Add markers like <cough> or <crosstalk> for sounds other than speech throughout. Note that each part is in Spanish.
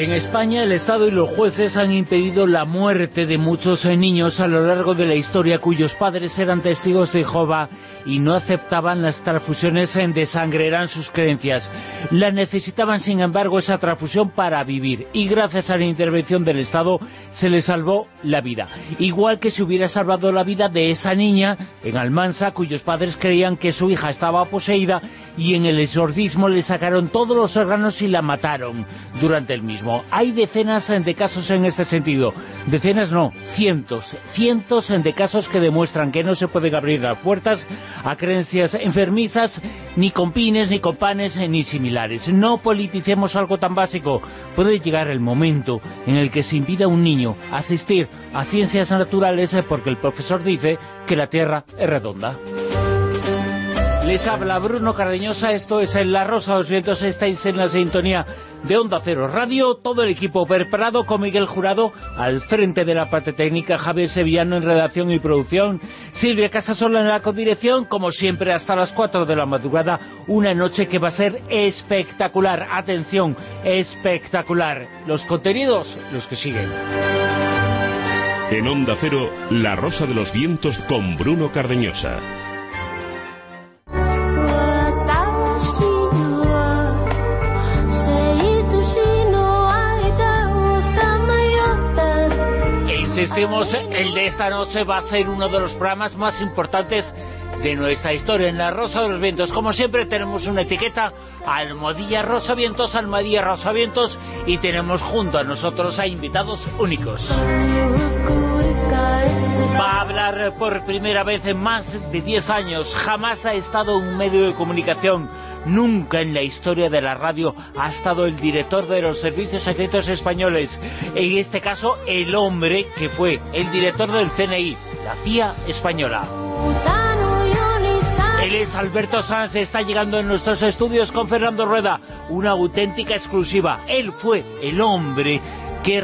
En España el Estado y los jueces han impedido la muerte de muchos niños a lo largo de la historia cuyos padres eran testigos de Jehová y no aceptaban las transfusiones de sangre, eran sus creencias. La necesitaban, sin embargo, esa transfusión para vivir y gracias a la intervención del Estado se les salvó la vida. Igual que se hubiera salvado la vida de esa niña en Almansa cuyos padres creían que su hija estaba poseída y en el exorcismo le sacaron todos los órganos y la mataron durante el mismo. Hay decenas de casos en este sentido. Decenas no, cientos, cientos de casos que demuestran que no se pueden abrir las puertas a creencias enfermizas, ni con pines, ni con panes, ni similares. No politicemos algo tan básico. Puede llegar el momento en el que se impida a un niño asistir a ciencias naturales porque el profesor dice que la Tierra es redonda. Les habla Bruno Cardeñosa, esto es en La Rosa de los Vientos, estáis en la sintonía de Onda Cero Radio, todo el equipo preparado con Miguel Jurado al frente de la parte técnica, Javier Sevillano en redacción y producción, Silvia Casasola en la codirección, como siempre hasta las 4 de la madrugada, una noche que va a ser espectacular, atención, espectacular, los contenidos, los que siguen. En Onda Cero, La Rosa de los Vientos con Bruno Cardeñosa. Insistimos, el de esta noche va a ser uno de los programas más importantes de nuestra historia en la Rosa de los Vientos. Como siempre tenemos una etiqueta, Almohadilla Rosa Vientos, Almohadilla Rosa Vientos, y tenemos junto a nosotros a invitados únicos. Va a hablar por primera vez en más de 10 años, jamás ha estado un medio de comunicación, Nunca en la historia de la radio ha estado el director de los servicios secretos españoles. En este caso, el hombre que fue el director del CNI, la CIA española. Él es Alberto Sanz, está llegando en nuestros estudios con Fernando Rueda, una auténtica exclusiva. Él fue el hombre que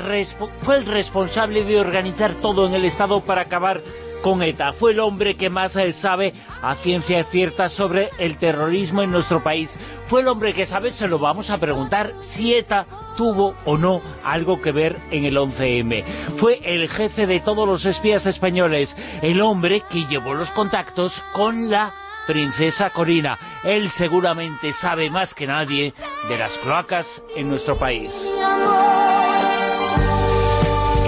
fue el responsable de organizar todo en el Estado para acabar con ETA. Fue el hombre que más eh, sabe a ciencia cierta sobre el terrorismo en nuestro país. Fue el hombre que sabe, se lo vamos a preguntar, si ETA tuvo o no algo que ver en el 11M. Fue el jefe de todos los espías españoles, el hombre que llevó los contactos con la princesa Corina. Él seguramente sabe más que nadie de las cloacas en nuestro país.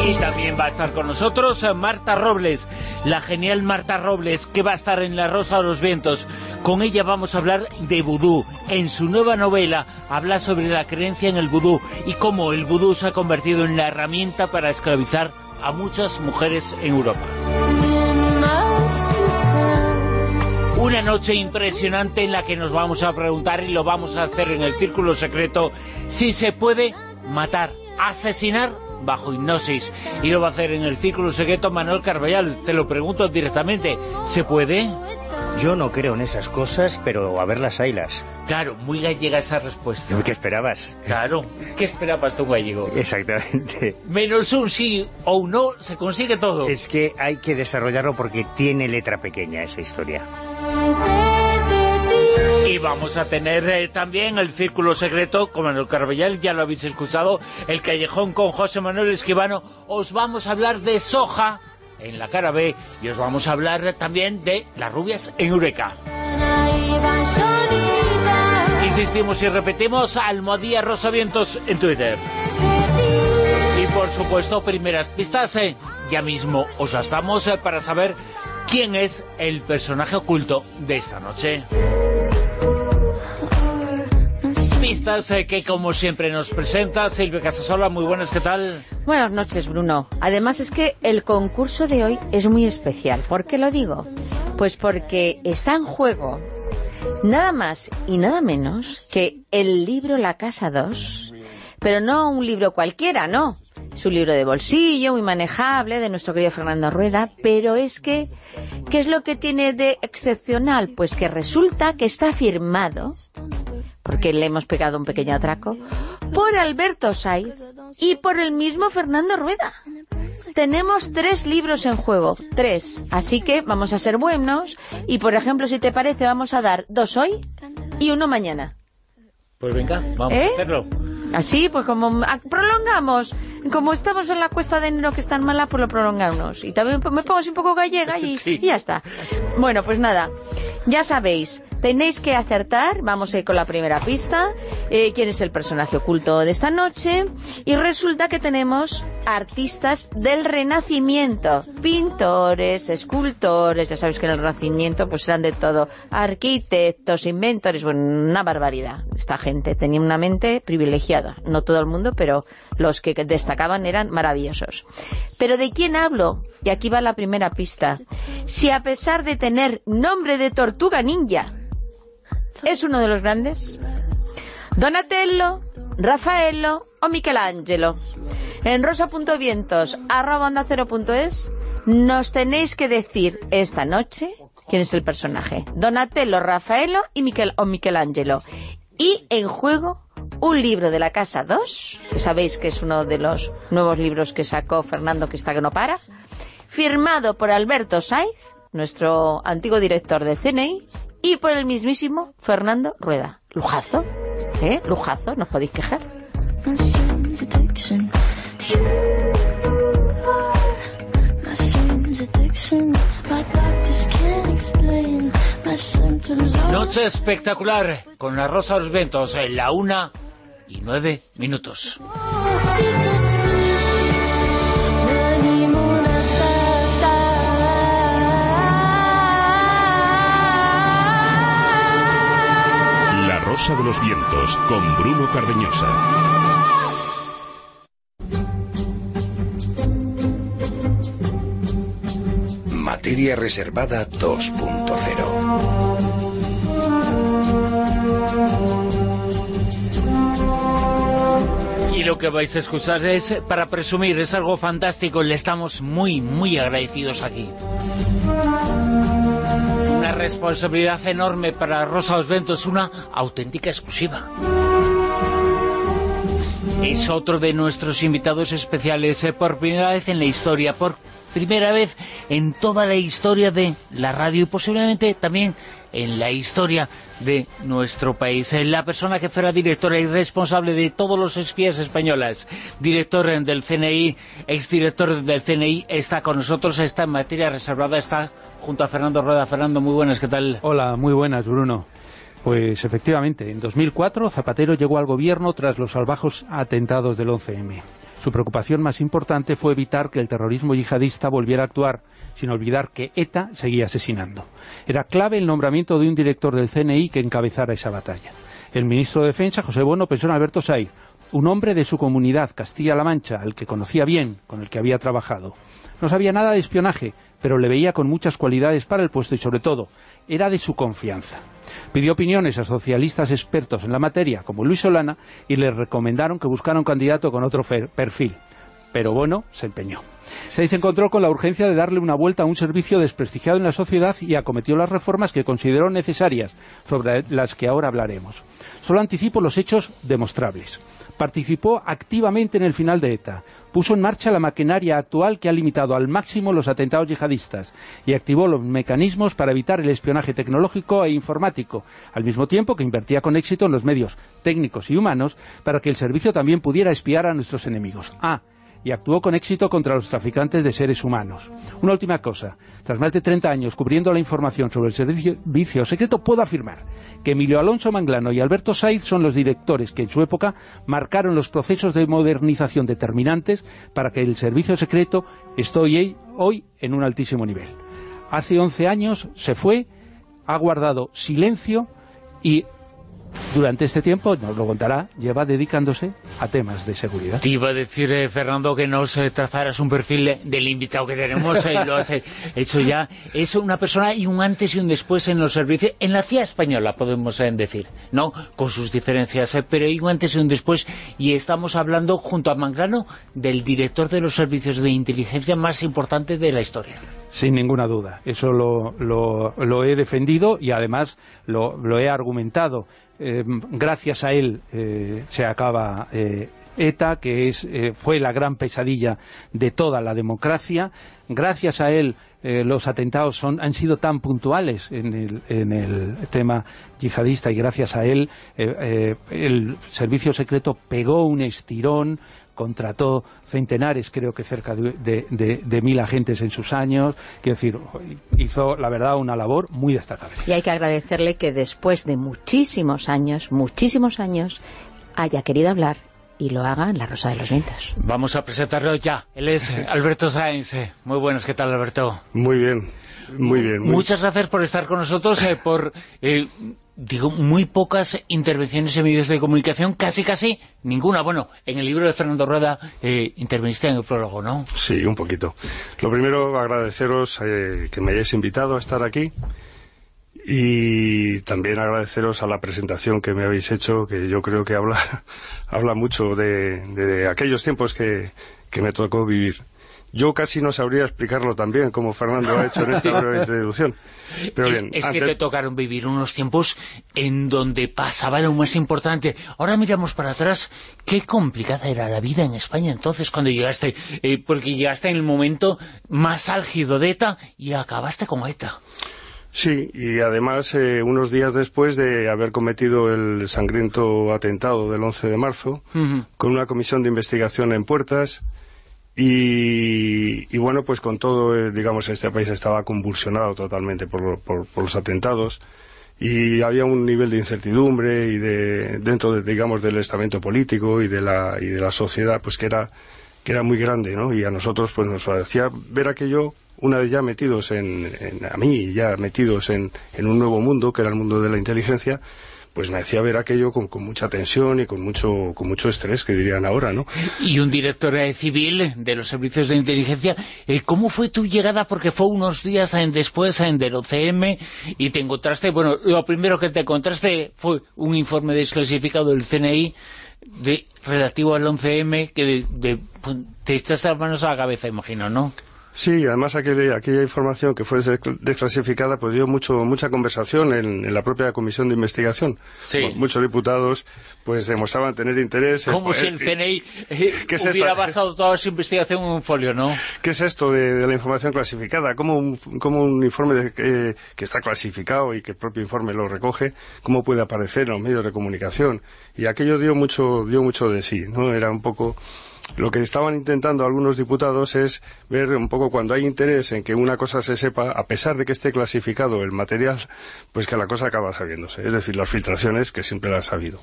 Y también va a estar con nosotros Marta Robles, la genial Marta Robles, que va a estar en La Rosa de los Vientos. Con ella vamos a hablar de vudú. En su nueva novela habla sobre la creencia en el vudú y cómo el vudú se ha convertido en la herramienta para esclavizar a muchas mujeres en Europa. Una noche impresionante en la que nos vamos a preguntar, y lo vamos a hacer en el Círculo Secreto, si se puede matar, asesinar bajo hipnosis. Y lo va a hacer en el Círculo Secreto Manuel Carballal. Te lo pregunto directamente, ¿se puede? Yo no creo en esas cosas, pero a ver las ailas. Claro, muy gallega esa respuesta. ¿Qué esperabas? Claro, ¿qué esperabas tú, gallego? Exactamente. Menos un sí o un no, se consigue todo. Es que hay que desarrollarlo porque tiene letra pequeña esa historia. Y vamos a tener eh, también el Círculo Secreto con Manuel Carbellal, ya lo habéis escuchado, el Callejón con José Manuel Esquivano. Os vamos a hablar de soja en la cara B y os vamos a hablar también de las rubias en Eureka. Insistimos y repetimos, Almodía Rosavientos en Twitter. Y por supuesto, primeras pistas, eh, ya mismo os las damos eh, para saber quién es el personaje oculto de esta noche pistas eh, que como siempre nos presenta Silvia Casasola. Muy buenas, ¿qué tal? Buenas noches, Bruno. Además es que el concurso de hoy es muy especial. ¿Por qué lo digo? Pues porque está en juego nada más y nada menos que el libro La Casa 2, pero no un libro cualquiera, no. Es un libro de bolsillo, muy manejable, de nuestro querido Fernando Rueda, pero es que, ¿qué es lo que tiene de excepcional? Pues que resulta que está firmado porque le hemos pegado un pequeño atraco, por Alberto Saiz y por el mismo Fernando Rueda. tenemos tres libros en juego, tres. Así que vamos a ser buenos y, por ejemplo, si te parece, vamos a dar dos hoy y uno mañana. Pues venga, vamos ¿Eh? a hacerlo. Así, pues como ah, prolongamos, como estamos en la cuesta de enero que es tan mala, pues lo prolongamos. Y también me pongo así un poco gallega y, <laughs> Sí. y ya está. Bueno, pues nada, ya sabéis, tenéis que acertar, vamos a ir con la primera pista, eh, quién es el personaje oculto de esta noche, y resulta que tenemos artistas del Renacimiento, pintores, escultores, ya sabéis que en el Renacimiento pues eran de todo, arquitectos, inventores, bueno, una barbaridad. Esta gente tenía una mente privilegiada, no todo el mundo, pero los que destacaban eran maravillosos. Pero ¿de quién hablo? Y aquí va la primera pista. Si a pesar de tener nombre de tortuga ninja, es uno de los grandes, Donatello, Raffaello o Michelangelo. En rosa.vientos, nos tenéis que decir esta noche quién es el personaje. Donatello, Raffaello y o Michelangelo. Y en juego un libro de la Casa 2, que sabéis que es uno de los nuevos libros que sacó Fernando, que está que no para, firmado por Alberto Saiz, nuestro antiguo director del CNI, y por el mismísimo Fernando Rueda. Lujazo, ¿eh? Lujazo, no podéis quejar. Noche espectacular con la Rosa de los Vientos en la una y nueve minutos. La Rosa de los Vientos con Bruno Cardeñosa. Materia Reservada 2.0. lo que vais a escuchar es, para presumir, es algo fantástico. Le estamos muy, muy agradecidos aquí. Una responsabilidad enorme para Rosa de los Vientos, una auténtica exclusiva. Es otro de nuestros invitados especiales, eh, por primera vez en la historia, por primera vez en toda la historia de la radio y posiblemente también en la historia de nuestro país. Eh, La persona que fuera directora y responsable de todos los espías españoles, director del CNI, exdirector del CNI, está con nosotros, está en materia reservada, está junto a Fernando Rueda. Fernando, muy buenas, ¿qué tal? Hola, muy buenas, Bruno. Pues efectivamente, en 2004 Zapatero llegó al gobierno tras los salvajos atentados del 11M. Su preocupación más importante fue evitar que el terrorismo yihadista volviera a actuar, sin olvidar que ETA seguía asesinando. Era clave el nombramiento de un director del CNI que encabezara esa batalla. El ministro de Defensa, José Bono, pensó en Alberto Saiz, un hombre de su comunidad, Castilla-La Mancha, al que conocía bien, con el que había trabajado. No sabía nada de espionaje, pero le veía con muchas cualidades para el puesto y, sobre todo, era de su confianza. Pidió opiniones a socialistas expertos en la materia, como Luis Solana, y le recomendaron que buscara un candidato con otro perfil. Pero Bono se empeñó. Se encontró con la urgencia de darle una vuelta a un servicio desprestigiado en la sociedad y acometió las reformas que consideró necesarias, sobre las que ahora hablaremos. Solo anticipo los hechos demostrables. Participó activamente en el final de ETA, puso en marcha la maquinaria actual que ha limitado al máximo los atentados yihadistas y activó los mecanismos para evitar el espionaje tecnológico e informático, al mismo tiempo que invertía con éxito en los medios técnicos y humanos para que el servicio también pudiera espiar a nuestros enemigos. Ah, y actuó con éxito contra los traficantes de seres humanos. Una última cosa. Tras más de 30 años cubriendo la información sobre el servicio secreto, puedo afirmar que Emilio Alonso Manglano y Alberto Saiz son los directores que en su época marcaron los procesos de modernización determinantes para que el servicio secreto esté hoy, en un altísimo nivel. Hace 11 años se fue, ha guardado silencio y durante este tiempo, nos lo contará, lleva dedicándose a temas de seguridad. Te iba a decir, eh, Fernando, que nos eh, trazaras un perfil del invitado que tenemos, eh, lo has eh, hecho ya. Es una persona y un antes y un después en los servicios, en la CIA española, podemos decir, ¿no? Con sus diferencias, pero hay un antes y un después, y estamos hablando, junto a Mangrano, del director de los servicios de inteligencia más importante de la historia. Sin ninguna duda. Eso lo, lo, lo he defendido y además lo, lo he argumentado. Eh, gracias a él eh, se acaba eh, ETA, que es, eh, fue la gran pesadilla de toda la democracia. Gracias a él los atentados son, han sido tan puntuales en el, tema yihadista y gracias a él el servicio secreto pegó un estirón contrató centenares, creo que cerca de, de- de- de mil agentes en sus años, quiero decir, hizo, la verdad, una labor muy destacable. Y hay que agradecerle que después de muchísimos años, muchísimos años, haya querido hablar y lo haga en La Rosa de los Vientos. Vamos a presentarlo ya. Él es Alberto Sáenz. Muy buenos, ¿qué tal, Alberto? Muy bien, muy bien. muy- Muchas gracias por estar con nosotros, eh, por, eh, digo, muy pocas intervenciones en medios de comunicación, casi casi ninguna. Bueno, en el libro de Fernando Rueda eh, interveniste en el prólogo, ¿no? Sí, un poquito. Lo primero, agradeceros eh, que me hayáis invitado a estar aquí y también agradeceros a la presentación que me habéis hecho, que yo creo que habla, <laughs> habla mucho de, de aquellos tiempos que, que me tocó vivir. Yo casi no sabría explicarlo tan bien como Fernando ha hecho en esta <laughs> breve introducción. Pero Eh, bien, es que te tocaron vivir unos tiempos en donde pasaba lo más importante. Ahora miramos para atrás, qué complicada era la vida en España entonces cuando llegaste, eh, porque llegaste en el momento más álgido de ETA y acabaste con ETA. Sí, y además eh, unos días después de haber cometido el sangriento atentado del 11 de marzo, con una comisión de investigación en puertas y, y bueno, pues con todo, eh, digamos, este país estaba convulsionado totalmente por, por los atentados y había un nivel de incertidumbre y de dentro, de, digamos, del estamento político y de la, y de la sociedad, pues que era que era muy grande, ¿no? Y a nosotros pues nos hacía ver aquello una vez ya metidos en, en- a mí ya metidos en, en un nuevo mundo que era el mundo de la inteligencia pues me hacía ver aquello con, con mucha tensión y con mucho con mucho estrés que dirían ahora, ¿no? Y un director civil de los servicios de inteligencia, eh, ¿cómo fue tu llegada? Porque fue unos días después eh, del OCM y te encontraste, bueno, lo primero que te encontraste fue un informe desclasificado del CNI de, relativo al 11M que de- de- pues, te echaste las manos a la cabeza, imagino, ¿no? Sí, además aquella, aquella información que fue des- desclasificada pues dio mucho, mucha conversación en, en la propia comisión de investigación. Sí. Mu- Muchos diputados pues demostraban tener interés en Como si poder- el CNI <laughs> eh, ¿Qué es hubiera basado toda su investigación en un folio, ¿no? ¿Qué es esto de, de la información clasificada? ¿Cómo un, cómo un informe de- eh, que está clasificado y que el propio informe lo recoge, cómo puede aparecer en los medios de comunicación? Y aquello dio mucho, dio mucho de sí, ¿no? Era un poco... Lo que estaban intentando algunos diputados es ver un poco cuando hay interés en que una cosa se sepa, a pesar de que esté clasificado el material, pues que la cosa acaba sabiéndose. Es decir, las filtraciones que siempre las ha habido.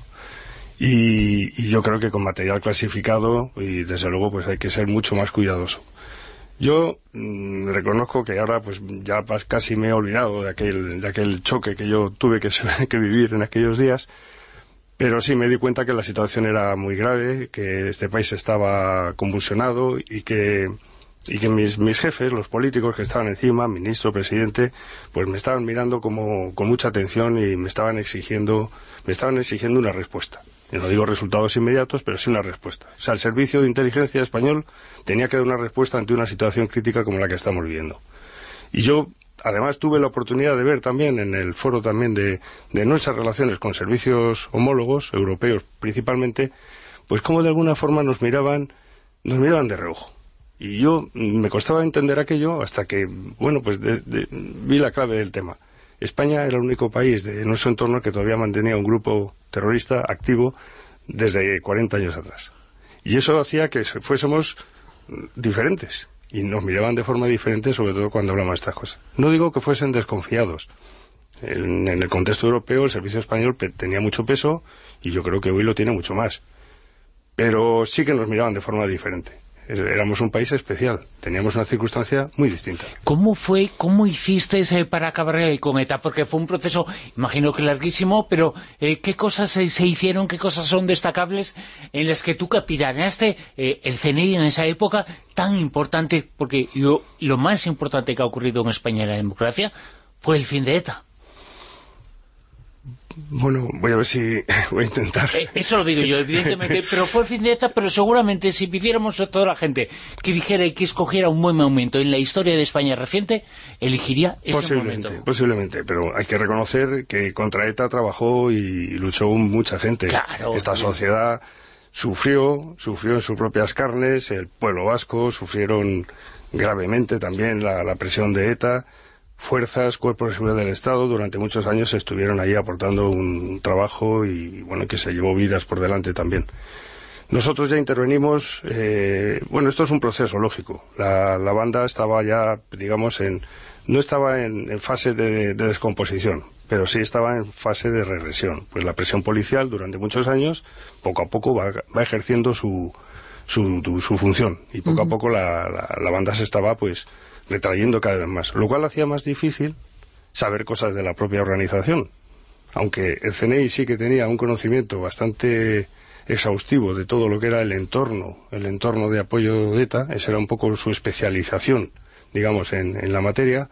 Y, yo creo que con material clasificado, y desde luego, pues hay que ser mucho más cuidadoso. Yo mm, reconozco que ahora pues ya casi me he olvidado de aquel, de aquel choque que yo tuve que, <laughs> que vivir en aquellos días, pero sí me di cuenta que la situación era muy grave, que este país estaba convulsionado y que, y que mis, mis jefes, los políticos que estaban encima, ministro, presidente, pues me estaban mirando como, con mucha atención y me estaban exigiendo, me estaban exigiendo una respuesta. Y no digo resultados inmediatos, pero sí una respuesta. O sea, el Servicio de Inteligencia Español tenía que dar una respuesta ante una situación crítica como la que estamos viviendo. Y yo, además, tuve la oportunidad de ver también en el foro también de, nuestras relaciones con servicios homólogos, europeos principalmente, pues cómo de alguna forma nos miraban, nos miraban de reojo. Y yo me costaba entender aquello hasta que, bueno, pues de- vi la clave del tema. España era el único país de nuestro entorno que todavía mantenía un grupo terrorista activo desde 40 años atrás. Y eso hacía que se- fuésemos diferentes y nos miraban de forma diferente, sobre todo cuando hablamos de estas cosas. No digo que fuesen desconfiados. En, en el contexto europeo el servicio español tenía mucho peso y yo creo que hoy lo tiene mucho más. Pero sí que nos miraban de forma diferente. Éramos un país especial, teníamos una circunstancia muy distinta. ¿Cómo fue, cómo hiciste para acabar eh, con ETA? Porque fue un proceso, imagino que larguísimo, pero eh, ¿qué cosas se hicieron, qué cosas son destacables en las que tú capitaneaste eh, el CNI en esa época tan importante? Porque lo, lo más importante que ha ocurrido en España en la democracia fue el fin de ETA. Bueno, voy a ver si <laughs> voy a intentar. Eh, eso lo digo yo, evidentemente, pero fue el fin de ETA, pero seguramente si pidiéramos a toda la gente que dijera y que escogiera un buen momento en la historia de España reciente, elegiría ese Posiblemente, momento. posiblemente, pero hay que reconocer que contra ETA trabajó y luchó mucha gente. Claro, Esta bien. sociedad sufrió, sufrió en sus propias carnes, el pueblo vasco, sufrieron gravemente también la, la presión de ETA, fuerzas, cuerpos de seguridad del Estado, durante muchos años estuvieron ahí aportando un trabajo y, bueno, que se llevó vidas por delante también. Nosotros ya intervenimos, eh, bueno, esto es un proceso lógico. La, la banda estaba ya, digamos, en, no estaba en, en fase de, de descomposición, pero sí estaba en fase de regresión. Pues la presión policial durante muchos años, poco a poco va, va ejerciendo su, su, su función y poco a poco la, la- la banda se estaba pues retrayendo cada vez más, lo cual hacía más difícil saber cosas de la propia organización. Aunque el CNI sí que tenía un conocimiento bastante exhaustivo de todo lo que era el entorno, el entorno de apoyo de ETA, esa era un poco su especialización, digamos, en, en la materia,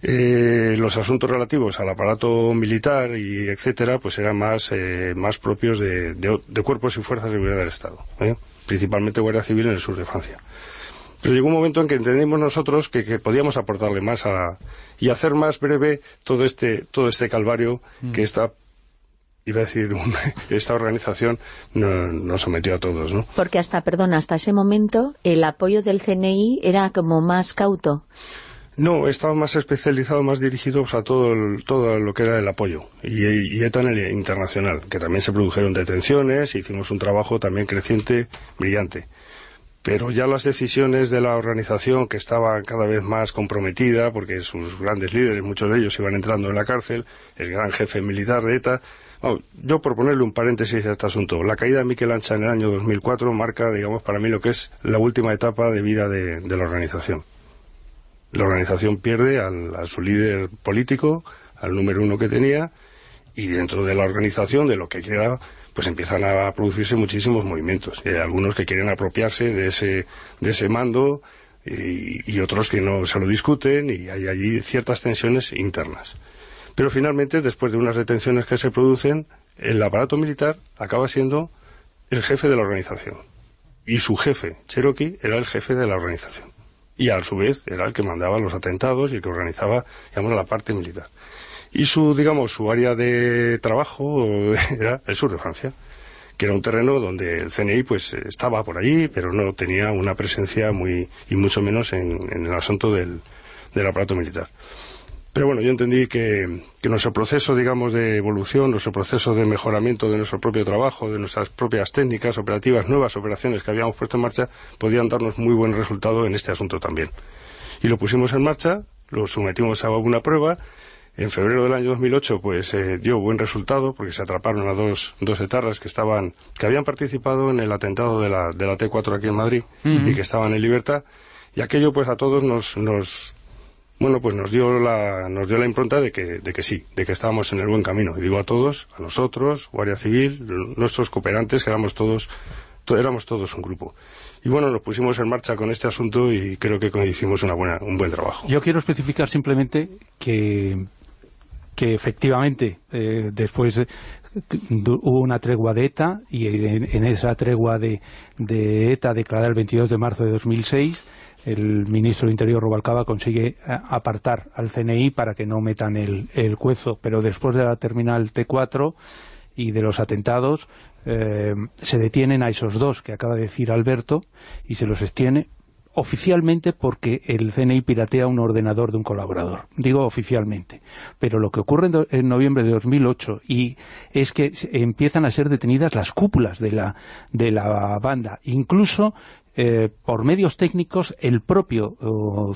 eh, los asuntos relativos al aparato militar y etcétera, pues eran más, eh, más propios de, cuerpos y fuerzas de seguridad del Estado, ¿eh? principalmente Guardia Civil en el sur de Francia. Pero llegó un momento en que entendimos nosotros que, que podíamos aportarle más a, y hacer más breve todo este, todo este calvario que esta, iba a decir, <laughs> un- esta organización no- nos sometió a todos, ¿no? Porque hasta, perdona, hasta ese momento el apoyo del CNI era como más cauto. No, estaba más especializado, más dirigido pues, a todo, el- todo lo que era el apoyo. Y, y ETA en el internacional, que también se produjeron detenciones, hicimos un trabajo también creciente, brillante. Pero ya las decisiones de la organización, que estaba cada vez más comprometida, porque sus grandes líderes, muchos de ellos iban entrando en la cárcel, el gran jefe militar de ETA, Vamos, yo por ponerle un paréntesis a este asunto, la caída de Miquel Ancha en el año 2004 marca, digamos, para mí lo que es la última etapa de vida de- de la organización. La organización pierde al- a su líder político, al número uno que tenía, y dentro de la organización, de lo que queda, pues empiezan a producirse muchísimos movimientos. Y hay algunos que quieren apropiarse de ese, de ese mando y, otros que no se lo discuten y hay allí ciertas tensiones internas. Pero finalmente, después de unas detenciones que se producen, el aparato militar acaba siendo el jefe de la organización. Y su jefe, Cherokee, era el jefe de la organización y a su vez era el que mandaba los atentados y el que organizaba, la parte militar. Y su, digamos, su área de trabajo <laughs> era el sur de Francia, que era un terreno donde el CNI pues estaba por allí, pero no tenía una presencia muy, y mucho menos en, en el asunto del, del aparato militar. Pero bueno, yo entendí que, que nuestro proceso, digamos, de evolución, nuestro proceso de mejoramiento de nuestro propio trabajo, de nuestras propias técnicas operativas, nuevas operaciones que habíamos puesto en marcha, podían darnos muy buen resultado en este asunto también. Y lo pusimos en marcha, lo sometimos a alguna prueba. En febrero del año 2008, pues eh, dio buen resultado porque se atraparon a dos, dos etarras que estaban, que habían participado en el atentado de la, de la T4 aquí en Madrid y que estaban en libertad. Y aquello, pues a todos nos, nos, bueno, pues nos dio la, nos dio la impronta de que, de que sí, de que estábamos en el buen camino. Y digo a todos, a nosotros, Guardia Civil, nuestros cooperantes, que éramos todos, to- éramos todos un grupo. Y bueno, nos pusimos en marcha con este asunto y creo que hicimos una buena, un buen trabajo. Yo quiero especificar simplemente que, que efectivamente eh, después eh, hubo una tregua de ETA y en, en esa tregua de, de ETA declarada el 22 de marzo de 2006 el ministro del Interior Rubalcaba consigue a- apartar al CNI para que no metan el, el cuezo, pero después de la terminal T4 y de los atentados eh, se detienen a esos dos que acaba de decir Alberto y se los extiene oficialmente porque el CNI piratea un ordenador de un colaborador. Digo oficialmente. Pero lo que ocurre en, do- en noviembre de 2008 y es que empiezan a ser detenidas las cúpulas de la, de la banda. Incluso eh, por medios técnicos el propio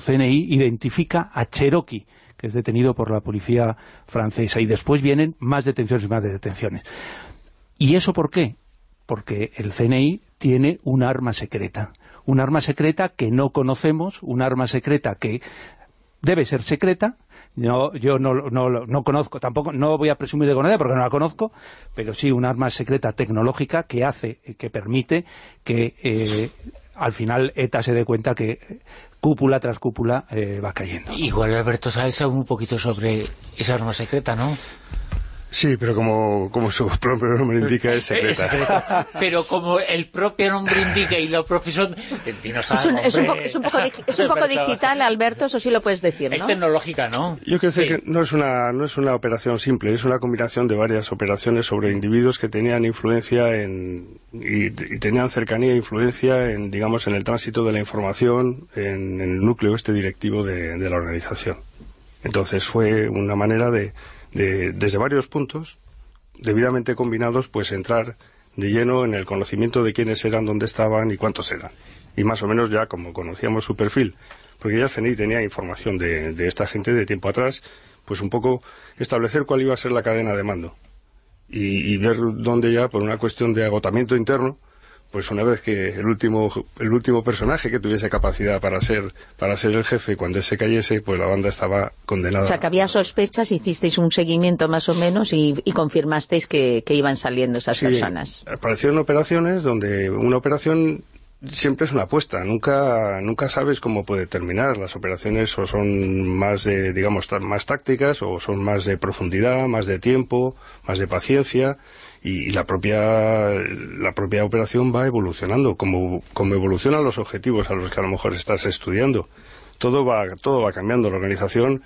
CNI identifica a Cherokee que es detenido por la policía francesa y después vienen más detenciones y más detenciones. ¿Y eso por qué? Porque el CNI tiene un arma secreta. Un arma secreta que no conocemos, un arma secreta que debe ser secreta. No, yo no, no, no conozco, tampoco no voy a presumir de conocer porque no la conozco, pero sí un arma secreta tecnológica que hace, que permite que eh, al final ETA se dé cuenta que cúpula tras cúpula eh, va cayendo. Igual, Alberto, sabes un poquito sobre esa arma secreta, ¿no? Sí, pero como, como su <laughs> propio nombre indica, es Es secreta. <laughs> Pero como el propio nombre indica y la profesión... eh, Es un, es poco, es un poco, dig- es un poco Verdad. digital, Alberto, eso sí lo puedes decir, Es ¿no? tecnológica, ¿no? Yo creo Sí. que no es, una, no es una operación simple, es una combinación de varias operaciones sobre individuos que tenían influencia en, y, y tenían cercanía e influencia en, digamos, en el tránsito de la información en, el núcleo este directivo de, de la organización. Entonces fue una manera de, de, desde varios puntos, debidamente combinados, pues entrar de lleno en el conocimiento de quiénes eran, dónde estaban y cuántos eran. Y más o menos ya como conocíamos su perfil, porque ya CNI tenía información de, de esta gente de tiempo atrás, pues un poco establecer cuál iba a ser la cadena de mando. Y, y ver dónde ya, por una cuestión de agotamiento interno, pues una vez que el último el último personaje que tuviese capacidad para ser para ser el jefe cuando ese cayese pues la banda estaba condenada O sea, que había sospechas, hicisteis un seguimiento más o menos y, y confirmasteis que, que iban saliendo esas Sí, personas. Aparecieron operaciones donde una operación siempre es una apuesta, nunca nunca sabes cómo puede terminar. Las operaciones o son más de, digamos, más tácticas o son más de profundidad, más de tiempo, más de paciencia y, y la propia la propia operación va evolucionando como, como evolucionan los objetivos a los que a lo mejor estás estudiando. Todo va todo va cambiando, la organización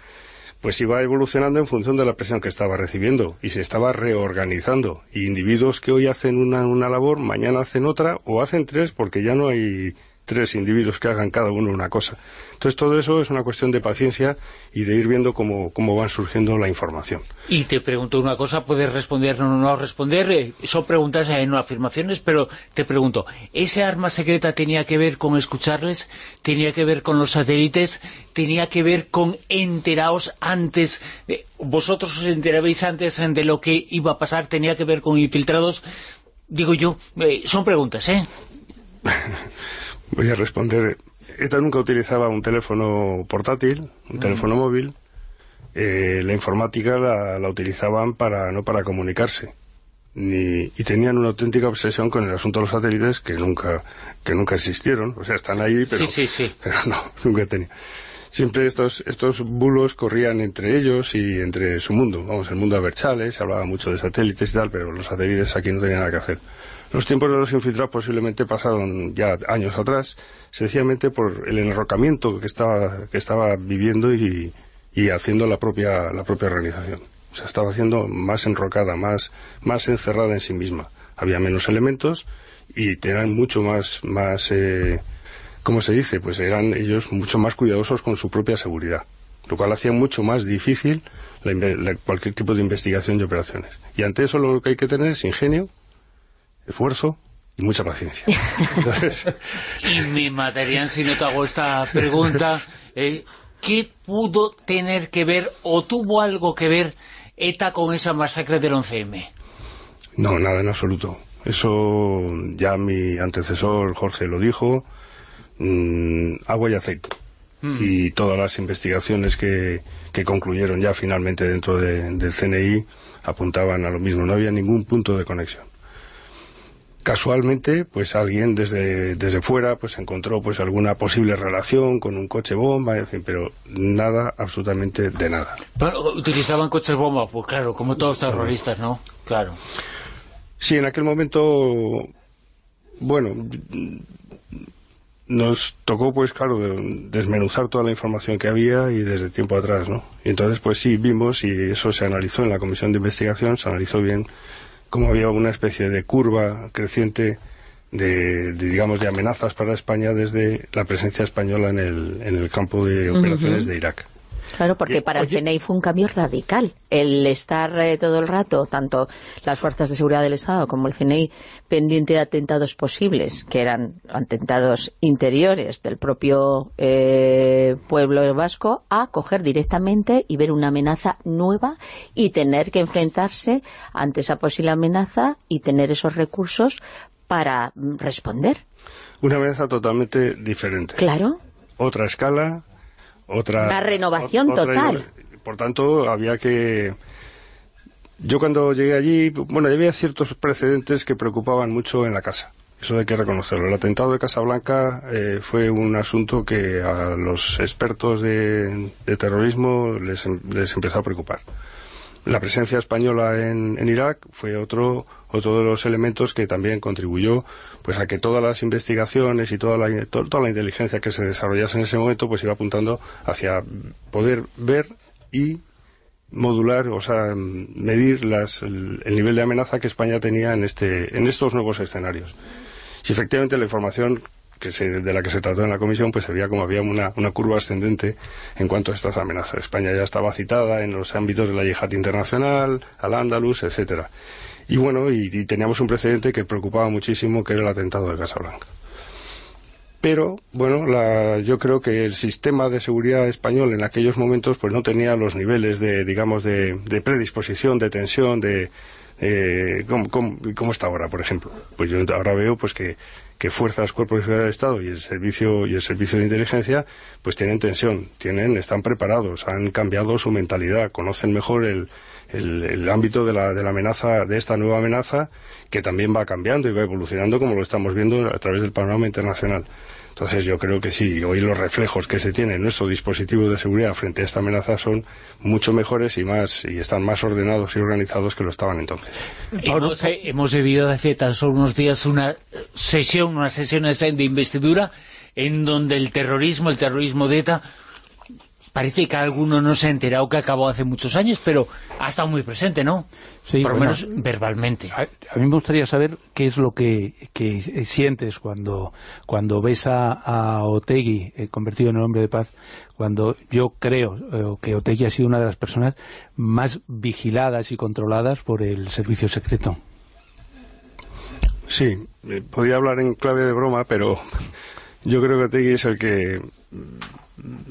pues iba evolucionando en función de la presión que estaba recibiendo y se estaba reorganizando. Y individuos que hoy hacen una, una labor, mañana hacen otra o hacen tres porque ya no hay tres individuos que hagan cada uno una cosa. Entonces todo eso es una cuestión de paciencia y de ir viendo cómo, cómo van surgiendo la información. Y te pregunto una cosa, puedes responder o no, no responder, eh, son preguntas, eh, no afirmaciones, pero te pregunto, ¿ese arma secreta tenía que ver con escucharles? ¿Tenía que ver con los satélites? ¿Tenía que ver con enteraos antes? eh, ¿Vosotros os enterabais antes de lo que iba a pasar? ¿Tenía que ver con infiltrados? Digo yo, eh, son preguntas, ¿eh? <laughs> Voy a responder. ETA nunca utilizaba un teléfono portátil, un teléfono móvil. Eh, la informática la, la utilizaban para no para comunicarse. Ni, y tenían una auténtica obsesión con el asunto de los satélites que nunca que nunca existieron. O sea, están ahí, pero, Sí, sí, sí. <laughs> pero no, nunca tenía. Siempre estos, estos bulos corrían entre ellos y entre su mundo. Vamos, el mundo de Berchales, se hablaba mucho de satélites y tal, pero los satélites aquí no tenían nada que hacer. Los tiempos de los infiltrados posiblemente pasaron ya años atrás, sencillamente por el enrocamiento que estaba, que estaba viviendo y, y haciendo la propia, la propia organización. O sea, estaba haciendo más enrocada, más, más encerrada en sí misma. Había menos elementos y eran mucho más, más eh, ¿cómo se dice? Pues eran ellos mucho más cuidadosos con su propia seguridad, lo cual hacía mucho más difícil la la- cualquier tipo de investigación y operaciones. Y ante eso lo que hay que tener es ingenio, esfuerzo y mucha paciencia. <laughs> Entonces, Y me matarían si no te hago esta pregunta. <laughs> eh, ¿Qué pudo tener que ver o tuvo algo que ver ETA con esa masacre del 11M? no, nada en absoluto. Eso ya mi antecesor Jorge lo dijo, mm, agua y aceite. Y todas las investigaciones que, que concluyeron ya finalmente dentro de- del CNI apuntaban a lo mismo, no había ningún punto de conexión. Casualmente, pues alguien desde, desde fuera pues encontró pues alguna posible relación con un coche bomba, en fin, pero nada, absolutamente de nada. Bueno, utilizaban coches bomba, pues claro, como todos los terroristas, ¿no? Claro. Sí, en aquel momento, bueno, nos tocó, pues claro, de- desmenuzar toda la información que había y desde tiempo atrás, ¿no? Y entonces, pues sí, vimos y eso se analizó en la comisión de investigación, se analizó bien cómo había una especie de curva creciente de, de, digamos, de amenazas para España desde la presencia española en el, en el campo de operaciones de Irak. Claro, porque para el CNI fue un cambio radical. El estar eh, todo el rato, tanto las fuerzas de seguridad del Estado como el CNI, pendiente de atentados posibles, que eran atentados interiores del propio eh, pueblo vasco, a coger directamente y ver una amenaza nueva y tener que enfrentarse ante esa posible amenaza y tener esos recursos para mm, responder. Una amenaza totalmente diferente. Claro. otra escala, otra... Una renovación otra- total. Por tanto, había que... Yo cuando llegué allí, bueno, había ciertos precedentes que preocupaban mucho en la casa. Eso hay que reconocerlo. El atentado de Casablanca eh, fue un asunto que a los expertos de, de terrorismo les, em- les empezó a preocupar. la presencia española en, en, Irak fue otro otro de los elementos que también contribuyó pues a que todas las investigaciones y toda la, toda la inteligencia que se desarrollase en ese momento pues iba apuntando hacia poder ver y modular, o sea, medir las, el, el, nivel de amenaza que España tenía en, este, en estos nuevos escenarios. Si efectivamente la información que se, de la que se trató en la comisión, pues se veía como había una, una, curva ascendente en cuanto a estas amenazas. España ya estaba citada en los ámbitos de la yihad internacional, al Andalus, etcétera. Y bueno, y, teníamos un precedente que preocupaba muchísimo, que era el atentado de Casablanca. Pero, bueno, la, yo creo que el sistema de seguridad español en aquellos momentos pues no tenía los niveles de, digamos, de, de predisposición, de tensión, de... Eh, ¿cómo, cómo, cómo, está ahora, por ejemplo? Pues yo ahora veo pues que, que fuerzas, cuerpos de seguridad del Estado y el servicio y el servicio de inteligencia pues tienen tensión, tienen, están preparados, han cambiado su mentalidad, conocen mejor el, el, el, ámbito de la, de la amenaza, de esta nueva amenaza, que también va cambiando y va evolucionando como lo estamos viendo a través del panorama internacional. Entonces yo creo que sí, hoy los reflejos que se tiene en nuestro dispositivo de seguridad frente a esta amenaza son mucho mejores y más y están más ordenados y organizados que lo estaban entonces. Hemos, eh, hemos vivido hace tan solo unos días una sesión, unas sesiones de investidura en donde el terrorismo, el terrorismo de ETA parece que alguno no se ha enterado que acabó hace muchos años, pero ha estado muy presente, ¿no? Sí, Por lo bueno, menos verbalmente. A, a, mí me gustaría saber qué es lo que, que sientes cuando, cuando ves a, a Otegui eh, convertido en el hombre de paz, cuando yo creo eh, que Otegui ha sido una de las personas más vigiladas y controladas por el servicio secreto. Sí, eh, podía hablar en clave de broma, pero yo creo que Otegui es el que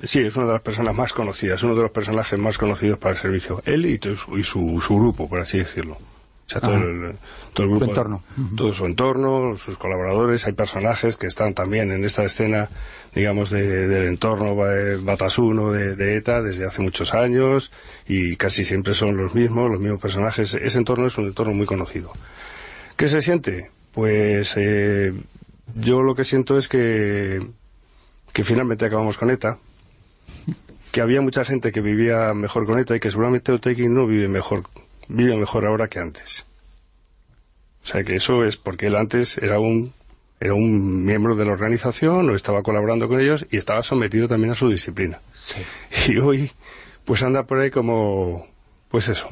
Sí, es una de las personas más conocidas, uno de los personajes más conocidos para el servicio. Él y, su, y su, su grupo, por así decirlo. O sea, todo el, todo el, grupo, su entorno. todo su entorno, sus colaboradores, hay personajes que están también en esta escena, digamos, de, del entorno batasuno de, de, ETA desde hace muchos años y casi siempre son los mismos, los mismos personajes. Ese entorno es un entorno muy conocido. ¿Qué se siente? Pues eh, yo lo que siento es que que finalmente acabamos con ETA, que había mucha gente que vivía mejor con ETA y que seguramente Otegi no vive mejor, vive mejor ahora que antes. O sea que eso es porque él antes era un era un miembro de la organización o estaba colaborando con ellos y estaba sometido también a su disciplina. Sí. Y hoy pues anda por ahí como pues eso.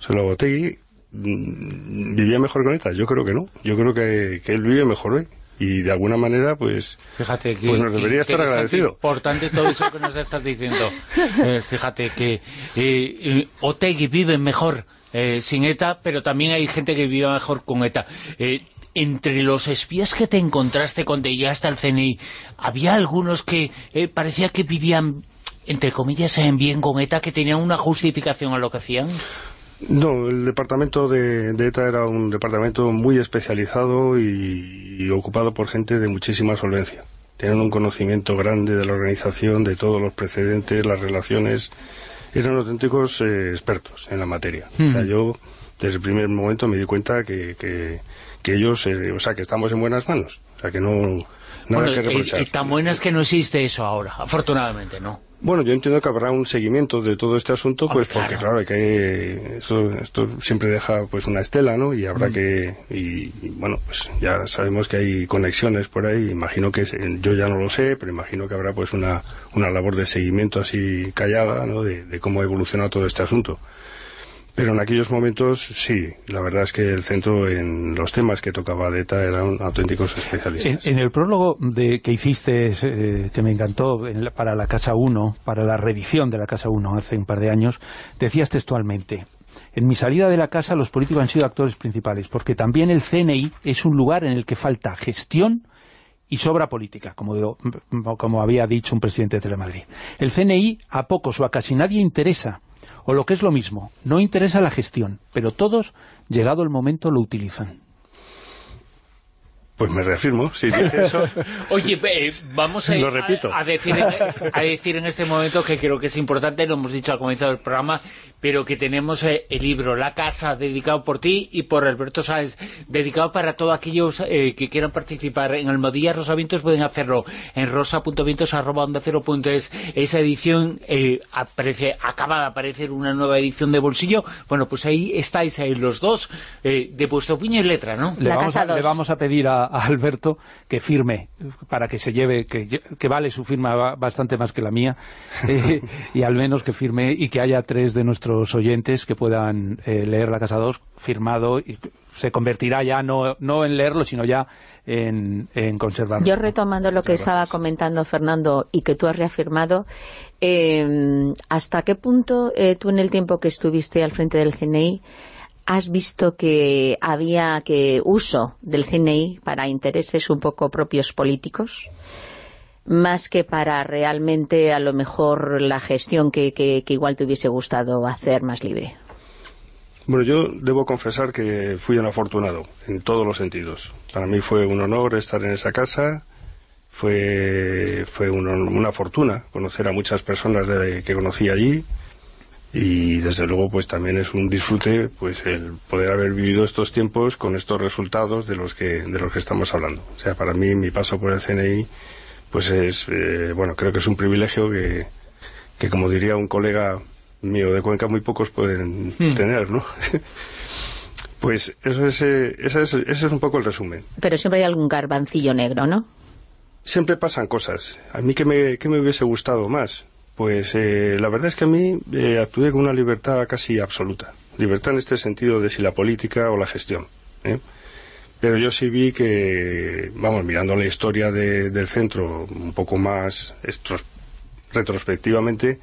Solo Otegi vivía mejor con ETA, yo creo que no. Yo creo que, que él vive mejor hoy y de alguna manera pues fíjate que, pues nos debería que, estar agradecido. importante todo eso que nos estás diciendo. <laughs> Eh, fíjate que eh, Otegui vive mejor eh, sin ETA pero también hay gente que vive mejor con ETA. Entre los espías que te encontraste cuando llegaste al CNI había algunos que parecía que vivían entre comillas en bien con ETA que tenían una justificación a lo que hacían no, el departamento de, de, ETA era un departamento muy especializado y, y, ocupado por gente de muchísima solvencia. Tenían un conocimiento grande de la organización, de todos los precedentes, las relaciones. Eran auténticos eh, expertos en la materia. Mm. O sea, yo desde el primer momento me di cuenta que, que, que ellos, eh, o sea, que estamos en buenas manos. O sea, que no... Nada bueno, que reprochar. Y, y tan buenas que no existe eso ahora, afortunadamente, ¿no? Bueno, yo entiendo que habrá un seguimiento de todo este asunto, pues porque claro, que esto, esto, siempre deja pues una estela, ¿no? Y habrá mm. que y, y, bueno, pues ya sabemos que hay conexiones por ahí, imagino que yo ya no lo sé, pero imagino que habrá pues una una labor de seguimiento así callada, ¿no? De, de cómo ha evolucionado todo este asunto. Pero en aquellos momentos, sí, la verdad es que el centro en los temas que tocaba ETA eran auténticos especialistas. En, el prólogo de, que hiciste, eh, que me encantó, para la Casa 1, para la reedición de la Casa 1 hace un par de años, decías textualmente, en mi salida de la casa los políticos han sido actores principales, porque también el CNI es un lugar en el que falta gestión y sobra política, como, como había dicho un presidente de Telemadrid. El CNI a pocos o a casi nadie interesa o lo que es lo mismo, no interesa la gestión, pero todos, llegado el momento, lo utilizan. Pues me reafirmo, si dije eso. <laughs> Oye, eh, vamos a, Lo repito. a- a decir, en, a decir en este momento que creo que es importante, lo hemos dicho al comienzo del programa, pero que tenemos eh, el libro La Casa, dedicado por ti y por Alberto Sáenz, dedicado para todos aquellos eh, que quieran participar en Almodía Rosavientos, pueden hacerlo en rosa.vientos.es. Esa edición eh, aparece, acaba de aparecer una nueva edición de bolsillo. Bueno, pues ahí estáis eh, los dos, eh, de vuestro puño y letra, ¿no? Le La vamos, casa a, le vamos a pedir a, a Alberto que firme para que se lleve, que, que vale su firma ba- bastante más que la mía, <laughs> eh, y al menos que firme y que haya tres de nuestros oyentes que puedan eh, leer La Casa 2 firmado y se convertirá ya no, no en leerlo, sino ya en, en conservarlo. Yo retomando lo que estaba comentando Fernando y que tú has reafirmado, eh, ¿hasta qué punto eh, tú en el tiempo que estuviste al frente del CNI has visto que había que uso del CNI para intereses un poco propios políticos? Más que para realmente a lo mejor la gestión que, igual te hubiese gustado hacer más libre. Bueno, yo debo confesar que fui un afortunado en todos los sentidos. Para mí fue un honor estar en esa casa, fue, fue un una fortuna conocer a muchas personas de- que conocí allí y desde luego pues también es un disfrute pues el poder haber vivido estos tiempos con estos resultados de los que de los que estamos hablando. O sea, para mí mi paso por el CNI pues es eh, bueno, creo que es un privilegio que que como diría un colega mío de Cuenca muy pocos pueden tener, ¿no? <laughs> pues eso es, eh, ese es, ese es un poco el resumen. Pero siempre hay algún garbancillo negro, ¿no? Siempre pasan cosas. A mí que me, que me hubiese gustado más. Pues eh, la verdad es que a mí eh, actué con una libertad casi absoluta. Libertad en este sentido de si la política o la gestión. ¿eh? Pero yo sí vi que, vamos, mirando la historia de- del centro un poco más estros- retrospectivamente,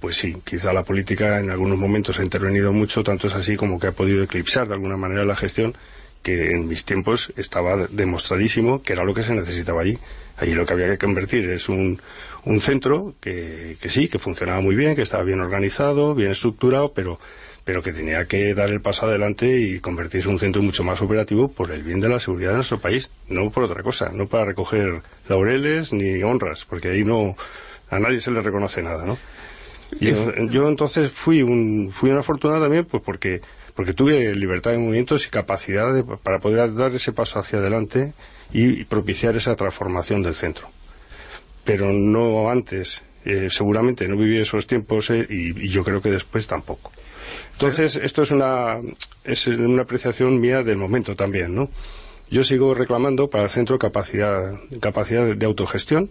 pues sí, quizá la política en algunos momentos ha intervenido mucho, tanto es así como que ha podido eclipsar de alguna manera la gestión, que en mis tiempos estaba demostradísimo que era lo que se necesitaba allí. Allí lo que había que convertir es un, un centro que, que sí, que funcionaba muy bien, que estaba bien organizado, bien estructurado, pero, pero que tenía que dar el paso adelante y convertirse en un centro mucho más operativo por el bien de la seguridad de nuestro país, no por otra cosa, no para recoger laureles ni honras, porque ahí no a nadie se le reconoce nada, ¿no? Y yo, yo entonces fui un fui un afortunado también pues porque porque tuve libertad de movimientos y capacidad de- para poder dar ese paso hacia adelante y, propiciar esa transformación del centro. Pero no antes, eh, seguramente no viví esos tiempos eh, y, y yo creo que después tampoco. Entonces, esto es una, es una apreciación mía del momento también, ¿no? Yo sigo reclamando para el centro capacidad, capacidad de- autogestión,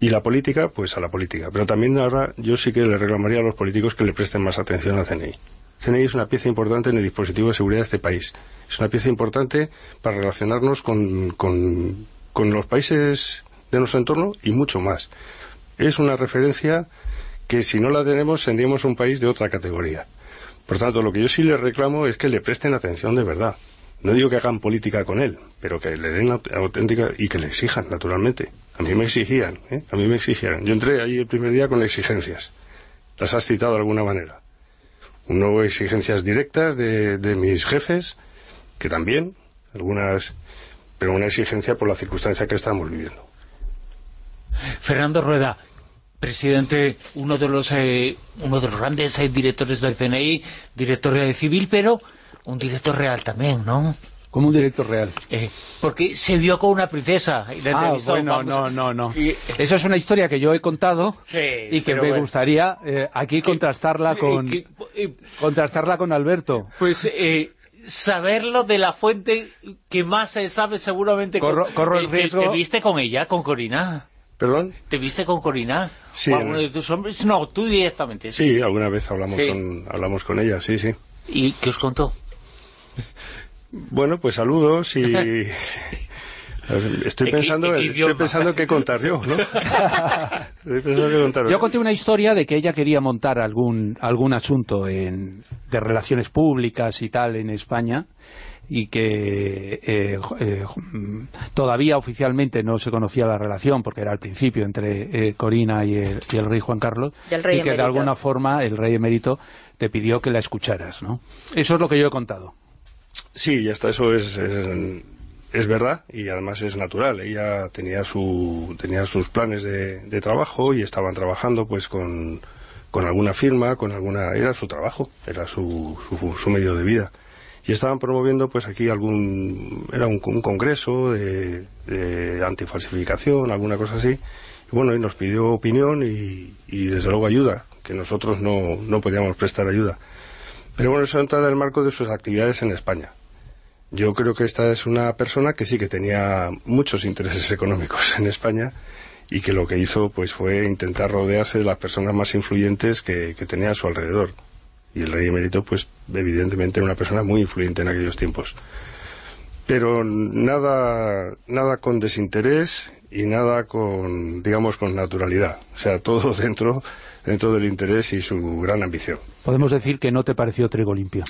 y la política, pues a la política. Pero también ahora yo sí que le reclamaría a los políticos que le presten más atención al CNI. CNI es una pieza importante en el dispositivo de seguridad de este país. Es una pieza importante para relacionarnos con, con, con los países de nuestro entorno y mucho más. Es una referencia que si no la tenemos tendríamos un país de otra categoría. Por tanto, lo que yo sí les reclamo es que le presten atención de verdad. No digo que hagan política con él, pero que le den aut- auténtica y que le exijan, naturalmente. A mí me exigían, ¿eh? A mí me exigían. Yo entré ahí el primer día con exigencias. Las has citado de alguna manera. Uno, exigencias directas de, de mis jefes, que también, algunas, pero una exigencia por la circunstancia que estamos viviendo. Fernando Rueda, presidente, uno de los eh, uno de los grandes eh, directores del CNI, director eh, civil, pero un director real también, ¿no? Como un director real. Eh, porque se vio con una princesa y la Ah, bueno, vamos, no, no, no. Eso es una historia que yo he contado Sí, y que me bueno. gustaría eh, aquí contrastarla con que- contrastarla con Alberto. pues eh, saberlo de la fuente que más se sabe seguramente Corro- el riesgo- ¿Te, viste con ella, con Corina? ¿Perdón? ¿Te viste con Corina? Sí, ¿O alguno de tus hombres? No, tú directamente. Sí, alguna vez hablamos, Sí. con, hablamos con ella, sí, sí. ¿Y qué os contó? Bueno, pues saludos y... <laughs> Estoy ¿En qué- pensando, en qué estoy pensando qué contar yo, ¿no? estoy pensando qué contar Yo conté una historia de que ella quería montar algún algún asunto en- de relaciones públicas y tal en España y que eh, eh, todavía oficialmente no se conocía la relación porque era al principio entre eh, Corina y el, y el rey Juan Carlos Y el rey que de alguna forma el rey emérito te pidió que la escucharas, ¿no? Eso es lo que yo he contado. Sí, y hasta eso es, es- es verdad y además es natural. Ella tenía su tenía sus planes de, de trabajo y estaban trabajando pues con, con alguna firma, con alguna era su trabajo, era su, su, su medio de vida y estaban promoviendo pues aquí algún era un, congreso de, de antifalsificación, alguna cosa así. Y bueno, y nos pidió opinión y, y desde luego ayuda, que nosotros no, no podíamos prestar ayuda. Pero bueno, eso entra en el marco de sus actividades en España. Yo creo que esta es una persona que sí que tenía muchos intereses económicos en España y que lo que hizo pues fue intentar rodearse de las personas más influyentes que, que tenía a su alrededor. Y el rey emérito, pues evidentemente era una persona muy influyente en aquellos tiempos. Pero nada, nada con desinterés y nada con, digamos, con naturalidad. O sea, todo <laughs> dentro, dentro del interés y su gran ambición. Podemos decir que no te pareció trigo limpio.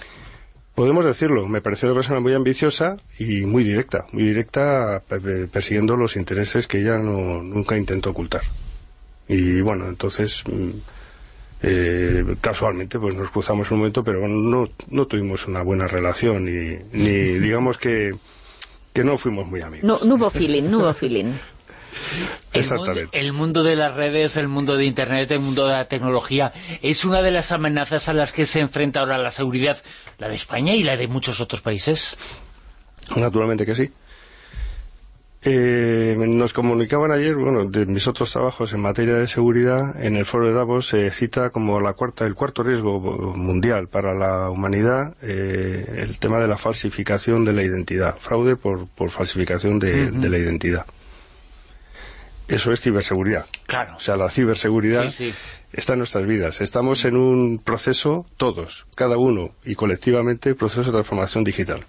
Podemos decirlo, me pareció una persona muy ambiciosa y muy directa, muy directa eh, persiguiendo los intereses que ella no, nunca intentó ocultar. Y bueno, entonces, mm, eh, casualmente, pues nos cruzamos un momento, pero no, no tuvimos una buena relación y, ni digamos que, que no fuimos muy amigos. No, no hubo feeling, no hubo feeling. El mundo, Exactamente. el mundo de las redes, el mundo de Internet, el mundo de la tecnología, es una de las amenazas a las que se enfrenta ahora la seguridad, la de España y la de muchos otros países. Naturalmente que sí. Eh, nos comunicaban ayer, bueno, de mis otros trabajos en materia de seguridad, en el foro de Davos se cita como la cuarta, el cuarto riesgo mundial para la humanidad eh, el tema de la falsificación de la identidad, fraude por, por falsificación de, la identidad. Eso es ciberseguridad. Claro. O sea, la ciberseguridad Sí, sí. está en nuestras vidas. Estamos en un proceso, todos, cada uno y colectivamente, proceso de transformación digital.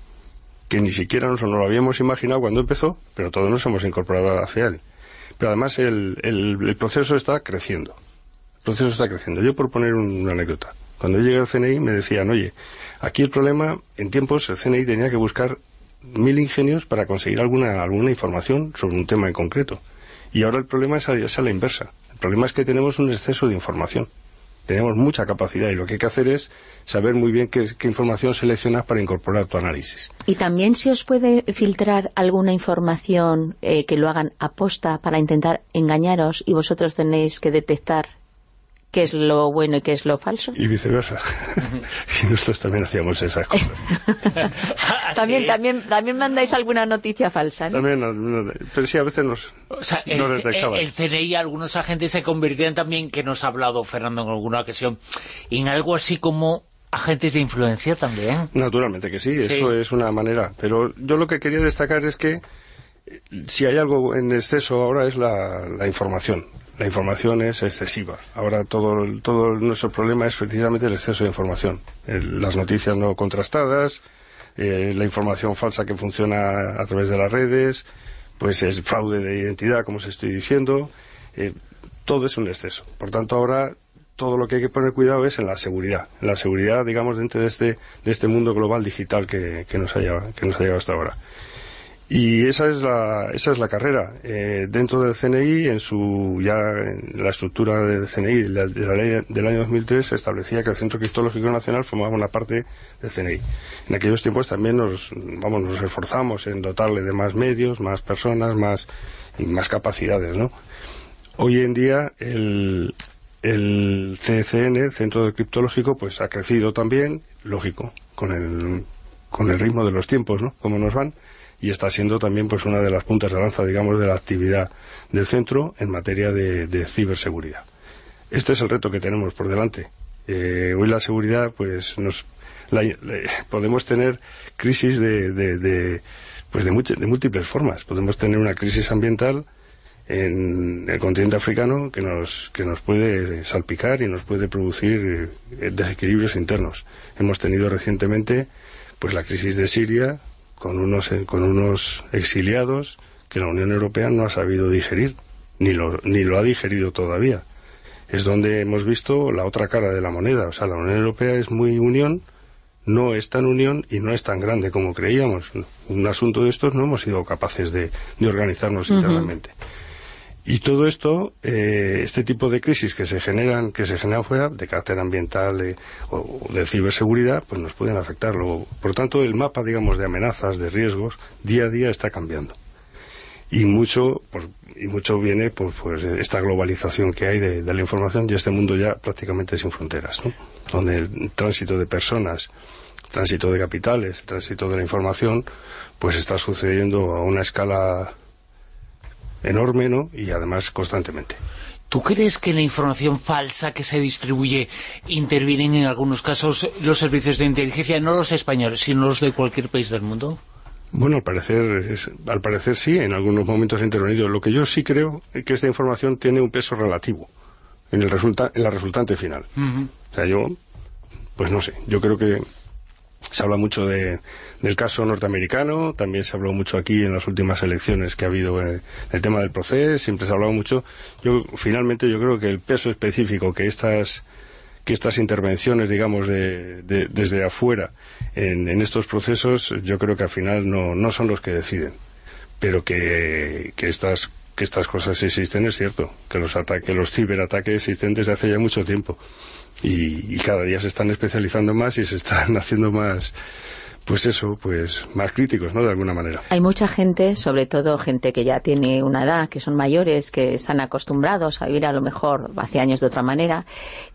Que ni siquiera nos no lo habíamos imaginado cuando empezó, pero todos nos hemos incorporado hacia él. Pero además el, el- proceso está creciendo. El proceso está creciendo. Yo por poner un- una anécdota. Cuando yo llegué al CNI me decían, oye, aquí el problema, en tiempos el CNI tenía que buscar mil ingenios para conseguir alguna, alguna información sobre un tema en concreto. Y ahora el problema es a, es a la inversa. El problema es que tenemos un exceso de información. Tenemos mucha capacidad y lo que hay que hacer es saber muy bien qué, información seleccionar para incorporar tu análisis. Y también se os puede filtrar alguna información eh, que lo hagan aposta para intentar engañaros y vosotros tenéis que detectar qué es lo bueno y qué es lo falso. Y viceversa. <laughs> y nosotros también hacíamos esas cosas. <laughs> También, también, también mandáis alguna noticia falsa, ¿no? También, pero sí, a veces nos, O sea, el, detectaban. el CNI, algunos agentes se convirtieron también, que nos ha hablado Fernando en alguna ocasión, en algo así como agentes de influencia también. Naturalmente que sí, Sí. eso es una manera. Pero yo lo que quería destacar es que eh, si hay algo en exceso ahora es la, la información. La información es excesiva. Ahora todo, el- todo nuestro problema es precisamente el exceso de información. El- las noticias no contrastadas, eh, la información falsa que funciona a través de las redes, pues es fraude de identidad, como os estoy diciendo. eh, todo es un exceso. Por tanto, ahora todo lo que hay que poner cuidado es en la seguridad. En la seguridad, digamos, dentro de este, de este mundo global digital que, que nos, ha llegado, que nos ha llegado hasta ahora. Y esa es la, esa es la carrera. Eh, dentro del CNI, en su ya en la estructura del CNI de la, de la ley del año 2003 se establecía que el Centro Criptológico Nacional formaba una parte del CNI. En aquellos tiempos también nos, vamos, nos esforzamos en dotarle de más medios, más personas, más, y más capacidades, ¿no? Hoy en día el, el CCN, el Centro Criptológico, pues ha crecido también, lógico, con el, con el ritmo de los tiempos, ¿no? Como nos van, y está siendo también pues una de las puntas de lanza, digamos, de la actividad del centro en materia de, ciberseguridad. Este es el reto que tenemos por delante. Eh, hoy la seguridad, pues nos podemos tener crisis de, pues de, de múltiples formas. Podemos tener una crisis ambiental en el continente africano que nos, que nos puede salpicar y nos puede producir eh, desequilibrios internos. Hemos tenido recientemente pues la crisis de Siria con unos, con unos exiliados que la Unión Europea no ha sabido digerir, ni lo, ni lo ha digerido todavía. Es donde hemos visto la otra cara de la moneda. O sea, la Unión Europea es muy unión, no es tan unión y no es tan grande como creíamos. Un asunto de estos no hemos sido capaces de, de organizarnos internamente. Y todo esto, eh, este tipo de crisis que se generan, que se generan fuera, de carácter ambiental o de ciberseguridad, pues nos pueden afectar. Luego, por tanto, el mapa, digamos, de amenazas, de riesgos, día a día está cambiando. Y mucho, pues, y mucho viene por pues, esta globalización que hay de, la información y este mundo ya prácticamente sin fronteras, ¿no? Donde el tránsito de personas, tránsito de capitales, tránsito de la información, pues está sucediendo a una escala enorme, ¿no? Y además constantemente. ¿Tú crees que la información falsa que se distribuye intervienen en algunos casos los servicios de inteligencia, no los españoles, sino los de cualquier país del mundo? Bueno, al parecer, es- al parecer sí, en algunos momentos ha intervenido. Lo que yo sí creo es que esta información tiene un peso relativo en, el resulta, en la resultante final. O sea, yo, pues no sé, yo creo que se habla mucho de, del caso norteamericano, también se habló mucho aquí en las últimas elecciones que ha habido eh, el tema del proceso, siempre se ha hablado mucho. Yo, finalmente, yo creo que el peso específico que estas que estas intervenciones, digamos, de, de- desde afuera en, estos procesos, yo creo que al final no, no son los que deciden. Pero que, que estas que estas cosas existen es cierto, que los ataques, los ciberataques existen desde hace ya mucho tiempo y, y cada día se están especializando más y se están <laughs> haciendo más, pues eso, pues más críticos, ¿no? De alguna manera. Hay mucha gente, sobre todo gente que ya tiene una edad, que son mayores, que están acostumbrados a vivir a lo mejor hace años de otra manera,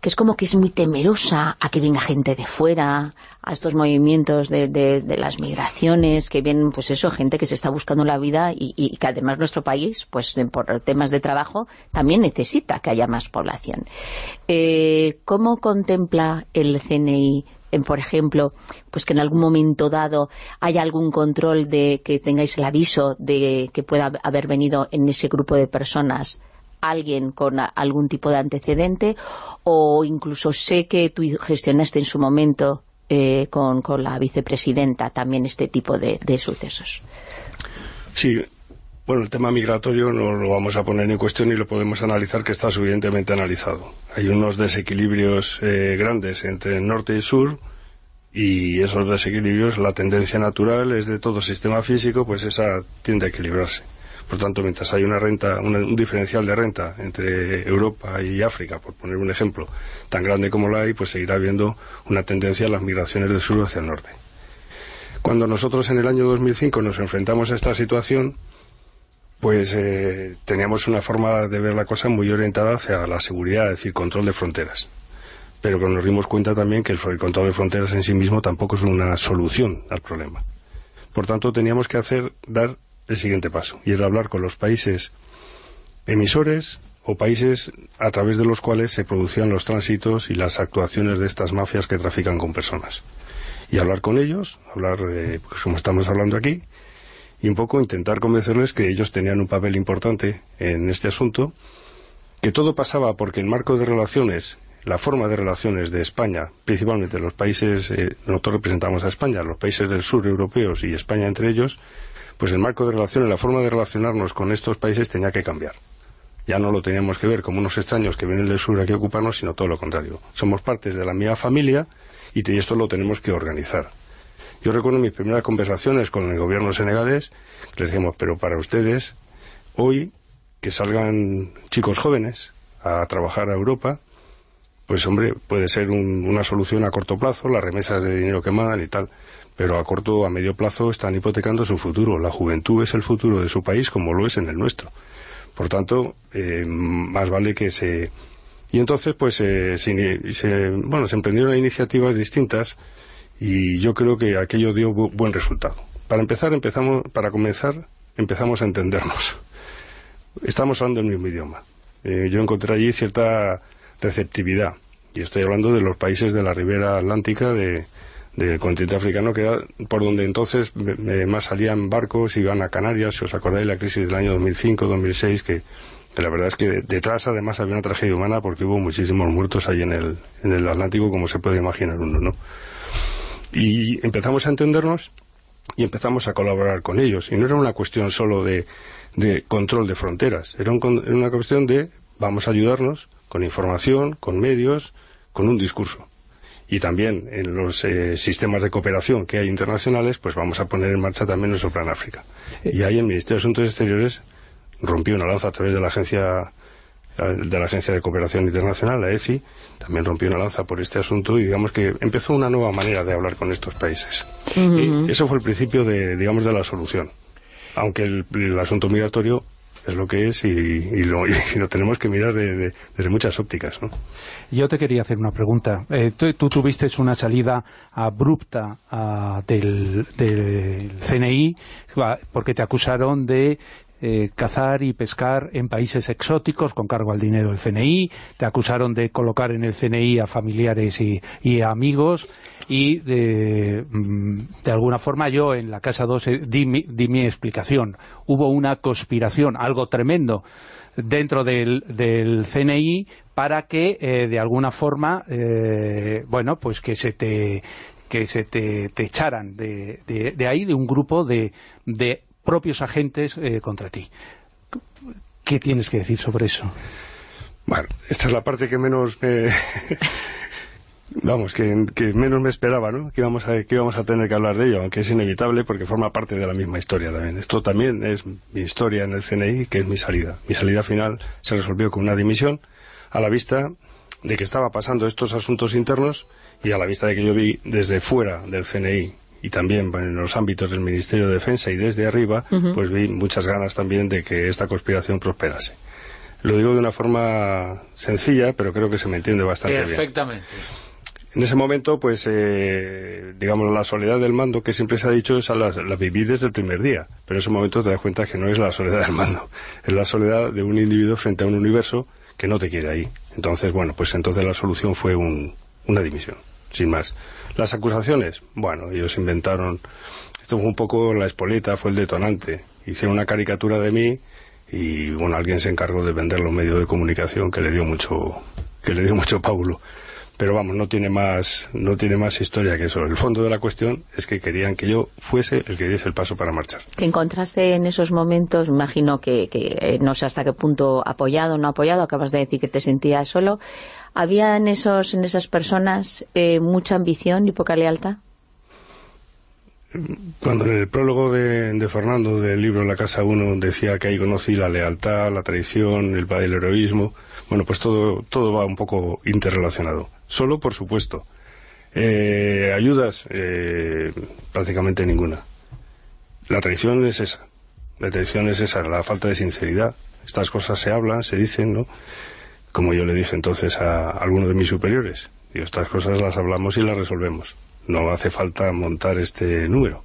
que es como que es muy temerosa a que venga gente de fuera, a estos movimientos de, de- de las migraciones, que vienen, pues eso, gente que se está buscando la vida y, y que además nuestro país, pues por temas de trabajo, también necesita que haya más población. Eh, ¿Cómo contempla el CNI en, por ejemplo, pues que en algún momento dado haya algún control de que tengáis el aviso de que pueda haber venido en ese grupo de personas alguien con algún tipo de antecedente o incluso sé que tú gestionaste en su momento eh, con, con la vicepresidenta también este tipo de, de sucesos. Sí, bueno, el tema migratorio no lo vamos a poner en cuestión y lo podemos analizar, que está suficientemente analizado. Hay unos desequilibrios eh, grandes entre el norte y el sur, y esos desequilibrios, la tendencia natural es de todo sistema físico, pues esa tiende a equilibrarse. Por tanto, mientras hay una renta, una- un diferencial de renta entre Europa y África, por poner un ejemplo, tan grande como la hay, pues seguirá habiendo una tendencia a las migraciones del sur hacia el norte. Cuando nosotros en el año 2005 nos enfrentamos a esta situación, pues eh, teníamos una forma de ver la cosa muy orientada hacia la seguridad, es decir, control de fronteras. Pero que nos dimos cuenta también que el, control de fronteras en sí mismo tampoco es una solución al problema. Por tanto, teníamos que hacer, dar el siguiente paso, y era hablar con los países emisores o países a través de los cuales se producían los tránsitos y las actuaciones de estas mafias que trafican con personas. Y hablar con ellos, hablar, eh, pues como estamos hablando aquí, y un poco intentar convencerles que ellos tenían un papel importante en este asunto, que todo pasaba porque el marco de relaciones, la forma de relaciones de España, principalmente los países, eh, nosotros representamos a España, los países del sur europeos y España entre ellos, pues el marco de relaciones, la forma de relacionarnos con estos países tenía que cambiar. Ya no lo teníamos que ver como unos extraños que vienen del sur aquí a ocuparnos, sino todo lo contrario. Somos partes de la misma familia y esto lo tenemos que organizar. Yo recuerdo mis primeras conversaciones con el gobierno senegalés, que les decíamos, pero para ustedes, hoy, que salgan chicos jóvenes a trabajar a Europa, pues hombre, puede ser un- una solución a corto plazo, las remesas de dinero que mandan y tal, pero a corto, a medio plazo están hipotecando su futuro. La juventud es el futuro de su país como lo es en el nuestro. Por tanto, eh, más vale que se... Y entonces, pues, eh, se, se- bueno, se emprendieron iniciativas distintas y yo creo que aquello dio bu- buen resultado. Para empezar, empezamos, para comenzar, empezamos a entendernos. Estamos hablando el mismo idioma. Eh, yo encontré allí cierta receptividad. Y estoy hablando de los países de la ribera atlántica de, del continente africano, que era por donde entonces más salían barcos, iban a Canarias, si os acordáis la crisis del año 2005-2006, que, que la verdad es que de- detrás además había una tragedia humana porque hubo muchísimos muertos ahí en el, en el Atlántico, como se puede imaginar uno, ¿no? Y empezamos a entendernos y empezamos a colaborar con ellos. Y no era una cuestión solo de, de control de fronteras, era, un era una cuestión de vamos a ayudarnos con información, con medios, con un discurso. Y también en los eh, sistemas de cooperación que hay internacionales, pues vamos a poner en marcha también nuestro plan África. Y ahí el Ministerio de Asuntos Exteriores rompió una lanza a través de la agencia de la Agencia de Cooperación Internacional, la ECI, también rompió una lanza por este asunto y digamos que empezó una nueva manera de hablar con estos países. Y eso fue el principio de, digamos, de la solución. Aunque el, el asunto migratorio es lo que es y, y lo, <laughs> y lo tenemos que mirar de- de- desde muchas ópticas, ¿no? Yo te quería hacer una pregunta. Eh, tú, tú tuviste una salida abrupta ah, del, del CNI ah, porque te acusaron de eh, cazar y pescar en países exóticos con cargo al dinero del CNI, te acusaron de colocar en el CNI a familiares y, amigos y de, mm, de alguna forma yo en la Casa 2 eh, di mi, di mi explicación. Hubo una conspiración, algo tremendo dentro del, CNI para que eh, de alguna forma eh, bueno pues que se te que se te, te echaran de, de- de ahí de un grupo de, de propios agentes eh, contra ti ¿qué tienes que decir sobre eso? Bueno, esta es la parte que menos me... <laughs> Vamos, que, menos me esperaba, ¿no? Que íbamos, a, que íbamos a tener que hablar de ello, aunque es inevitable porque forma parte de la misma historia también. Esto también es mi historia en el CNI, que es mi salida. Mi salida final se resolvió con una dimisión a la vista de que estaba pasando estos asuntos internos y a la vista de que yo vi desde fuera del CNI y también en los ámbitos del Ministerio de Defensa y desde arriba, pues vi muchas ganas también de que esta conspiración prosperase. Lo digo de una forma sencilla, pero creo que se me entiende bastante bien. Perfectamente. En ese momento, pues, eh, digamos, la soledad del mando, que siempre se ha dicho, esa la, la viví desde el primer día. Pero en ese momento te das cuenta que no es la soledad del mando, es la soledad de un individuo frente a un universo que no te quiere ahí. Entonces, bueno, pues entonces la solución fue un- una dimisión, sin más. Las acusaciones, bueno, ellos inventaron, esto fue un poco la espoleta, fue el detonante. Hicieron una caricatura de mí y, bueno, alguien se encargó de vender los medios de comunicación que le dio mucho, que le dio mucho pábulo pero vamos, no tiene más no tiene más historia que eso. El fondo de la cuestión es que querían que yo fuese el que diese el paso para marchar. ¿Te encontraste en esos momentos, me imagino que, que, eh, no sé hasta qué punto apoyado o no apoyado, acabas de decir que te sentías solo, ¿había en, esos, en esas personas eh, mucha ambición y poca lealtad? Cuando en el prólogo de, Fernando del libro La Casa 1 decía que ahí conocí la lealtad, la traición, el, el heroísmo, bueno, pues todo, todo va un poco interrelacionado. Solo, por supuesto. Eh, ayudas, eh, prácticamente ninguna. La traición es esa. La traición es esa, la falta de sinceridad. Estas cosas se hablan, se dicen, ¿no? Como yo le dije entonces a alguno de mis superiores. Y estas cosas las hablamos y las resolvemos. No hace falta montar este número.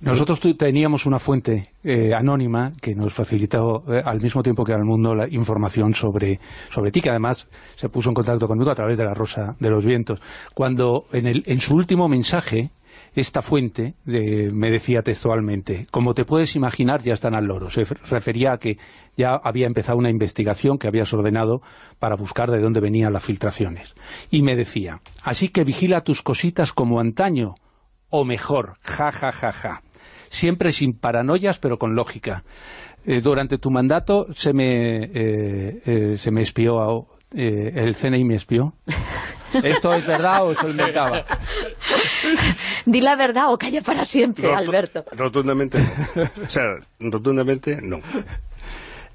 Nosotros teníamos una fuente eh, anónima que nos facilitó eh, al mismo tiempo que al mundo la información sobre, sobre ti, que además se puso en contacto conmigo a través de la Rosa de los Vientos. Cuando en, el, en su último mensaje, esta fuente eh, me decía textualmente, como te puedes imaginar, ya están al loro. Se refería a que ya había empezado una investigación que habías ordenado para buscar de dónde venían las filtraciones. Y me decía, así que vigila tus cositas como antaño, o mejor, ja, ja, ja, ja. Siempre sin paranoias, pero con lógica. Eh, durante tu mandato se me, eh, eh, se me espió, a- el CNI me espió. <laughs> ¿Esto es verdad o se lo inventaba? <laughs> Di la verdad o calla para siempre, Rotu- Alberto. Rotundamente no. O sea, rotundamente no.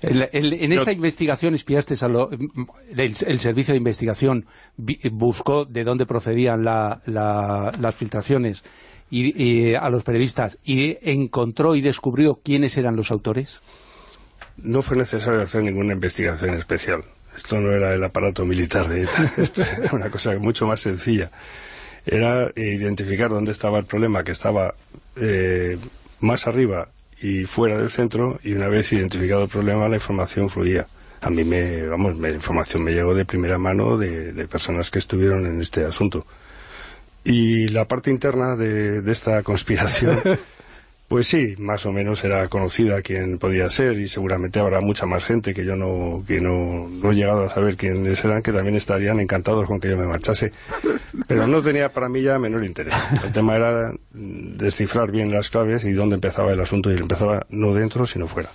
El- el- en esta No. investigación espiaste a lo- el, el servicio de investigación vi- buscó de dónde procedían la- la- las filtraciones y, y a los periodistas y encontró y descubrió quiénes eran los autores. No fue necesario hacer ninguna investigación especial. Esto no era el aparato militar de ETA. <laughs> Esto era una cosa mucho más sencilla. Era eh, identificar dónde estaba el problema, que estaba eh, más arriba y fuera del centro, y una vez identificado el problema, la información fluía. A mí me, vamos, la información me llegó de primera mano de, personas que estuvieron en este asunto. Y la parte interna de esta conspiración, <laughs> pues sí, más o menos era conocida quién podía ser y seguramente habrá mucha más gente que yo no, que no, no he llegado a saber quiénes eran, que también estarían encantados con que yo me marchase. Pero no tenía para mí ya menor interés. El tema era descifrar bien las claves y dónde empezaba el asunto y empezaba no dentro sino fuera.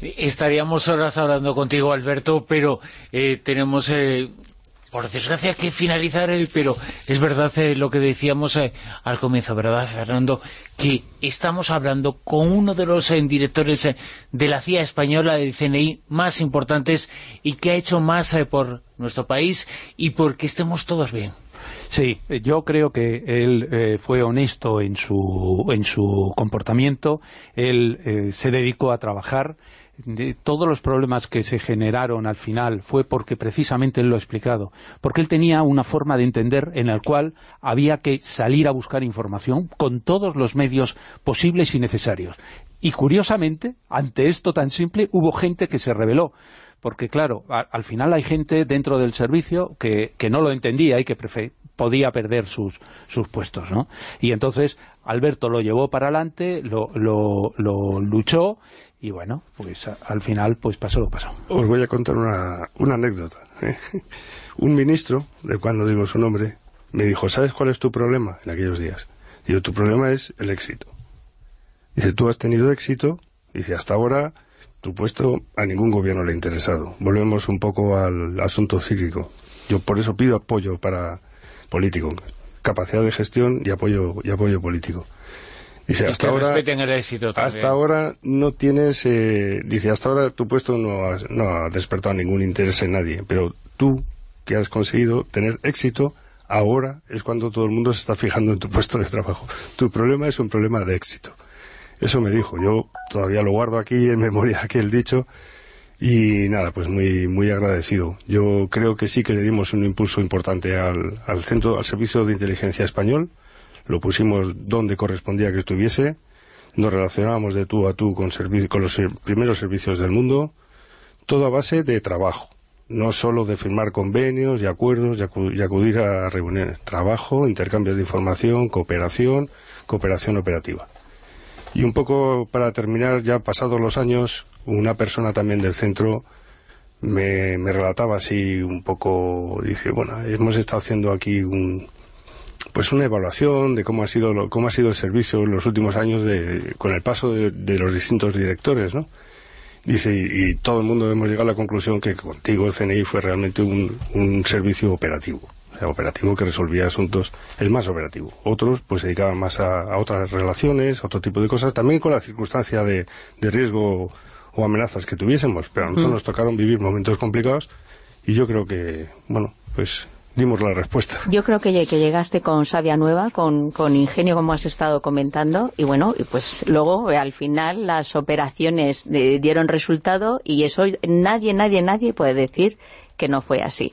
Estaríamos horas hablando contigo, Alberto, pero eh, tenemos eh, por desgracia que finalizar, eh, pero es verdad eh, lo que decíamos eh, al comienzo, ¿verdad, Fernando? Que estamos hablando con uno de los directores de la CIA española, del CNI, más importantes y que ha hecho más por nuestro país y porque estemos todos bien. Sí, yo creo que él eh, fue honesto en su, en su comportamiento, él eh, se dedicó a trabajar, de todos los problemas que se generaron al final fue porque precisamente él lo ha explicado, porque él tenía una forma de entender en la cual había que salir a buscar información con todos los medios posibles y necesarios. Y curiosamente, ante esto tan simple, hubo gente que se rebeló porque claro, al final hay gente dentro del servicio que, que no lo entendía y que podía perder sus, sus puestos, ¿no? Y entonces Alberto lo llevó para adelante, lo, lo, lo luchó y bueno, pues al final pues pasó lo que pasó. Os voy a contar una, anécdota. ¿eh? Un ministro, de cual no digo su nombre, me dijo, ¿sabes cuál es tu problema en aquellos días? Digo, tu problema es el éxito. Dice, tú has tenido éxito, dice, hasta ahora tu puesto a ningún gobierno le ha interesado. Volvemos un poco al asunto cívico. Yo por eso pido apoyo para político, capacidad de gestión y apoyo y apoyo político. Dice, hasta que ahora el éxito hasta ahora no tienes, eh, dice, hasta ahora tu puesto no ha, no ha despertado ningún interés en nadie, pero tú que has conseguido tener éxito, ahora es cuando todo el mundo se está fijando en tu puesto de trabajo. Tu problema es un problema de éxito. Eso me dijo, yo todavía lo guardo aquí en memoria aquel dicho y nada, pues muy muy agradecido. Yo creo que sí que le dimos un impulso importante al, al centro, al servicio de inteligencia español, lo pusimos donde correspondía que estuviese, nos relacionábamos de tú a tú con, con los primeros servicios del mundo, todo a base de trabajo, no solo de firmar convenios y acuerdos y, acu- y acudir a reuniones, trabajo, intercambio de información, cooperación, cooperación operativa. Y un poco para terminar, ya pasados los años, una persona también del centro me, me relataba así un poco, dice, bueno, hemos estado haciendo aquí un, pues una evaluación de cómo ha sido lo- cómo ha sido el servicio en los últimos años de, con el paso de, de los distintos directores, ¿no? Dice, y, y todo el mundo hemos llegado a la conclusión que contigo el CNI fue realmente un, un servicio operativo. O sea, operativo que resolvía asuntos, el más operativo. Otros pues se dedicaban más a, a otras relaciones, a otro tipo de cosas, también con la circunstancia de, de riesgo o amenazas que tuviésemos, pero a nosotros Mm. nos tocaron vivir momentos complicados y yo creo que, bueno, pues dimos la respuesta. Yo creo que, que llegaste con savia nueva, con, con ingenio, como has estado comentando, y bueno, y pues luego eh, al final las operaciones eh, dieron resultado y eso nadie, nadie, nadie puede decir que no fue así.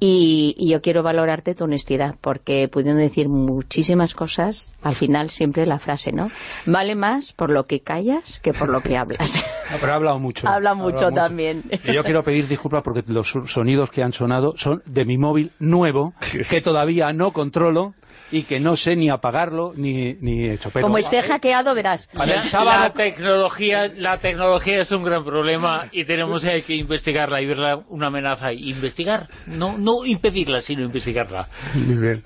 Y, y yo quiero valorarte tu honestidad, porque pudiendo decir muchísimas cosas, al final siempre la frase, ¿no? Vale más por lo que callas que por lo que hablas. <laughs> No, pero ha hablado mucho. Habla mucho también. Y yo quiero pedir disculpas porque los so- sonidos que han sonado son de mi móvil nuevo, que todavía no controlo y que no sé ni apagarlo ni, ni hecho. Pero, Como esté hackeado, verás. Para el La- sábado- la tecnología la tecnología es un gran problema y tenemos que investigarla y verla una amenaza investigar no no impedirla sino investigarla Muy bien.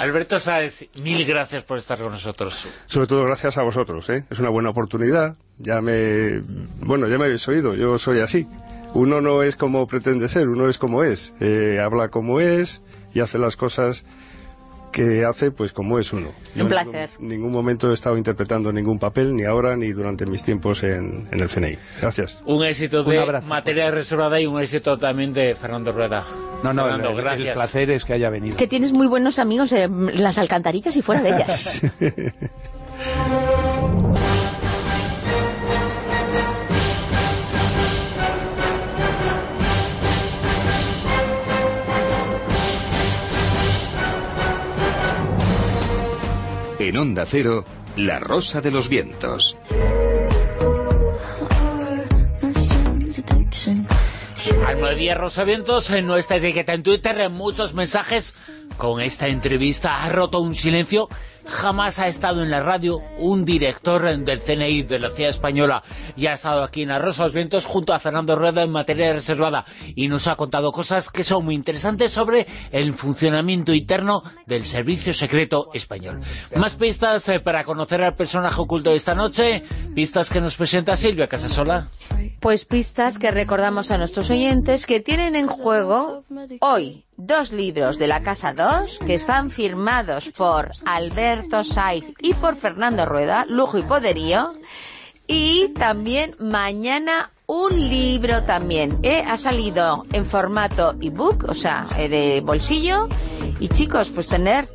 Alberto Sáez mil gracias por estar con nosotros Sobre todo gracias a vosotros, ¿eh? Es una buena oportunidad. Ya me... Bueno, ya me habéis oído, yo soy así. Uno no es como pretende ser, uno es como es. Eh, habla como es y hace las cosas que hace pues como es uno. Yo Un en placer. ningún, ningún momento he estado interpretando ningún papel, ni ahora ni durante mis tiempos en, en el CNI. Gracias. un éxito Un de abrazo. materia reservada y un éxito también de Fernando Rueda No, no, Fernando, el, el gracias placer es que haya venido. que tienes muy buenos amigos en las alcantarillas y fuera de ellas. <laughs> <laughs> Onda Cero, La Rosa de los Vientos. Almohadilla Rosavientos en nuestra etiqueta en Twitter en muchos mensajes con esta entrevista ha roto un silencio jamás ha estado en la radio un director del CNI de la CIA Española. Y ha estado aquí en la Rosa de los Vientos junto a Fernando Rueda en materia reservada y nos ha contado cosas que son muy interesantes sobre el funcionamiento interno del Servicio Secreto Español. Más pistas eh, para conocer al personaje oculto de esta noche. Pistas que nos presenta Silvia Casasola. Pues pistas que recordamos a nuestros oyentes que tienen en juego hoy dos libros de la Casa 2 que están firmados por Alberto Saiz y por Fernando Rueda, Lujo y Poderío. Y también mañana un libro también. ¿eh? Ha salido en formato ebook, o sea, eh, de bolsillo. Y chicos, pues tener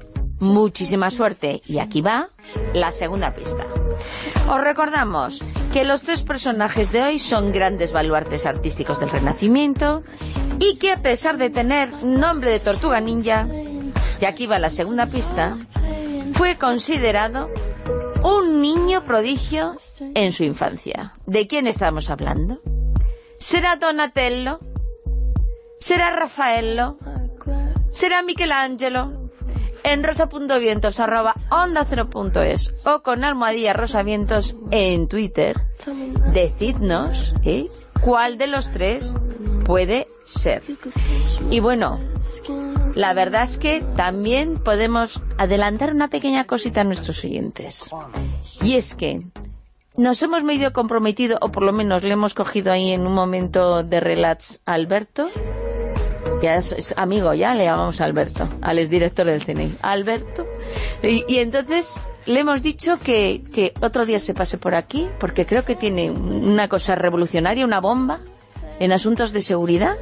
muchísima suerte. Y aquí va la segunda pista. Os recordamos que los tres personajes de hoy son grandes baluartes artísticos del Renacimiento y que a pesar de tener nombre de tortuga ninja, y aquí va la segunda pista, fue considerado un niño prodigio en su infancia. ¿De quién estamos hablando? ¿Será Donatello? ¿Será Raffaello? ¿Será Michelangelo? En rosa.vientos arroba onda cero punto es o con almohadilla rosavientos en Twitter. Decidnos ¿eh? cuál de los tres puede ser. Y bueno, la verdad es que también podemos adelantar una pequeña cosita a nuestros oyentes. Y es que nos hemos medio comprometido, o por lo menos le hemos cogido ahí en un momento de relax a Alberto. Ya es, amigo, ya le llamamos Alberto, al exdirector del CNI. Alberto. Y, entonces le hemos dicho que, que otro día se pase por aquí, porque creo que tiene una cosa revolucionaria, una bomba en asuntos de seguridad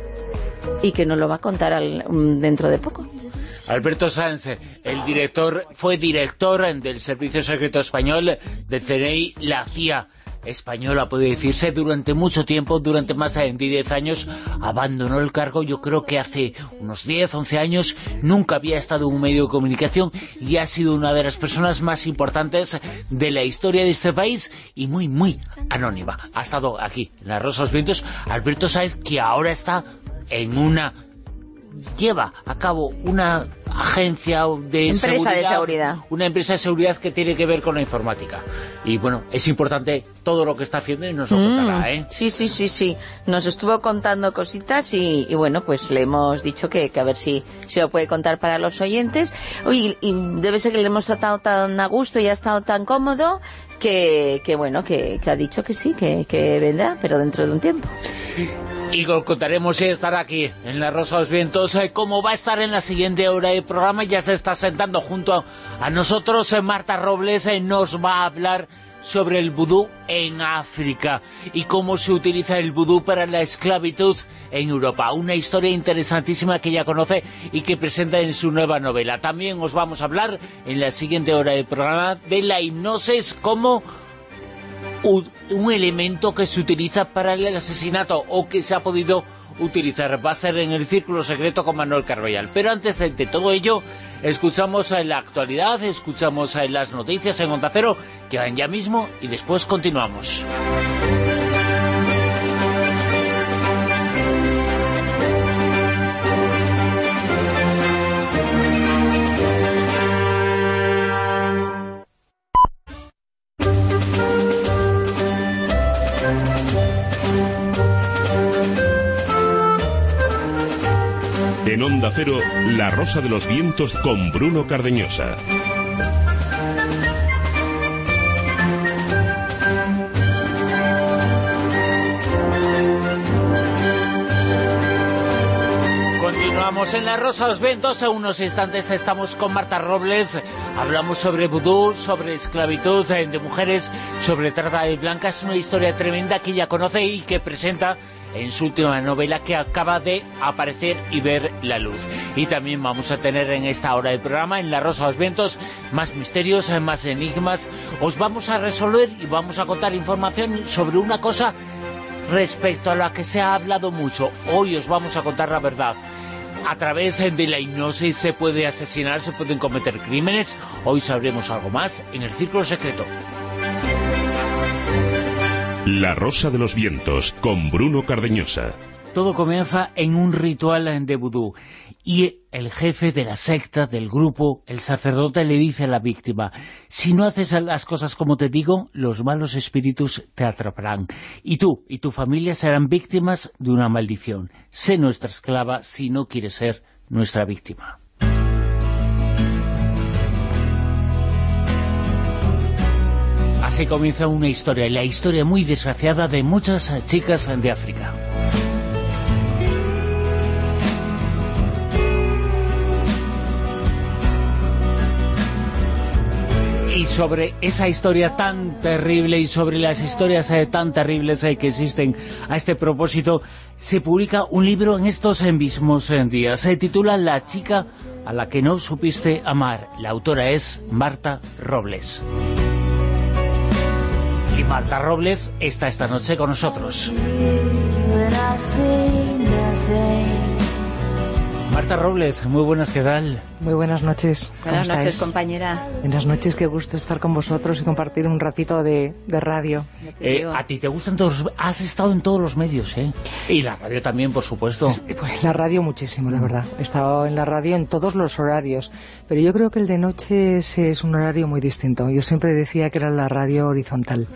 y que nos lo va a contar al- dentro de poco. Alberto Sáenz, el director, fue director del Servicio Secreto Español del CNI, la CIA española, puede decirse, durante mucho tiempo, durante más de 10 años, abandonó el cargo, yo creo que hace unos 10, 11 años, nunca había estado en un medio de comunicación y ha sido una de las personas más importantes de la historia de este país y muy, muy anónima. Ha estado aquí, en la Rosa de los Vientos, Alberto Sáenz, que ahora está en una lleva a cabo una agencia de Empresa de seguridad. una empresa de seguridad que tiene que ver con la informática. Y bueno, es importante todo lo que está haciendo y nos lo contará, Mm, ¿eh? Sí, sí, sí, sí. Nos estuvo contando cositas y, y bueno, pues le hemos dicho que, que a ver si se lo puede contar para los oyentes. Uy, y debe ser que le hemos tratado tan a gusto y ha estado tan cómodo que, que bueno, que, que ha dicho que sí, que, que vendrá, pero dentro de un tiempo. Y os contaremos si estará aquí en la Rosa de los Vientos, eh, cómo va a estar en la siguiente hora de programa. Ya se está sentando junto a, a nosotros eh, Marta Robles, eh, nos va a hablar sobre el vudú en África y cómo se utiliza el vudú para la esclavitud en Europa. Una historia interesantísima que ella conoce y que presenta en su nueva novela. También os vamos a hablar en la siguiente hora de programa de la hipnosis como un, elemento que se utiliza para el asesinato o que se ha podido utilizar. Va a ser en el Círculo Secreto con Manuel Carvallal. Pero antes de, todo ello, escuchamos en la actualidad, escuchamos en las noticias en Onda que van ya mismo y después continuamos. La Rosa de los Vientos con Bruno Cardeñosa. Continuamos en la Rosa de los Vientos. En unos instantes estamos con Marta Robles. Hablamos sobre vudú, sobre esclavitud eh, de mujeres, sobre trata de blancas. Una historia tremenda que ella conoce y que presenta en su última novela que acaba de aparecer y ver la luz. Y también vamos a tener en esta hora del programa, en La Rosa de los Vientos, más misterios, eh, más enigmas. Os vamos a resolver y vamos a contar información sobre una cosa respecto a la que se ha hablado mucho. Hoy os vamos a contar la verdad. A través de la hipnosis se puede asesinar, se pueden cometer crímenes. Hoy sabremos algo más en el Círculo Secreto. La Rosa de los Vientos con Bruno Cardeñosa. Todo comienza en un ritual de vudú y el jefe de la secta, del grupo, el sacerdote le dice a la víctima si no haces las cosas como te digo, los malos espíritus te atraparán y tú y tu familia serán víctimas de una maldición. Sé nuestra esclava si no quieres ser nuestra víctima. Así comienza una historia, la historia muy desgraciada de muchas chicas de África. Y sobre esa historia tan terrible y sobre las historias eh, tan terribles eh, que existen a este propósito, se publica un libro en estos mismos eh, días. Se titula La chica a la que no supiste amar. La autora es Marta Robles. Y Marta Robles está esta noche con nosotros. Marta Robles, muy buenas, ¿qué tal? Muy buenas noches. Buenas ¿Cómo noches, estáis? compañera. Buenas noches, qué gusto estar con vosotros y compartir un ratito de, de radio. Eh, a ti te gustan todos, has estado en todos los medios, ¿eh? Y la radio también, por supuesto. Pues la radio muchísimo, la verdad. He estado en la radio en todos los horarios, pero yo creo que el de noche es, es un horario muy distinto. Yo siempre decía que era la radio horizontal,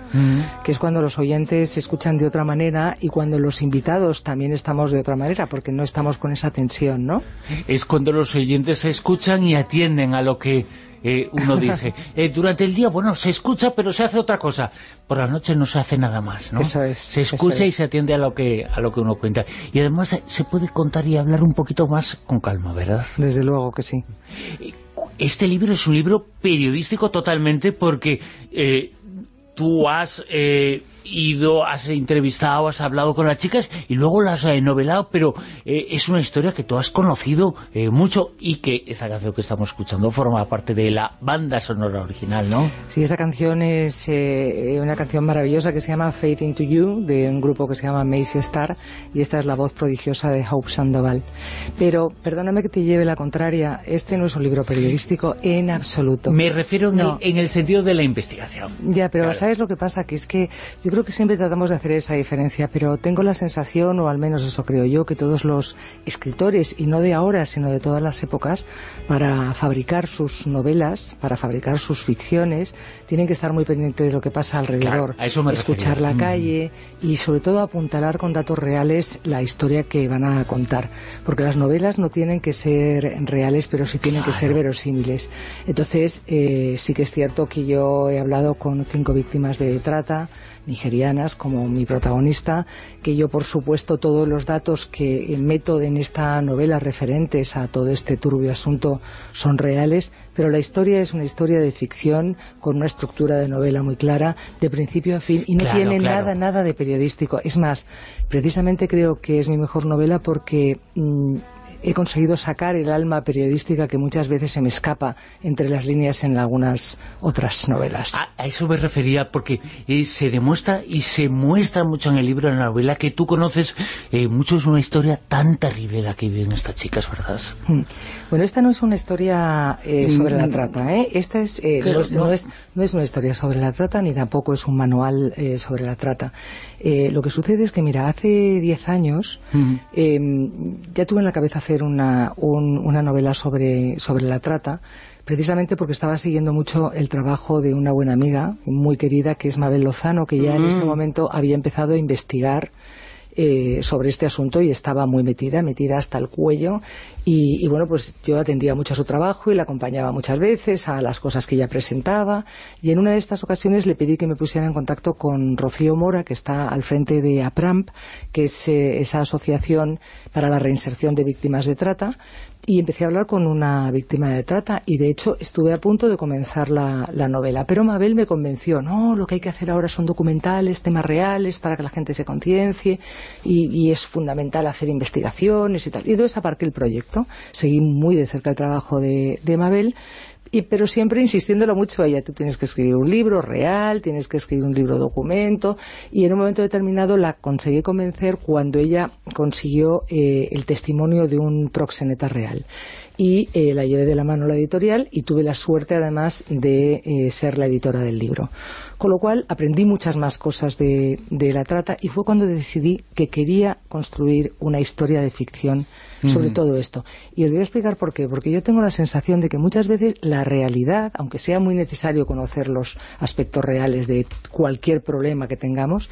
que es cuando los oyentes se escuchan de otra manera y cuando los invitados también estamos de otra manera, porque no estamos con esa tensión, ¿no? Es cuando los oyentes se escuchan y atienden a lo que eh, uno <laughs> dice. Eh, durante el día, bueno, se escucha, pero se hace otra cosa. Por la noche no se hace nada más, ¿no? Eso es, Se eso escucha y se atiende a lo que a lo que uno cuenta. Y además eh, se puede contar y hablar un poquito más con calma, ¿verdad? Desde luego que sí. Este libro es un libro periodístico totalmente porque eh, tú has ido, has entrevistado, has hablado con las chicas y luego las has eh, novelado, pero eh, es una historia que tú has conocido eh, mucho y que esta canción que estamos escuchando forma parte de la banda sonora original, ¿no? Sí, esta canción es eh, una canción maravillosa que se llama Faith into You, de un grupo que se llama Macy Star, y esta es la voz prodigiosa de Hope Sandoval. Pero, perdóname que te lleve la contraria, este no es un libro periodístico en absoluto. Me refiero en, No. el, en el sentido de la investigación. Ya, pero Claro. ¿sabes lo que pasa? Que es que yo creo que siempre tratamos de hacer esa diferencia, pero tengo la sensación, o al menos eso creo yo, que todos los escritores, y no de ahora, sino de todas las épocas, para fabricar sus novelas, para fabricar sus ficciones, tienen que estar muy pendientes de lo que pasa alrededor, Claro, a eso me escuchar refería. la Mm. calle y sobre todo apuntalar con datos reales la historia que van a contar, porque las novelas no tienen que ser reales, pero sí tienen que ser verosímiles. Entonces, eh, sí que es cierto que yo he hablado con cinco víctimas de trata nigerianas como mi protagonista, que yo por supuesto todos los datos que meto en esta novela referentes a todo este turbio asunto son reales, pero la historia es una historia de ficción con una estructura de novela muy clara, de principio a fin, y no Claro, tiene claro. nada, nada de periodístico. Es más, precisamente creo que es mi mejor novela porque mm, he conseguido sacar el alma periodística que muchas veces se me escapa entre las líneas en algunas otras novelas. A, a eso me refería porque eh, se demuestra y se muestra mucho en el libro, en la novela, que tú conoces eh, mucho, es una historia tan terrible la que viven estas chicas, ¿verdad? Mm. Bueno, esta no es una historia eh, sobre la trata, ¿eh? Esta es, eh, Claro, no, es, no. no es- no es una historia sobre la trata, ni tampoco es un manual eh, sobre la trata. Eh, lo que sucede es que, mira, hace 10 años eh, ya tuve en la cabeza hacer una, un- una novela sobre, sobre la trata, precisamente porque estaba siguiendo mucho el trabajo de una buena amiga, muy querida, que es Mabel Lozano, que ya en ese momento había empezado a investigar eh, sobre este asunto y estaba muy metida, metida hasta el cuello. Y, bueno, pues yo atendía mucho a su trabajo y la acompañaba muchas veces a las cosas que ella presentaba. Y en una de estas ocasiones le pedí que me pusiera en contacto con Rocío Mora, que está al frente de APRAMP, que es eh, esa asociación para la reinserción de víctimas de trata y empecé a hablar con una víctima de trata y de hecho estuve a punto de comenzar la, la novela, pero Mabel me convenció, no, lo que hay que hacer ahora son documentales, temas reales para que la gente se conciencie y, y es fundamental hacer investigaciones y tal. Y entonces aparqué el proyecto, seguí muy de cerca el trabajo de, de Mabel, y, pero siempre insistiéndolo mucho ella, tú tienes que escribir un libro real, tienes que escribir un libro documento, y en un momento determinado la conseguí convencer cuando ella consiguió eh, el testimonio de un proxeneta real. Y eh, la llevé de la mano a la editorial y tuve la suerte además de eh, ser la editora del libro. Con lo cual aprendí muchas más cosas de, de la trata y fue cuando decidí que quería construir una historia de ficción sobre todo esto. Y os voy a explicar por qué. Porque yo tengo la sensación de que muchas veces la realidad, aunque sea muy necesario conocer los aspectos reales de cualquier problema que tengamos,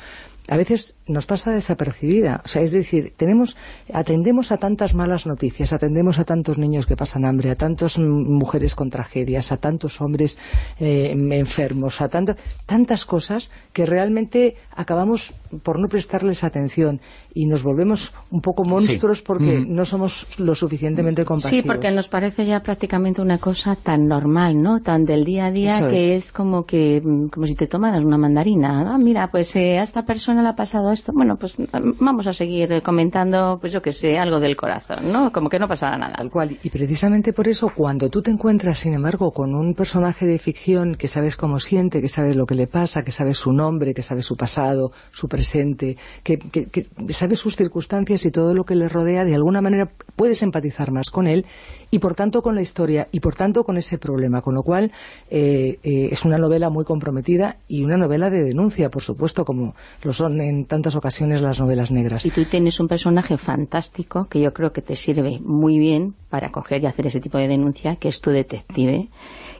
a veces nos pasa desapercibida. O sea, es decir, tenemos, atendemos a tantas malas noticias, atendemos a tantos niños que pasan hambre, a tantas mujeres con tragedias, a tantos hombres eh, enfermos, a tanto, tantas cosas que realmente acabamos por no prestarles atención y nos volvemos un poco monstruos porque Mm. no somos lo suficientemente compasivos. Sí, porque nos parece ya prácticamente una cosa tan normal, ¿no? Tan del día a día Eso que es. es. como que mm, como si te tomaras una mandarina. Ah, mira, pues eh, a esta persona le ha pasado esto. Bueno, pues mm, vamos a seguir eh, comentando, pues yo que sé, algo del corazón, ¿no? Como que no pasaba nada. Tal cual. Y precisamente por eso, cuando tú te encuentras, sin embargo, con un personaje de ficción que sabes cómo siente, que sabes lo que le pasa, que sabes su nombre, que sabes su pasado, su presente, que, que, sabes sus circunstancias y todo lo que le rodea, de alguna manera puedes empatizar más con él y por tanto con la historia y por tanto con ese problema. Con lo cual eh, eh, es una novela muy comprometida y una novela de denuncia, por supuesto, como lo son en tantas ocasiones las novelas negras. Y tú tienes un personaje fantástico que yo creo que te sirve muy bien para coger y hacer ese tipo de denuncia, que es tu detective,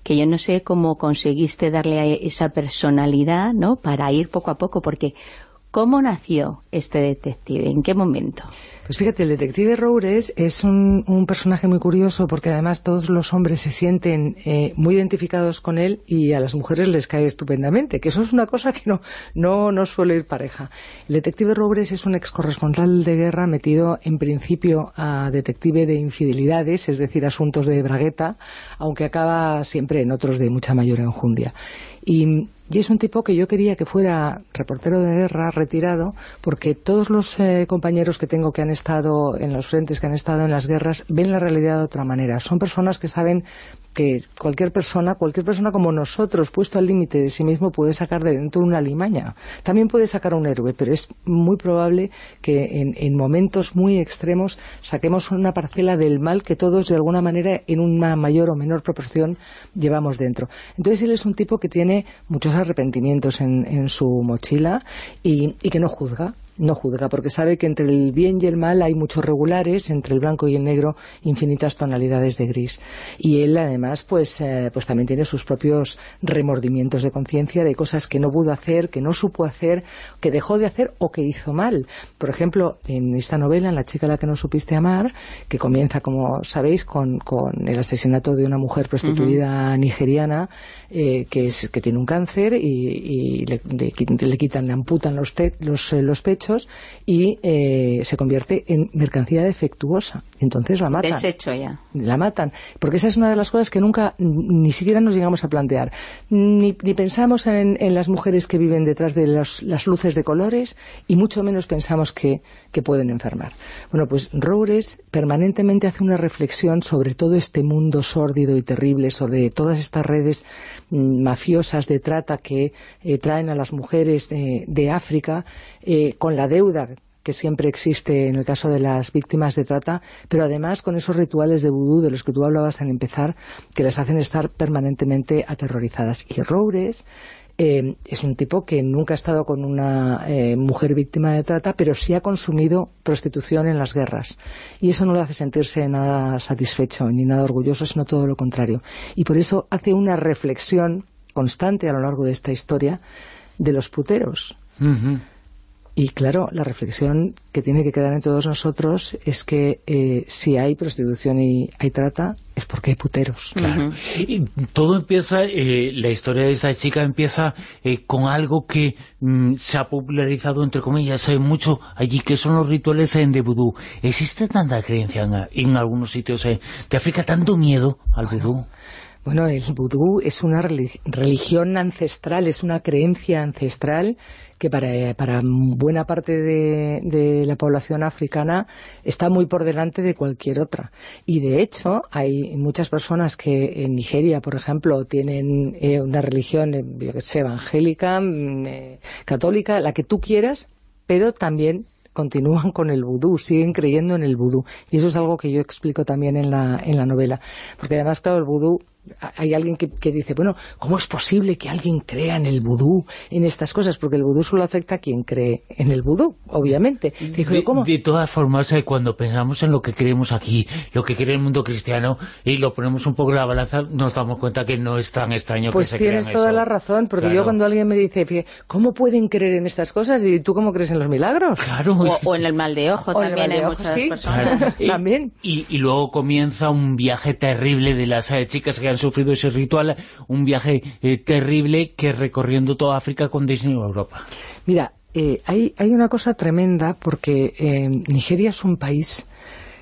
que yo no sé cómo conseguiste darle a esa personalidad, ¿no?, para ir poco a poco, porque ¿cómo nació este detective? ¿En qué momento? Pues fíjate, el detective Roures es un, personaje muy curioso porque además todos los hombres se sienten eh, muy identificados con él y a las mujeres les cae estupendamente, que eso es una cosa que no, no, no suele ir pareja. El detective Roures es un ex corresponsal de guerra metido en principio a detective de infidelidades, es decir, asuntos de bragueta, aunque acaba siempre en otros de mucha mayor enjundia. Y, y es un tipo que yo quería que fuera reportero de guerra retirado porque todos los eh, compañeros que tengo que han estado en los frentes, que han estado en las guerras, ven la realidad de otra manera. Son personas que saben que cualquier persona, cualquier persona como nosotros, puesto al límite de sí mismo, puede sacar de dentro una limaña. También puede sacar a un héroe, pero es muy probable que en, en momentos muy extremos saquemos una parcela del mal que todos, de alguna manera, en una mayor o menor proporción, llevamos dentro. Entonces él es un tipo que tiene muchos arrepentimientos en, en su mochila y, y que no juzga no juzga, porque sabe que entre el bien y el mal hay muchos regulares, entre el blanco y el negro infinitas tonalidades de gris. Y él además pues, eh, pues también tiene sus propios remordimientos de conciencia de cosas que no pudo hacer, que no supo hacer, que dejó de hacer o que hizo mal. Por ejemplo, en esta novela, en La chica a la que no supiste amar, que comienza, como sabéis, con, con el asesinato de una mujer prostituida nigeriana eh, que, es, que tiene un cáncer y, y le, le, le quitan, le amputan los, te, los, los pechos y eh, se convierte en mercancía defectuosa. Entonces la matan. Desecho ya. La matan. Porque esa es una de las cosas que nunca, ni siquiera nos llegamos a plantear. Ni, ni pensamos en, en, las mujeres que viven detrás de los, las luces de colores y mucho menos pensamos que, que pueden enfermar. Bueno, pues Roures permanentemente hace una reflexión sobre todo este mundo sórdido y terrible, sobre todas estas redes mm, mafiosas de trata que eh, traen a las mujeres de, de África eh, con la deuda que siempre existe en el caso de las víctimas de trata, pero además con esos rituales de vudú de los que tú hablabas al empezar, que les hacen estar permanentemente aterrorizadas. Y Roures eh, es un tipo que nunca ha estado con una eh, mujer víctima de trata, pero sí ha consumido prostitución en las guerras. Y eso no le hace sentirse nada satisfecho ni nada orgulloso, sino todo lo contrario. Y por eso hace una reflexión constante a lo largo de esta historia de los puteros. Uh. Y claro, la reflexión que tiene que quedar en todos nosotros es que eh, si hay prostitución y hay trata, es porque hay puteros. Claro. Uh -huh. y todo empieza, eh, la historia de esta chica empieza eh, con algo que mm, se ha popularizado, entre comillas, hay mucho allí, que son los rituales en de vudú. ¿Existe tanta creencia en, en algunos sitios de África, tanto miedo al bueno. vudú? Bueno, el vudú es una religión ancestral, es una creencia ancestral que para, para buena parte de, la población africana está muy por delante de cualquier otra. Y de hecho, hay muchas personas que en Nigeria, por ejemplo, tienen eh, una religión, eh, yo que sé, evangélica, eh, católica, la que tú quieras, pero también continúan con el vudú, siguen creyendo en el vudú. Y eso es algo que yo explico también en la, en la novela. Porque además, claro, el vudú hay alguien que, que, dice, bueno, ¿cómo es posible que alguien crea en el vudú, en estas cosas? Porque el vudú solo afecta a quien cree en el vudú, obviamente. de, ¿cómo? de, todas formas, eh, cuando pensamos en lo que creemos aquí, lo que cree el mundo cristiano, y lo ponemos un poco en la balanza, nos damos cuenta que no es tan extraño pues que se tienes toda la razón, porque claro. yo cuando alguien me dice, ¿cómo pueden creer en estas cosas? Y tú, ¿cómo crees en los milagros? Claro. O, o en el mal de ojo, también hay ojo, muchas sí, personas. Claro. <laughs> también. Y, y, luego comienza un viaje terrible de las eh, chicas que han sufrido ese ritual, un viaje eh, terrible que recorriendo toda África con Disney Europa. Mira, eh, hay, hay una cosa tremenda porque eh, Nigeria es un país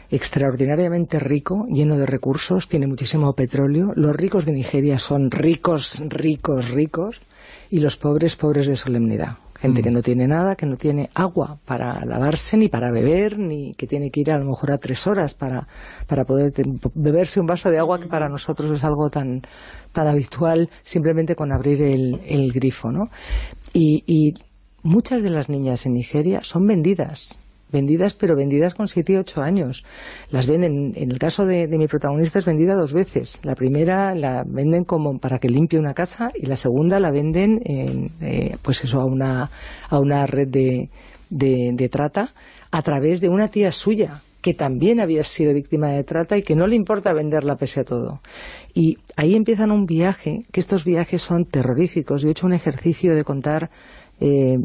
extraordinariamente rico, lleno de recursos, tiene muchísimo petróleo. Los ricos de Nigeria son ricos, ricos, ricos, y los pobres, pobres de solemnidad. Gente mm. que no tiene nada, que no tiene agua para lavarse, ni para beber, ni que tiene que ir a lo mejor a tres horas para, para poder beberse un vaso de agua que para nosotros es algo tan, tan habitual simplemente con abrir el, el grifo, ¿no? Y, y muchas de las niñas en Nigeria son vendidas vendidas, pero vendidas con 7 y 8 años. Las venden, en el caso de, mi protagonista es vendida dos veces. La primera la venden como para que limpie una casa y la segunda la venden en, eh, pues eso, a una, a una red de, de, de trata a través de una tía suya que también había sido víctima de trata y que no le importa venderla pese a todo. Y ahí empiezan un viaje, que estos viajes son terroríficos. Yo he hecho un ejercicio de contar eh,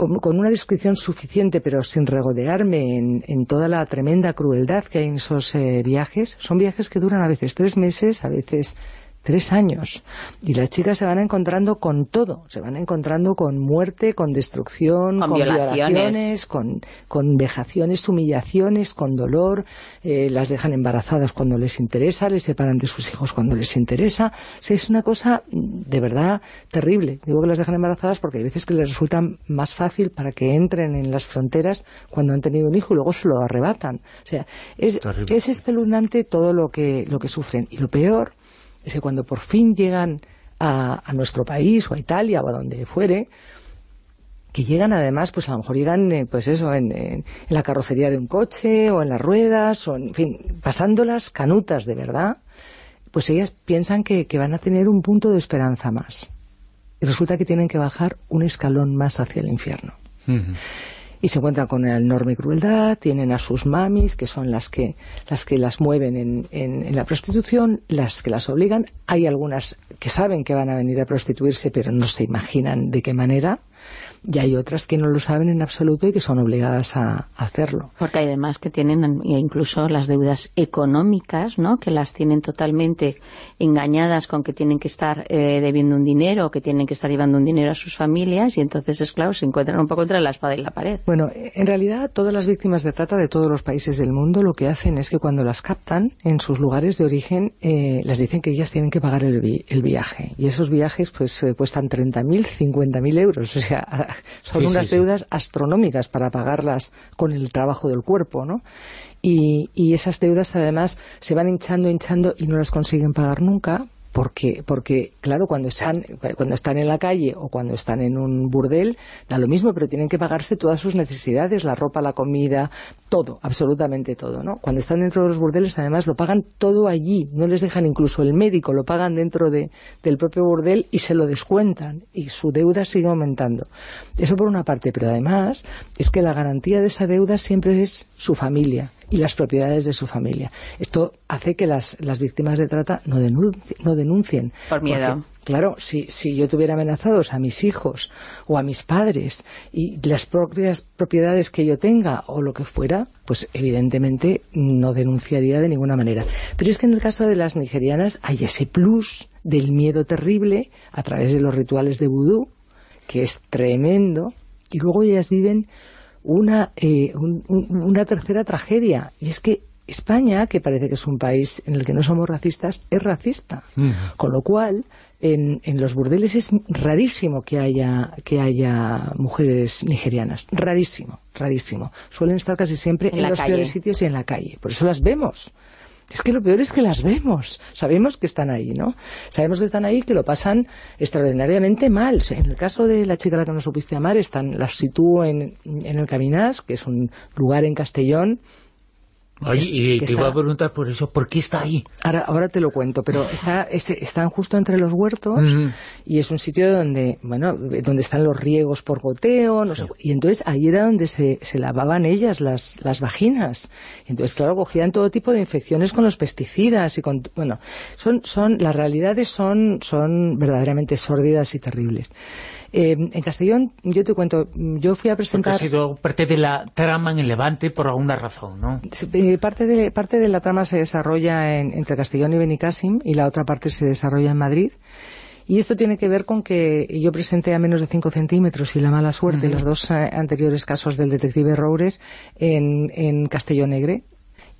con, con, una descripción suficiente, pero sin regodearme en, en, toda la tremenda crueldad que hay en esos eh, viajes. Son viajes que duran a veces tres meses, a veces tres años. Y las chicas se van encontrando con todo. Se van encontrando con muerte, con destrucción, con, con violaciones, violaciones, con, con vejaciones, humillaciones, con dolor. Eh, las dejan embarazadas cuando les interesa, les separan de sus hijos cuando les interesa. O sea, es una cosa de verdad terrible. Digo que las dejan embarazadas porque hay veces que les resulta más fácil para que entren en las fronteras cuando han tenido un hijo y luego se lo arrebatan. O sea, es, es espeluznante todo lo que, lo que sufren. Y lo peor cuando por fin llegan a, nuestro país o a Italia o a donde fuere, que llegan además, pues a lo mejor llegan, eh, pues eso, en, la carrocería de un coche o en las ruedas, o en fin, pasándolas canutas de verdad, pues ellas piensan que, van a tener un punto de esperanza más. Y resulta que tienen que bajar un escalón más hacia el infierno. Y se encuentran con una enorme crueldad, tienen a sus mamis, que son las que las, que las mueven en, en, en, la prostitución, las que las obligan. Hay algunas que saben que van a venir a prostituirse, pero no se imaginan de qué manera. Y hay otras que no lo saben en absoluto y que son obligadas a, a hacerlo. Porque hay demás que tienen incluso las deudas económicas, ¿no? Que las tienen totalmente engañadas con que tienen que estar eh, debiendo un dinero, que tienen que estar llevando un dinero a sus familias y entonces, es claro, se encuentran un poco entre la espada y la pared. Bueno, en realidad todas las víctimas de trata de todos los países del mundo lo que hacen es que cuando las captan en sus lugares de origen eh, les dicen que ellas tienen que pagar el, vi el viaje. Y esos viajes pues eh, cuestan 30.000, 50.000 euros. O sea, <laughs> son sí, unas sí, deudas sí. astronómicas para pagarlas con el trabajo del cuerpo, ¿no? Y, y, esas deudas además se van hinchando, hinchando y no las consiguen pagar nunca porque, porque claro, cuando están, cuando están en la calle o cuando están en un burdel, da lo mismo, pero tienen que pagarse todas sus necesidades, la ropa, la comida, todo, absolutamente todo, ¿no? Cuando están dentro de los burdeles, además, lo pagan todo allí, no les dejan incluso el médico, lo pagan dentro de, del propio burdel y se lo descuentan, y su deuda sigue aumentando. Eso por una parte, pero además, es que la garantía de esa deuda siempre es su familia, y las propiedades de su familia. Esto hace que las, las víctimas de trata no denuncien. No denuncien Por miedo. Porque, claro, si, si yo tuviera amenazados a mis hijos o a mis padres y las propias propiedades que yo tenga o lo que fuera, pues evidentemente no denunciaría de ninguna manera. Pero es que en el caso de las nigerianas hay ese plus del miedo terrible a través de los rituales de vudú, que es tremendo, y luego ellas viven una, eh, un, un, una tercera tragedia, y es que España, que parece que es un país en el que no somos racistas, es racista. Mm. Con lo cual, en, en, los burdeles es rarísimo que haya, que haya mujeres nigerianas. Rarísimo, rarísimo. Suelen estar casi siempre en, en los calle. peores sitios y en la calle. Por eso las vemos. Es que lo peor es que las vemos. Sabemos que están ahí, ¿no? Sabemos que están ahí, que lo pasan extraordinariamente mal. En el caso de la chica a la que no supiste amar, están, las sitúo en, en el Caminás, que es un lugar en Castellón, Oye, y te está- iba a preguntar por eso, ¿por qué está ahí? Ahora, ahora te lo cuento, pero está, es- están justo entre los huertos y es un sitio donde, bueno, donde están los riegos por goteo, no sé, y entonces ahí era donde se, se lavaban ellas las, las vaginas. Y entonces, claro, cogían todo tipo de infecciones con los pesticidas y con, bueno, son, son, las realidades son, son verdaderamente sórdidas y terribles. Eh, en Castellón, yo te cuento, yo fui a Porque presentar... ha sido parte de la trama en el Levante por alguna razón, ¿no? Eh, parte, de, parte de la trama se desarrolla en- entre Castellón y Benicàssim y la otra parte se desarrolla en Madrid. Y esto tiene que ver con que yo presenté a menos de 5 centímetros y la mala suerte, Ujú. los dos eh, anteriores casos del detective Roures en, en Castellón Negre.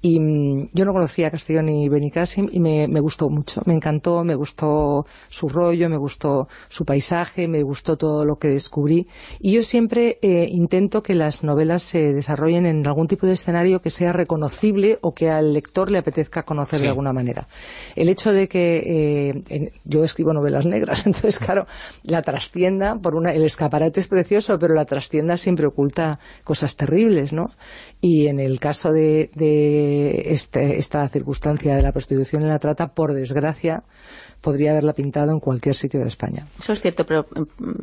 Y mm, yo no conocía Castellón y Benicàssim y me, me gustó mucho, me encantó, me gustó su rollo, me gustó su paisaje, me gustó todo lo que descubrí. Y yo siempre eh, intento que las novelas se desarrollen en algún tipo de escenario que sea reconocible o que al lector le apetezca conocer Sí. de alguna manera. El hecho de que eh, en- yo escribo novelas negras, <laughs> entonces claro, la trastienda, por una, el escaparate es precioso, pero la trastienda siempre oculta cosas terribles, ¿no? Y en el caso de, de este- esta circunstancia de la prostitución y la trata, por desgracia, podría haberla pintado en cualquier sitio de España. Eso es cierto, pero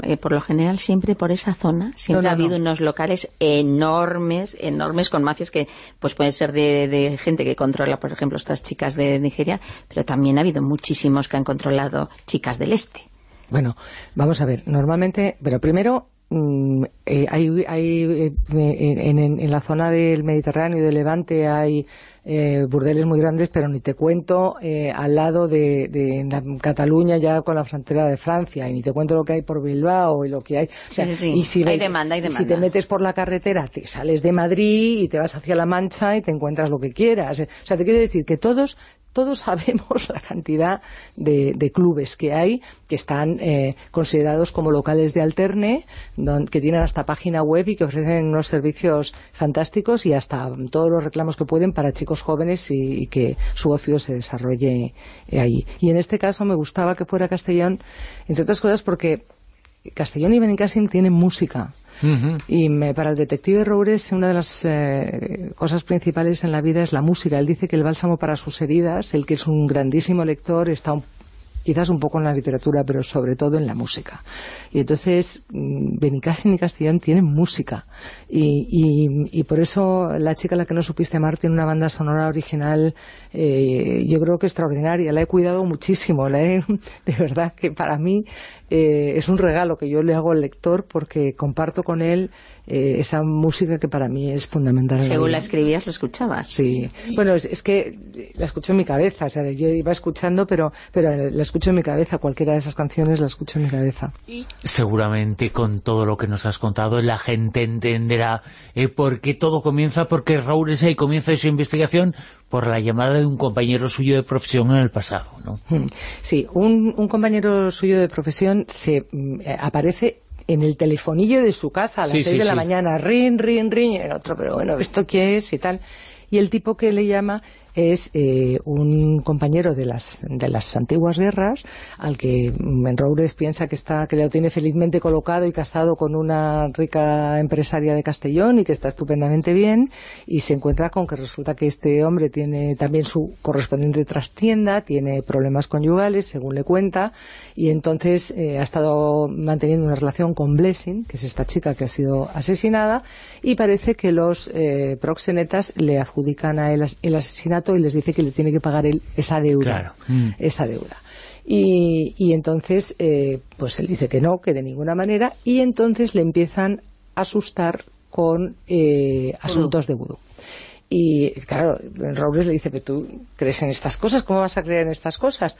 eh, por lo general siempre por esa zona siempre No, no, ha habido no. unos locales enormes, enormes con mafias que pues pueden ser de, de gente que controla, por ejemplo, estas chicas de Nigeria, pero también ha habido muchísimos que han controlado chicas del este. Bueno, vamos a ver, normalmente, pero primero eh, hay, hay, eh, en, en- en la zona del Mediterráneo y del Levante hay eh, burdeles muy grandes, pero ni te cuento eh, al lado de, de la- Cataluña ya con la frontera de Francia, y ni te cuento lo que hay por Bilbao y lo que hay. O sea, Sí, sí, sí. Y si Hay demanda, hay y Si demanda. te metes por la carretera, te sales de Madrid y te vas hacia La Mancha y te encuentras lo que quieras. O sea, te quiero decir que todos todos <laughs> sabemos la cantidad de, clubes que hay que están eh, considerados como locales de alterne, que tienen hasta página web y que ofrecen unos servicios fantásticos y hasta todos los reclamos que pueden para chicos jóvenes y, y que su ocio se desarrolle eh, ahí. Y en este caso me gustaba que fuera Castellón, entre otras cosas porque Castellón y Benicàssim tienen música. Y me- para el detective Roures una de las eh, cosas principales en la vida es la música. Él dice que el bálsamo para sus heridas, el que es un grandísimo lector, está un- quizás un poco en la literatura, pero sobre todo en la música. Y entonces mm, Benicàssim y Castellón tienen música. Y, y- y por eso La chica a la que no supiste amar tiene una banda sonora original, eh, yo creo que extraordinaria. La he cuidado muchísimo. La he- <laughs> de verdad que para mí eh, es un regalo que yo le hago al lector porque comparto con él eh, esa música que para mí es fundamental. Según la escribías, lo escuchabas. Sí. Bueno, es, es que la escucho en mi cabeza. O sea, yo iba escuchando, pero, pero la escucho en mi cabeza. Cualquiera de esas canciones la escucho en mi cabeza. Seguramente con todo lo que nos has contado la gente entenderá eh, por qué todo comienza, porque Raúl ahí comienza su investigación por la llamada de un compañero suyo de profesión en el pasado, ¿no? Mm. Sí, un, un compañero suyo de profesión se mm, eh, aparece en el telefonillo de su casa a las Sí, 6 sí, de la sí. mañana, rin, rin, rin, y el otro, pero bueno, ¿esto qué es? y tal. Y el tipo que le llama es eh, un compañero de las, de las antiguas guerras, al que Roures piensa que está que lo tiene felizmente colocado y casado con una rica empresaria de Castellón y que está estupendamente bien, y se encuentra con que resulta que este hombre tiene también su correspondiente trastienda, tiene problemas conyugales, según le cuenta, y entonces eh, ha estado manteniendo una relación con Blessing, que es esta chica que ha sido asesinada, y parece que los eh, proxenetas le adjudican a él el asesinato y les dice que le tiene que pagar él esa deuda. Claro. Mm. Esa deuda. Y, y entonces, eh, pues él dice que no, que de ninguna manera, y entonces le empiezan a asustar con eh, asuntos de vudú. Y claro, Robles le dice, pero tú crees en estas cosas, ¿cómo vas a creer en estas cosas?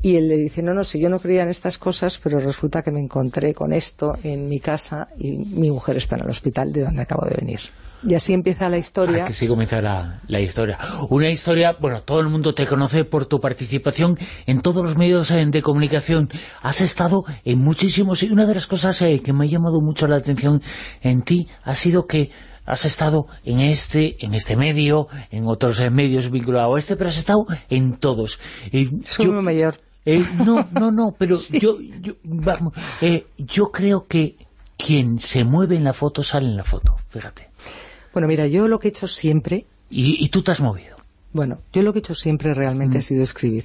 Y él le dice, no, no, si yo no creía en estas cosas, pero resulta que me encontré con esto en mi casa y mi mujer está en el hospital de donde acabo de venir. Y así empieza la historia. Ah, que sí comienza la, la historia. Una historia, bueno, todo el mundo te conoce por tu participación en todos los medios eh, de comunicación. Has estado en muchísimos, y una de las cosas eh, que me ha llamado mucho la atención en ti ha sido que has estado en este, en este medio, en otros eh, medios vinculados a este, pero has estado en todos. Eh, Soy yo- muy mayor. eh, no, no, no, pero <laughs> yo, yo, vamos, eh, yo creo que quien se mueve en la foto sale en la foto, fíjate. Bueno, mira, yo lo que he hecho siempre Y, y tú te has movido. Bueno, yo lo que he hecho siempre realmente ha sido escribir.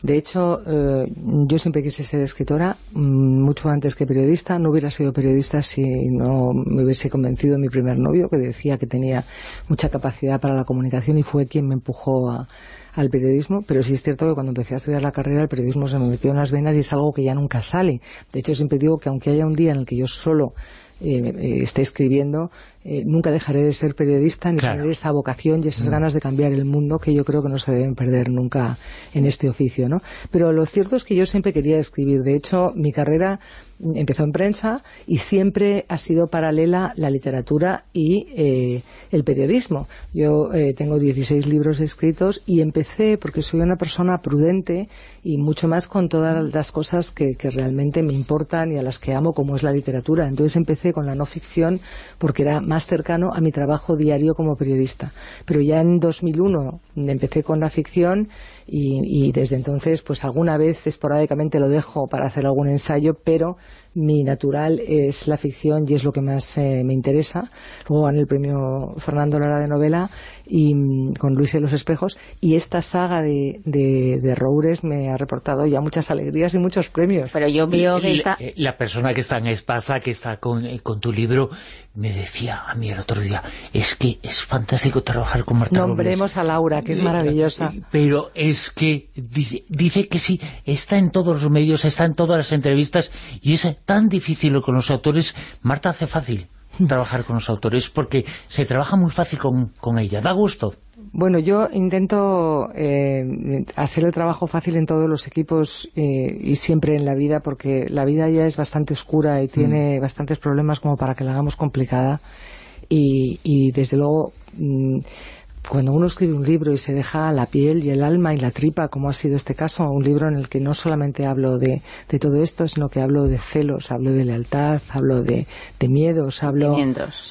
De hecho, eh, yo siempre quise ser escritora, mm, mucho antes que periodista. No hubiera sido periodista si no me hubiese convencido mi primer novio, que decía que tenía mucha capacidad para la comunicación y fue quien me empujó a- al periodismo. Pero sí es cierto que cuando empecé a estudiar la carrera, el periodismo se me metió en las venas y es algo que ya nunca sale. De hecho, siempre digo que aunque haya un día en el que yo solo eh, eh, esté escribiendo, eh, nunca dejaré de ser periodista ni Claro. tener esa vocación y esas ganas de cambiar el mundo que yo creo que no se deben perder nunca en este oficio, ¿no? Pero lo cierto es que yo siempre quería escribir. De hecho, mi carrera mm, empezó en prensa y siempre ha sido paralela la literatura y eh, el periodismo. Yo eh, tengo 16 libros escritos y empecé porque soy una persona prudente y mucho más con todas las cosas que, que realmente me importan y a las que amo, como es la literatura. Entonces empecé con la no ficción porque era más cercano a mi trabajo diario como periodista. Pero ya en 2001 empecé con la ficción y, y desde entonces, pues alguna vez esporádicamente lo dejo para hacer algún ensayo, pero mi natural es la ficción y es lo que más eh, me interesa. Luego gané el premio Fernando Lara de novela y mm, con Luis y los espejos y esta saga de, de, de Roures me ha reportado ya muchas alegrías y muchos premios. Pero yo veo que La- está... eh, La persona que está en Espasa, que está con, eh, con tu libro, me decía a mí el otro día, es que es fantástico trabajar con Marta Robles". Nombremos a Laura, que es maravillosa. eh, Pero es que dice, dice que sí, está en todos los medios, está en todas las entrevistas y es tan difícil con los autores. Marta hace fácil <laughs> trabajar con los autores porque se trabaja muy fácil con, con ella. Da gusto. Bueno, yo intento eh, hacer el trabajo fácil en todos los equipos eh, y siempre en la vida, porque la vida ya es bastante oscura y tiene bastantes problemas como para que la hagamos complicada. Y, y desde luego, mm, cuando uno escribe un libro y se deja la piel y el alma y la tripa, como ha sido este caso, un libro en el que no solamente hablo de, de todo esto, sino que hablo de celos, hablo de lealtad, hablo de, de miedos, hablo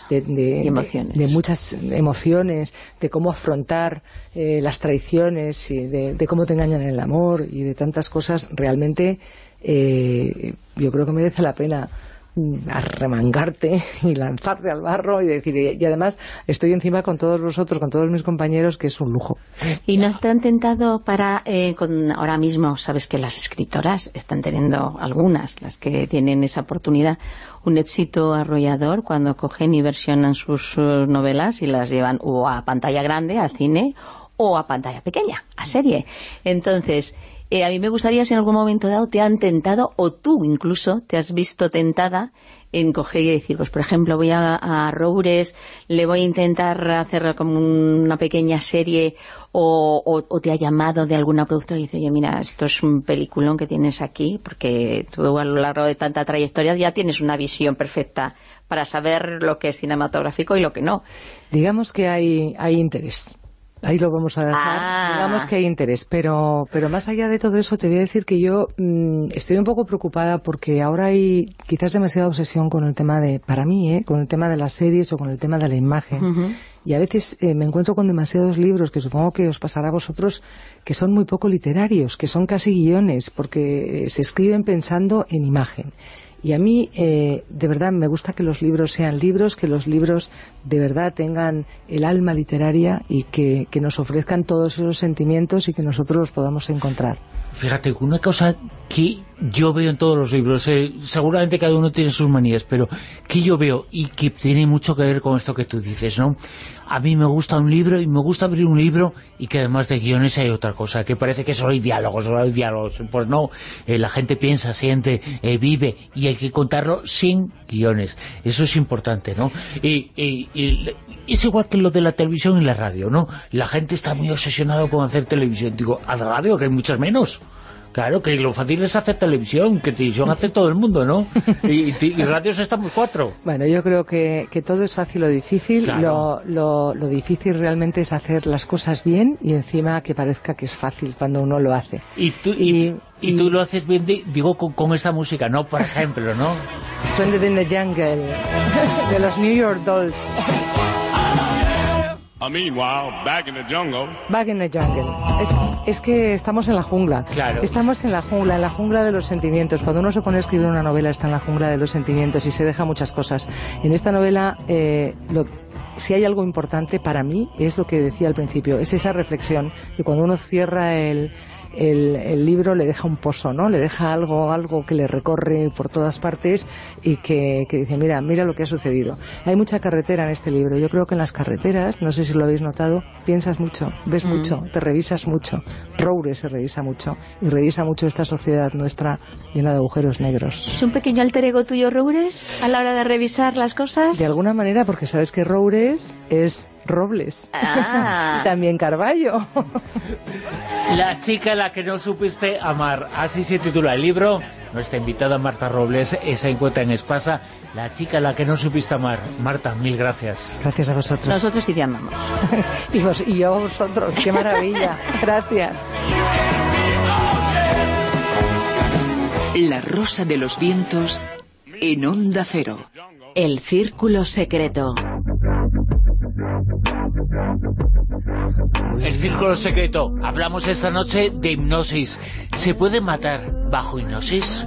de, de- emociones. de- muchas emociones, de cómo afrontar eh, las traiciones y de, de cómo te engañan en el amor y de tantas cosas, realmente eh, yo creo que merece la pena arremangarte y lanzarte al barro y decir, y además estoy encima con todos vosotros, con todos mis compañeros, que es un lujo. ¿Y no han tentado para, eh, con, ahora mismo, sabes que las escritoras están teniendo algunas, las que tienen esa oportunidad, un éxito arrollador cuando cogen y versionan sus eh, novelas y las llevan o a pantalla grande, al cine, o a pantalla pequeña, a serie. Entonces, eh, a mí me gustaría si en algún momento dado te han tentado, o tú incluso te has visto tentada en coger y decir, pues por ejemplo, voy a, a Roures, le voy a intentar hacer como una pequeña serie, o, te ha llamado de alguna productora y dice, mira, esto es un peliculón que tienes aquí, porque tú a lo largo de tanta trayectoria ya tienes una visión perfecta para saber lo que es cinematográfico y lo que no. Digamos que hay, hay interés. Ahí lo vamos a dejar. Ah. Digamos que hay interés. Pero, pero más allá de todo eso, te voy a decir que yo mm, estoy un poco preocupada porque ahora hay quizás demasiada obsesión con el tema de, para mí, ¿eh? con el tema de las series o con el tema de la imagen. Y a veces eh, me encuentro con demasiados libros que supongo que os pasará a vosotros que son muy poco literarios, que son casi guiones, porque eh, se escriben pensando en imagen. Y a mí, eh, de verdad, me gusta que los libros sean libros, que los libros de verdad tengan el alma literaria y que, que nos ofrezcan todos esos sentimientos y que nosotros los podamos encontrar. Fíjate, una cosa que yo veo en todos los libros, eh, seguramente cada uno tiene sus manías, pero que yo veo y que tiene mucho que ver con esto que tú dices, ¿no? A mí me gusta un libro y me gusta abrir un libro y que además de guiones hay otra cosa, que parece que solo hay diálogos, solo hay diálogos. Pues no, eh, la gente piensa, siente, eh, vive y hay que contarlo sin guiones. Eso es importante, ¿no? Y es igual que lo de la televisión y la radio, ¿no? La gente está muy obsesionada con hacer televisión. Digo, haz radio, que hay muchas menos. Claro, que lo fácil es hacer televisión, que televisión hace todo el mundo, ¿no? <laughs> Y, y, y radios estamos cuatro. Bueno, yo creo que, que todo es fácil o difícil. Claro. Lo, lo, lo difícil realmente es hacer las cosas bien y encima que parezca que es fácil cuando uno lo hace. Y tú, y, y tú lo haces bien, di- digo, con, con esta música, ¿no? Por ejemplo, ¿no? Stranded in the Jungle, de los New York Dolls. Meanwhile, back in the jungle. Back in the Jungle. Es, es que estamos en la jungla. Claro. Estamos en la jungla, en la jungla de los sentimientos. Cuando uno se pone a escribir una novela está en la jungla de los sentimientos y se deja muchas cosas. En esta novela, eh, lo- si hay algo importante para mí, es lo que decía al principio, es esa reflexión, que cuando uno cierra el, el, el libro le deja un pozo, ¿no? Le deja algo, algo que le recorre por todas partes y que, que dice, mira, mira lo que ha sucedido. Hay mucha carretera en este libro. Yo creo que en las carreteras, no sé si lo habéis notado, piensas mucho, ves Mm. mucho, te revisas mucho. Roure se revisa mucho y revisa mucho esta sociedad nuestra llena de agujeros negros. ¿Es un pequeño alter ego tuyo, Roures, a la hora de revisar las cosas? De alguna manera, porque sabes que Roures es Robles. Ah. Y <laughs> también Carballo. La chica a la que no supiste amar. Así se titula el libro. Nuestra invitada Marta Robles se encuentra en Espasa. La chica a la que no supiste amar. Marta, mil gracias. Gracias a vosotros. Nosotros sí te amamos. <laughs> y, vos, y yo a vosotros. Qué maravilla. Gracias. La rosa de los vientos en onda cero. El círculo secreto. El círculo secreto. Hablamos esta noche de hipnosis. ¿Se puede matar bajo hipnosis?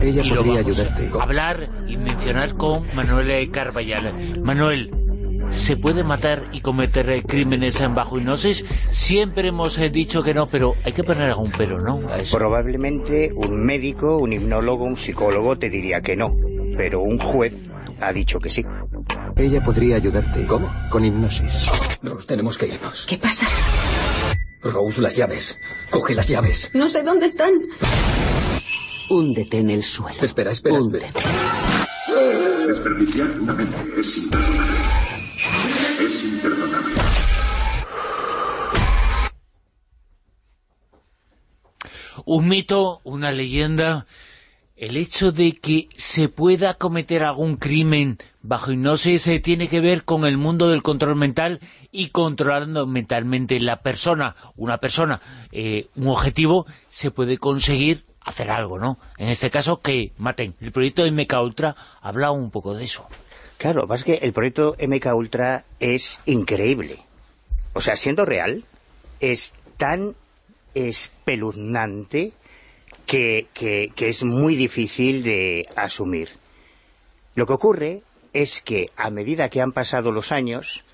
Ella Y podría ayudarte. hablar y mencionar con Manuel Carballal. Manuel, ¿se puede matar y cometer crímenes en bajo hipnosis? Siempre hemos eh, dicho que no, pero hay que poner algún pero, ¿no? Probablemente un médico, un hipnólogo, un psicólogo te diría que no, pero un juez ha dicho que sí. Ella podría ayudarte. ¿Cómo? Con hipnosis. Rose, tenemos que irnos. ¿Qué pasa? Rose, las llaves. Coge las llaves. No sé dónde están. Húndete en el suelo. Espera, espera, espera. Desperdiciar una mente es imperdonable. Es imperdonable. Un mito, una leyenda, el hecho de que se pueda cometer algún crimen bajo hipnosis eh, tiene que ver con el mundo del control mental y controlando mentalmente la persona. Una persona, eh, un objetivo, se puede conseguir hacer algo, ¿no? En este caso, que maten. El proyecto de MK Ultra habla un poco de eso. Claro, es que el proyecto MK Ultra es increíble. O sea, siendo real, es tan espeluznante que, que- que es muy difícil de asumir. Lo que ocurre es que a medida que han pasado los años,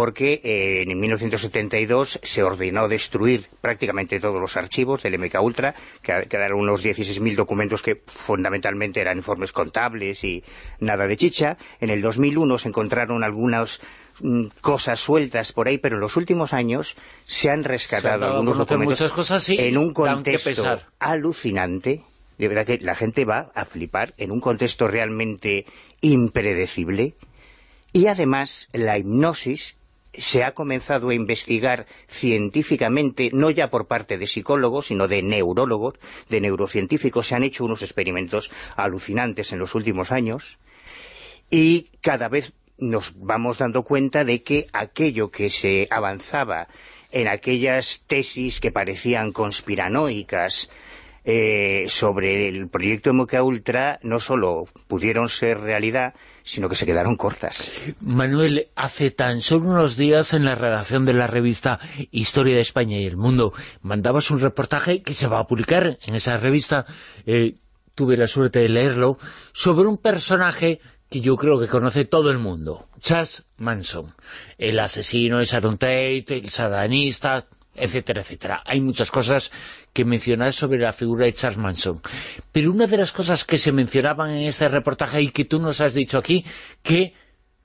porque eh, en 1972 se ordenó destruir prácticamente todos los archivos del MK Ultra, que quedaron unos 16.000 documentos que fundamentalmente eran informes contables y nada de chicha. En el 2001 se encontraron algunas mm, cosas sueltas por ahí, pero en los últimos años se han rescatado Se han algunos documentos muchas cosas, sí, en un contexto alucinante. De verdad que la gente va a flipar en un contexto realmente impredecible. Y además la hipnosis se ha comenzado a investigar científicamente, no ya por parte de psicólogos, sino de neurólogos, de neurocientíficos. Se han hecho unos experimentos alucinantes en los últimos años y cada vez nos vamos dando cuenta de que aquello que se avanzaba en aquellas tesis que parecían conspiranoicas eh, sobre el proyecto MK Ultra no solo pudieron ser realidad, sino que se quedaron cortas. Manuel, hace tan solo unos días en la redacción de la revista Historia de España y el Mundo mandabas un reportaje que se va a publicar en esa revista, eh, tuve la suerte de leerlo, sobre un personaje que yo creo que conoce todo el mundo, Charles Manson, el asesino de Sharon Tate, el satanista, etcétera, etcétera. Hay muchas cosas que mencionar sobre la figura de Charles Manson. Pero una de las cosas que se mencionaban en ese reportaje y que tú nos has dicho aquí, que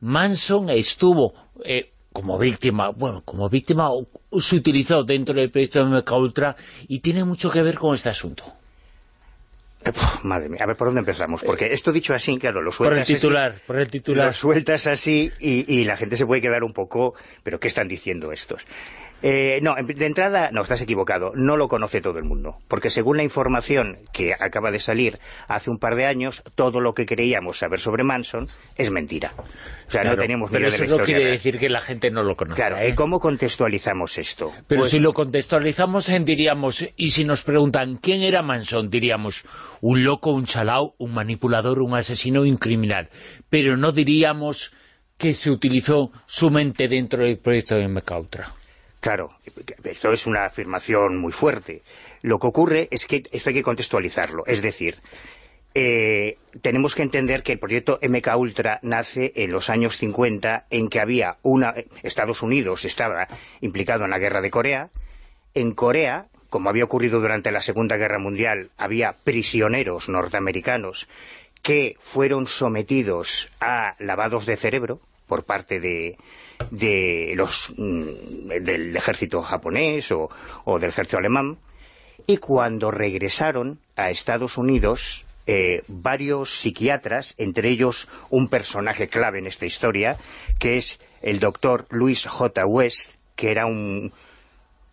Manson estuvo eh, como víctima, bueno, como víctima o- se utilizó dentro del proyecto de MK Ultra y tiene mucho que ver con este asunto. Eh, madre mía, a ver por dónde empezamos, porque esto dicho así, claro, lo Eh, Por el sueltas así- titular, por el titular. Lo sueltas así y, y la gente se puede quedar un poco, pero ¿qué están diciendo estos? Eh, no, de entrada, no, estás equivocado, no lo conoce todo el mundo, porque según la información que acaba de salir hace un par de años, todo lo que creíamos saber sobre Manson es mentira. O sea, no Claro, tenemos ni pero de eso no quiere decir que la gente no lo conozca. Claro, ¿eh? ¿cómo contextualizamos esto? Pero Pues- si lo contextualizamos, en, diríamos, y si nos preguntan quién era Manson, diríamos un loco, un chalao, un manipulador, un asesino y un criminal. Pero no diríamos que se utilizó su mente dentro del proyecto de MK Ultra. Claro, esto es una afirmación muy fuerte. Lo que ocurre es que esto hay que contextualizarlo. Es decir, eh, tenemos que entender que el proyecto MK Ultra nace en los años 50 en que había una... Estados Unidos estaba implicado en la guerra de Corea. En Corea, como había ocurrido durante la Segunda Guerra Mundial, había prisioneros norteamericanos que fueron sometidos a lavados de cerebro por parte de, de los mm, del ejército japonés o, o del ejército alemán y cuando regresaron a Estados Unidos eh, varios psiquiatras, entre ellos un personaje clave en esta historia, que es el doctor Luis J. West, que era un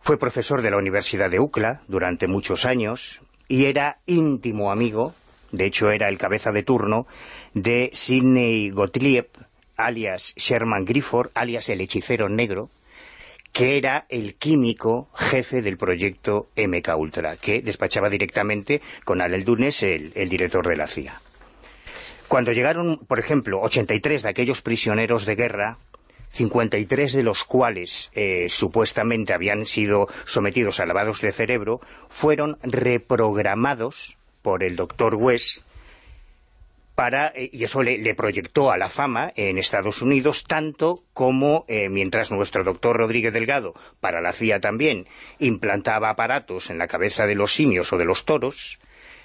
fue profesor de la Universidad de UCLA durante muchos años y era íntimo amigo, de hecho era el cabeza de turno, de Sidney Gottlieb, alias Sherman Grifford, alias el hechicero negro, que era el químico jefe del proyecto MK Ultra, que despachaba directamente con Alel Dunes, el, director de la CIA. Cuando llegaron, por ejemplo, 83 de aquellos prisioneros de guerra, 53 de los cuales eh, supuestamente habían sido sometidos a lavados de cerebro, fueron reprogramados por el doctor West para, eh, y eso le, le, proyectó a la fama en Estados Unidos, tanto como eh, mientras nuestro doctor Rodríguez Delgado, para la CIA también, implantaba aparatos en la cabeza de los simios o de los toros,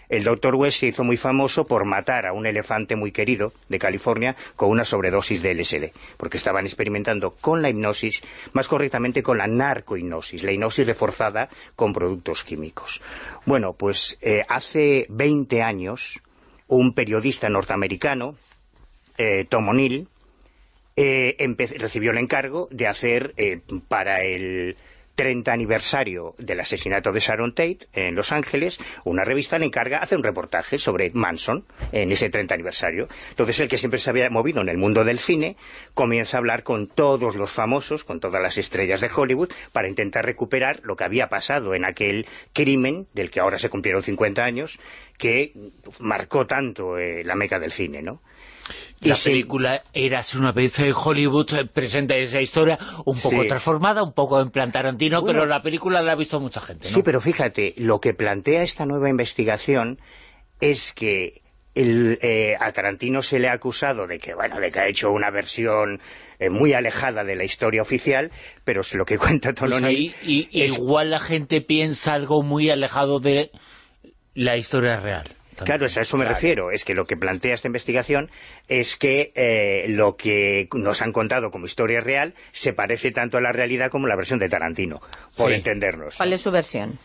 el doctor West se hizo muy famoso por matar a un elefante muy querido de California con una sobredosis de LSD, porque estaban experimentando con la hipnosis, más correctamente con la narcohipnosis, la hipnosis reforzada con productos químicos. Bueno, pues eh, hace 20 años un periodista norteamericano, eh, Tom O'Neill, eh, recibió el encargo de hacer eh, para el 30 aniversario del asesinato de Sharon Tate en Los Ángeles, una revista le encarga hacer un reportaje sobre Manson en ese 30 aniversario. Entonces el que siempre se había movido en el mundo del cine comienza a hablar con todos los famosos, con todas las estrellas de Hollywood, para intentar recuperar lo que había pasado en aquel crimen, del que ahora se cumplieron 50 años, que marcó tanto eh, la meca del cine, ¿no? La y película sí. era una vez de Hollywood, eh, presenta esa historia un poco sí. transformada, un poco en plan Tarantino, bueno, pero la película la ha visto mucha gente, ¿no? Sí, pero fíjate, lo que plantea esta nueva investigación es que el, eh, a Tarantino se le ha acusado de que, bueno, de que ha hecho una versión eh, muy alejada de la historia oficial, pero es lo que <laughs> cuenta Toloni. Pues y, es... Igual la gente piensa algo muy alejado de la historia real. Claro, a eso me claro. refiero. Es que lo que plantea esta investigación es que eh, lo que nos han contado como historia real se parece tanto a la realidad como la versión de Tarantino, por sí. entendernos. ¿Cuál es su versión?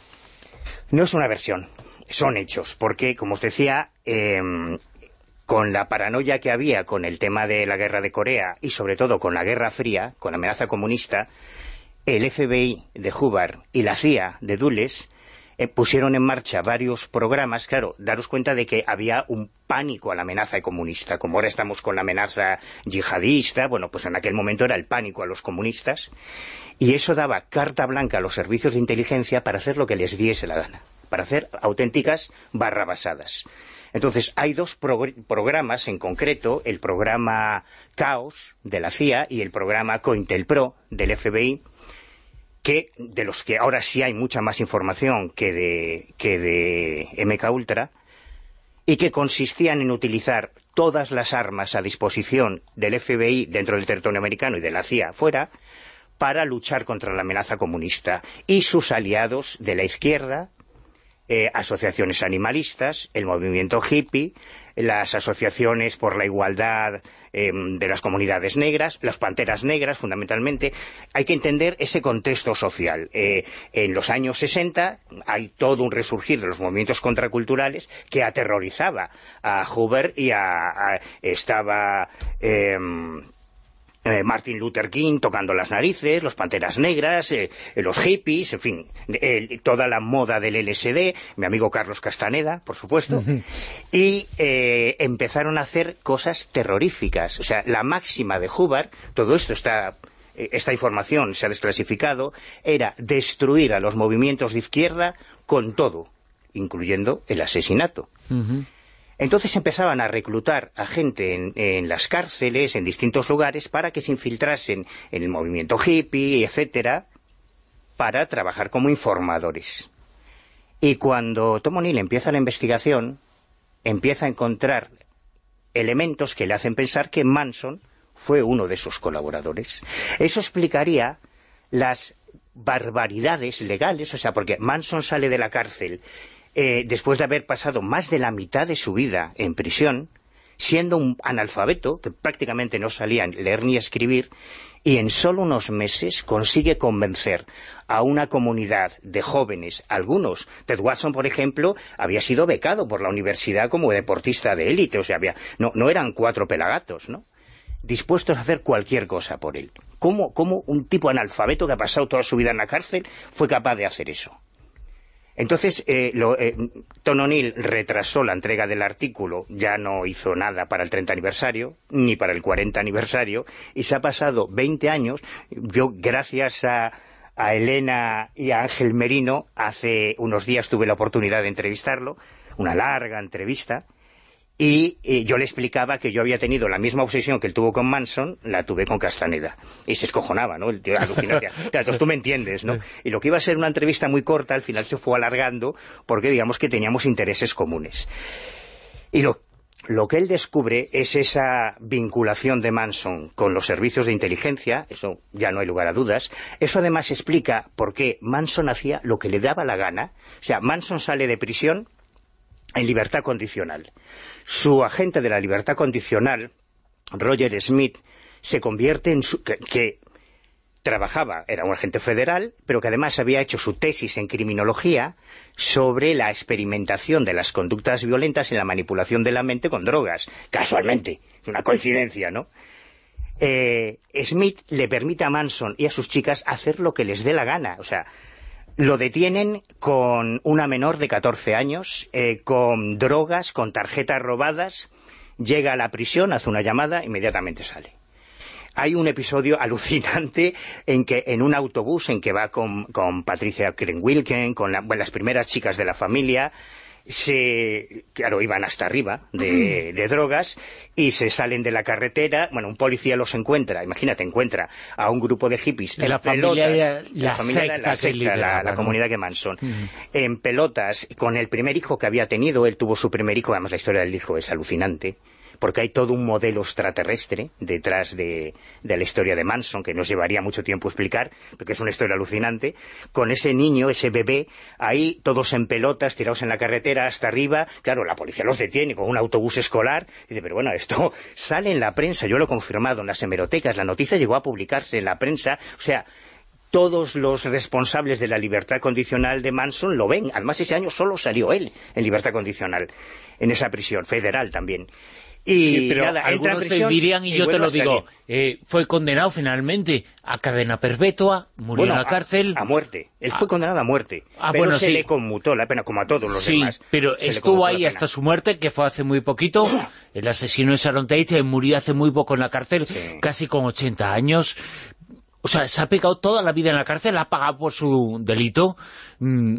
No es una versión, son hechos, porque, como os decía, eh, con la paranoia que había con el tema de la guerra de Corea y sobre todo con la Guerra Fría, con la amenaza comunista, el FBI de Hubbard y la CIA de Dulles eh, pusieron en marcha varios programas, claro, daros cuenta de que había un pánico a la amenaza comunista, como ahora estamos con la amenaza yihadista, bueno, pues en aquel momento era el pánico a los comunistas, y eso daba carta blanca a los servicios de inteligencia para hacer lo que les diese la gana, para hacer auténticas barrabasadas. Entonces, hay dos progr programas en concreto, el programa Caos de la CIA y el programa COINTELPRO del FBI, que de los que ahora sí hay mucha más información que de, que de MK Ultra, y que consistían en utilizar todas las armas a disposición del FBI dentro del territorio americano y de la CIA fuera, para luchar contra la amenaza comunista, y sus aliados de la izquierda, eh, asociaciones animalistas, el movimiento hippie, las asociaciones por la igualdad eh, de las comunidades negras, las panteras negras fundamentalmente, hay que entender ese contexto social. Eh, en los años 60 hay todo un resurgir de los movimientos contraculturales que aterrorizaba a Hoover y a, a estaba... Eh, eh, Martin Luther King tocando las narices, los Panteras Negras, eh, los hippies, en fin, eh, toda la moda del LSD, mi amigo Carlos Castaneda, por supuesto, uh -huh. y empezaron a hacer cosas terroríficas. O sea, la máxima de Hubbard, todo esto está esta información se ha desclasificado, era destruir a los movimientos de izquierda con todo, incluyendo el asesinato. Uh -huh. Entonces empezaban a reclutar a gente en, en, las cárceles, en distintos lugares, para que se infiltrasen en el movimiento hippie, etcétera, para trabajar como informadores. Y cuando Tom O'Neill empieza la investigación, empieza a encontrar elementos que le hacen pensar que Manson fue uno de sus colaboradores. Eso explicaría las barbaridades legales, o sea, porque Manson sale de la cárcel eh, después de haber pasado más de la mitad de su vida en prisión, siendo un analfabeto, que prácticamente no sabía leer ni escribir, y en solo unos meses consigue convencer a una comunidad de jóvenes, algunos, Ted Watson, por ejemplo, había sido becado por la universidad como deportista de élite, o sea, había, no, eran cuatro pelagatos, ¿no? dispuestos a hacer cualquier cosa por él. ¿Cómo, ¿Cómo un tipo analfabeto que ha pasado toda su vida en la cárcel fue capaz de hacer eso? Entonces, eh, lo, eh, O'Neill retrasó la entrega del artículo, ya no hizo nada para el 30 aniversario, ni para el 40 aniversario, y se ha pasado 20 años, yo gracias a, a Elena y a Ángel Merino, hace unos días tuve la oportunidad de entrevistarlo, una larga entrevista, y eh, yo le explicaba que yo había tenido la misma obsesión que él tuvo con Manson, la tuve con Castaneda. Y se escojonaba, ¿no? El tío alucinaba. <laughs> entonces tú me entiendes, ¿no? Y lo que iba a ser una entrevista muy corta, al final se fue alargando, porque digamos que teníamos intereses comunes. Y lo, lo que él descubre es esa vinculación de Manson con los servicios de inteligencia, eso ya no hay lugar a dudas. Eso además explica por qué Manson hacía lo que le daba la gana. O sea, Manson sale de prisión en libertad condicional. Su agente de la libertad condicional, Roger Smith, se convierte en su... que, trabajaba, era un agente federal, pero que además había hecho su tesis en criminología sobre la experimentación de las conductas violentas en la manipulación de la mente con drogas. Casualmente, una coincidencia, ¿no? Eh, Smith le permite a Manson y a sus chicas hacer lo que les dé la gana, o sea, lo detienen con una menor de 14 años, eh, con drogas, con tarjetas robadas, llega a la prisión, hace una llamada, inmediatamente sale. Hay un episodio <laughs> alucinante en que en un autobús en que va con, con Patricia Krenwilken, con las primeras chicas de la familia, se, claro, iban hasta arriba de, drogas y se salen de la carretera, bueno, un policía los encuentra, imagínate, encuentra a un grupo de hippies la familia, la, familia la, secta, la, comunidad que Manson, en pelotas, con el primer hijo que había tenido, él tuvo su primer hijo, además la historia del hijo es alucinante, porque hay todo un modelo extraterrestre detrás de, la historia de Manson, que nos llevaría mucho tiempo explicar, porque es una historia alucinante, con ese niño, ese bebé, ahí todos en pelotas, tirados en la carretera hasta arriba, claro, la policía los detiene con un autobús escolar, dice, pero bueno, esto <laughs> sale en la prensa, yo lo he confirmado en las hemerotecas, la noticia llegó a publicarse en la prensa, o sea, todos los responsables de la libertad condicional de Manson lo ven. Además, ese año solo salió él en libertad condicional, en esa prisión, federal también. Y pero nada, algunos te dirían, y, yo te lo digo, eh, fue condenado finalmente a cadena perpetua, murió en la cárcel. A, muerte. Él fue condenado a muerte. Ah, pero bueno, se sí. le conmutó la pena, como a todos los sí, demás. pero Se le estuvo ahí hasta su muerte, que fue hace muy poquito. <coughs> El asesino de Sharon Tate eh, murió hace muy poco en la cárcel, casi con 80 años. O sea, se ha pegado toda la vida en la cárcel, ha pagado por su delito. Mm,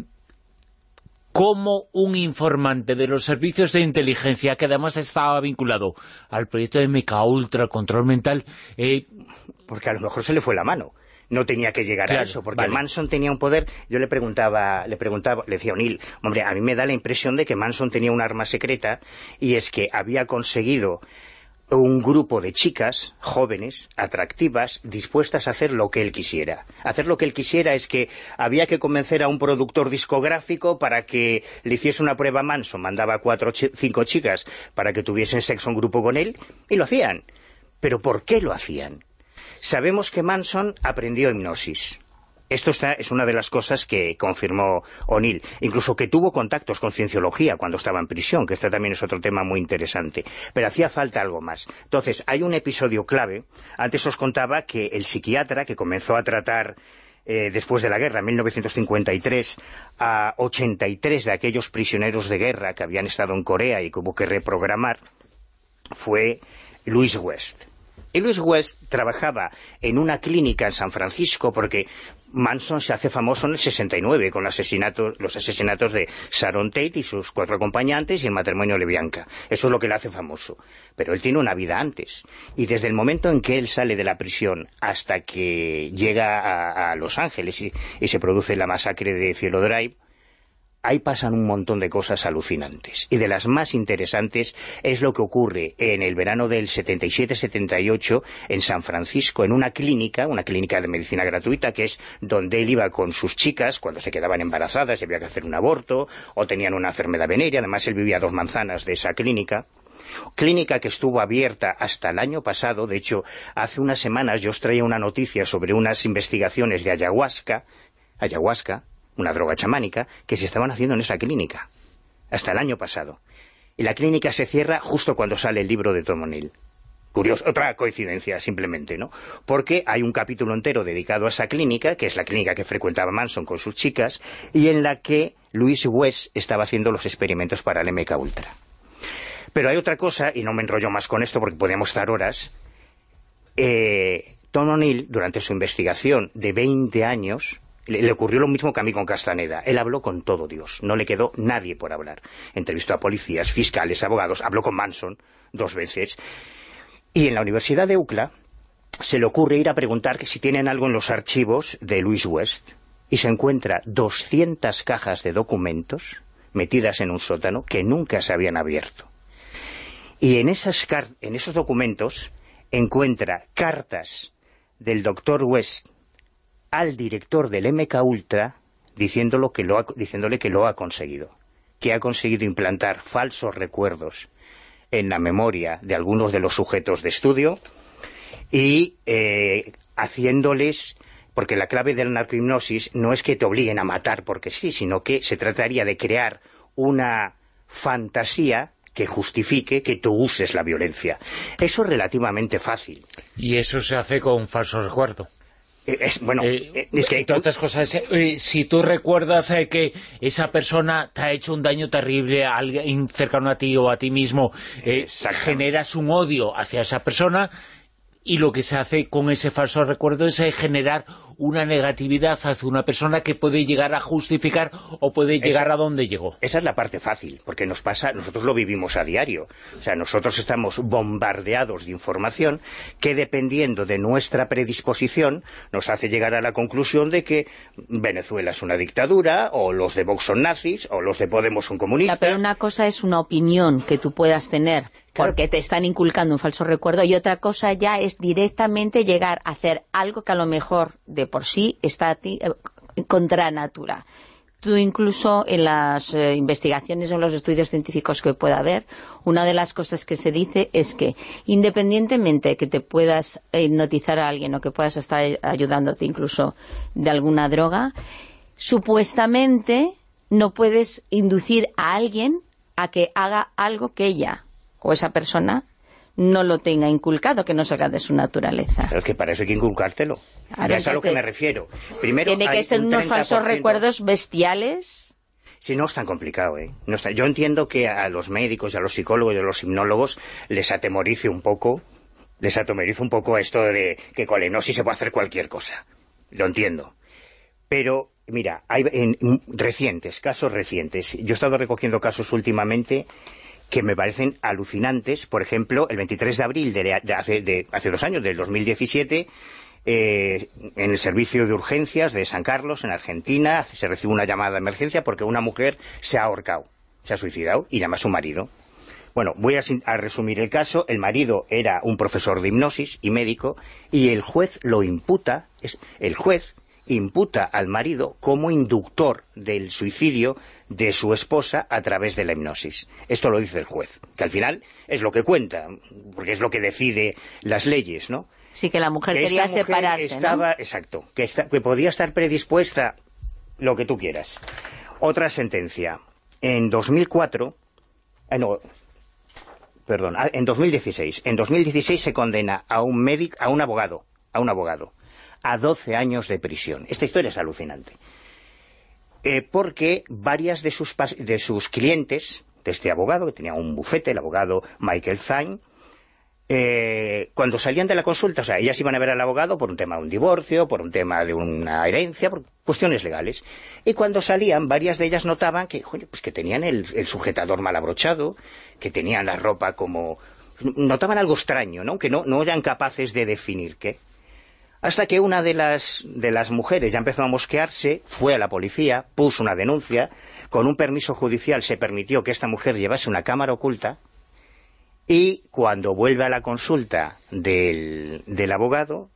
como un informante de los servicios de inteligencia, que además estaba vinculado al proyecto de MK Ultra, control mental... Eh, porque a lo mejor se le fue la mano. No tenía que llegar Claro, a eso, porque vale. Manson tenía un poder... Yo le preguntaba, le preguntaba, le decía O'Neill, hombre, a mí me da la impresión de que Manson tenía un arma secreta, y es que había conseguido un grupo de chicas jóvenes, atractivas, dispuestas a hacer lo que él quisiera. Hacer lo que él quisiera es que había que convencer a un productor discográfico para que le hiciese una prueba a Manson. Mandaba cuatro cinco chicas para que tuviesen sexo en grupo con él, y lo hacían. ¿Pero por qué lo hacían? Sabemos que Manson aprendió hipnosis. Esto es una de las cosas que confirmó O'Neill. Incluso que tuvo contactos con cienciología cuando estaba en prisión, que este también es otro tema muy interesante. Pero hacía falta algo más. Entonces, hay un episodio clave. Antes os contaba que el psiquiatra que comenzó a tratar eh, después de la guerra, en 1953, a 83 de aquellos prisioneros de guerra que habían estado en Corea y que hubo que reprogramar, fue Louis West. Louis West trabajaba en una clínica en San Francisco porque Manson se hace famoso en el 69 con los asesinatos, los asesinatos de Sharon Tate y sus cuatro acompañantes y el matrimonio de Bianca. Eso es lo que le hace famoso. Pero él tiene una vida antes. Y desde el momento en que él sale de la prisión hasta que llega a, Los Ángeles y se produce la masacre de Cielo Drive, ahí pasan un montón de cosas alucinantes. Y de las más interesantes es lo que ocurre en el verano del 77-78 en San Francisco, en una clínica, una clínica de medicina gratuita, que es donde él iba con sus chicas cuando se quedaban embarazadas y había que hacer un aborto, o tenían una enfermedad venérea, además él vivía a dos manzanas de esa clínica. Clínica que estuvo abierta hasta el año pasado, de hecho, hace unas semanas yo os traía una noticia sobre unas investigaciones de ayahuasca, ayahuasca, una droga chamánica, que se estaban haciendo en esa clínica, hasta el año pasado. Y la clínica se cierra justo cuando sale el libro de Tom O'Neill. Curioso, otra coincidencia simplemente, ¿no? Porque hay un capítulo entero dedicado a esa clínica, que es la clínica que frecuentaba Manson con sus chicas, y en la que Luis West estaba haciendo los experimentos para el MK Ultra. Pero hay otra cosa, y no me enrollo más con esto porque podemos estar horas, eh, Tom O'Neill, durante su investigación de 20 años, le, ocurrió lo mismo que a mí con Castaneda. Él habló con todo Dios, no le quedó nadie por hablar. Entrevistó a policías, fiscales, abogados, habló con Manson dos veces. Y en la Universidad de UCLA se le ocurre ir a preguntar que si tienen algo en los archivos de Louis West y se encuentra 200 cajas de documentos metidas en un sótano que nunca se habían abierto. Y en, esas en esos documentos encuentra cartas del doctor West al director del MK Ultra diciéndolo que lo ha, diciéndole que lo ha conseguido, que ha conseguido implantar falsos recuerdos en la memoria de algunos de los sujetos de estudio y eh, haciéndoles porque la clave de la narcohipnosis no es que te obliguen a matar porque sí, sino que se trataría de crear una fantasía que justifique que tú uses la violencia. Eso es relativamente fácil. Y eso se hace con falso recuerdo. Es, bueno, eh, es que entre otras cosas, eh, si tú recuerdas eh, que esa persona te ha hecho un daño terrible a alguien cercano a ti o a ti mismo, generas un odio hacia esa persona y lo que se hace con ese falso recuerdo es generar una negatividad hacia una persona que puede llegar a justificar o puede llegar esa, a donde llegó. Esa es la parte fácil, porque nos pasa, nosotros lo vivimos a diario. O sea, nosotros estamos bombardeados de información que dependiendo de nuestra predisposición nos hace llegar a la conclusión de que Venezuela es una dictadura, o los de Vox son nazis, o los de Podemos son comunistas. Pero una cosa es una opinión que tú puedas tener porque te están inculcando un falso recuerdo y otra cosa ya es directamente llegar a hacer algo que a lo mejor de por sí está eh, contra natura. Tú incluso en las eh, investigaciones o en los estudios científicos que pueda haber, una de las cosas que se dice es que independientemente que te puedas hipnotizar a alguien o que puedas estar ayudándote incluso de alguna droga, supuestamente no puedes inducir a alguien a que haga algo que ella o esa persona no lo tenga inculcado, que no salga de su naturaleza. Pero es que para eso hay que inculcártelo. Claro, es a lo que me refiero. Primero, tiene que ser un unos falsos recuerdos bestiales. Sí, no es tan complicado, ¿eh? No está... Yo entiendo que a los médicos, y a los psicólogos y a los hipnólogos les atemorice un poco, les atemorice un poco esto de que con la hipnosis se puede hacer cualquier cosa. Lo entiendo. Pero, mira, hay en recientes, casos recientes. Yo he estado recogiendo casos últimamente que me parecen alucinantes. Por ejemplo, el 23 de abril de, de, hace, de hace, dos años, del 2017, eh, en el servicio de urgencias de San Carlos, en Argentina, se recibe una llamada de emergencia porque una mujer se ha ahorcado, se ha suicidado y llama a su marido. Bueno, voy a, a, resumir el caso. El marido era un profesor de hipnosis y médico y el juez lo imputa, es, el juez imputa al marido como inductor del suicidio de su esposa a través de la hipnosis. Esto lo dice el juez, que al final es lo que cuenta, porque es lo que decide las leyes, ¿no? Sí, que la mujer que quería mujer separarse, estaba, ¿no? Exacto, que, que podía estar predispuesta lo que tú quieras. Otra sentencia. En 2004... Eh, no, perdón, en 2016. En 2016 se condena a un médico, a un abogado, a un abogado, a 12 años de prisión. Esta historia es alucinante. Eh, porque varias de sus, de sus clientes, de este abogado, que tenía un bufete, el abogado Michael Zain, eh, cuando salían de la consulta, o sea, ellas iban a ver al abogado por un tema de un divorcio, por un tema de una herencia, por cuestiones legales. Y cuando salían, varias de ellas notaban que, oye, pues que tenían el, el sujetador mal abrochado, que tenían la ropa como... Notaban algo extraño, ¿no? Que no, no eran capaces de definir qué. Hasta que una de las, de las mujeres ya empezó a mosquearse, fue a la policía, puso una denuncia, con un permiso judicial se permitió que esta mujer llevase una cámara oculta, y cuando vuelve a la consulta del, del abogado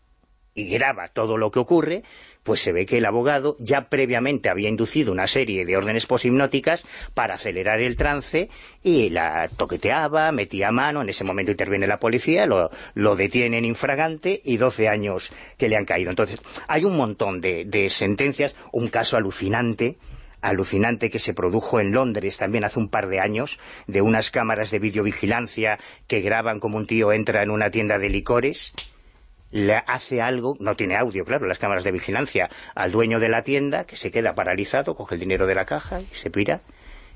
y graba todo lo que ocurre, pues se ve que el abogado ya previamente había inducido una serie de órdenes poshipnóticas para acelerar el trance y la toqueteaba, metía mano, en ese momento interviene la policía, lo, lo detienen infragante y 12 años que le han caído. Entonces, hay un montón de, de sentencias, un caso alucinante alucinante que se produjo en Londres también hace un par de años, de unas cámaras de videovigilancia que graban como un tío entra en una tienda de licores le hace algo, no tiene audio, claro, las cámaras de vigilancia, al dueño de la tienda, que se queda paralizado, coge el dinero de la caja y se pira.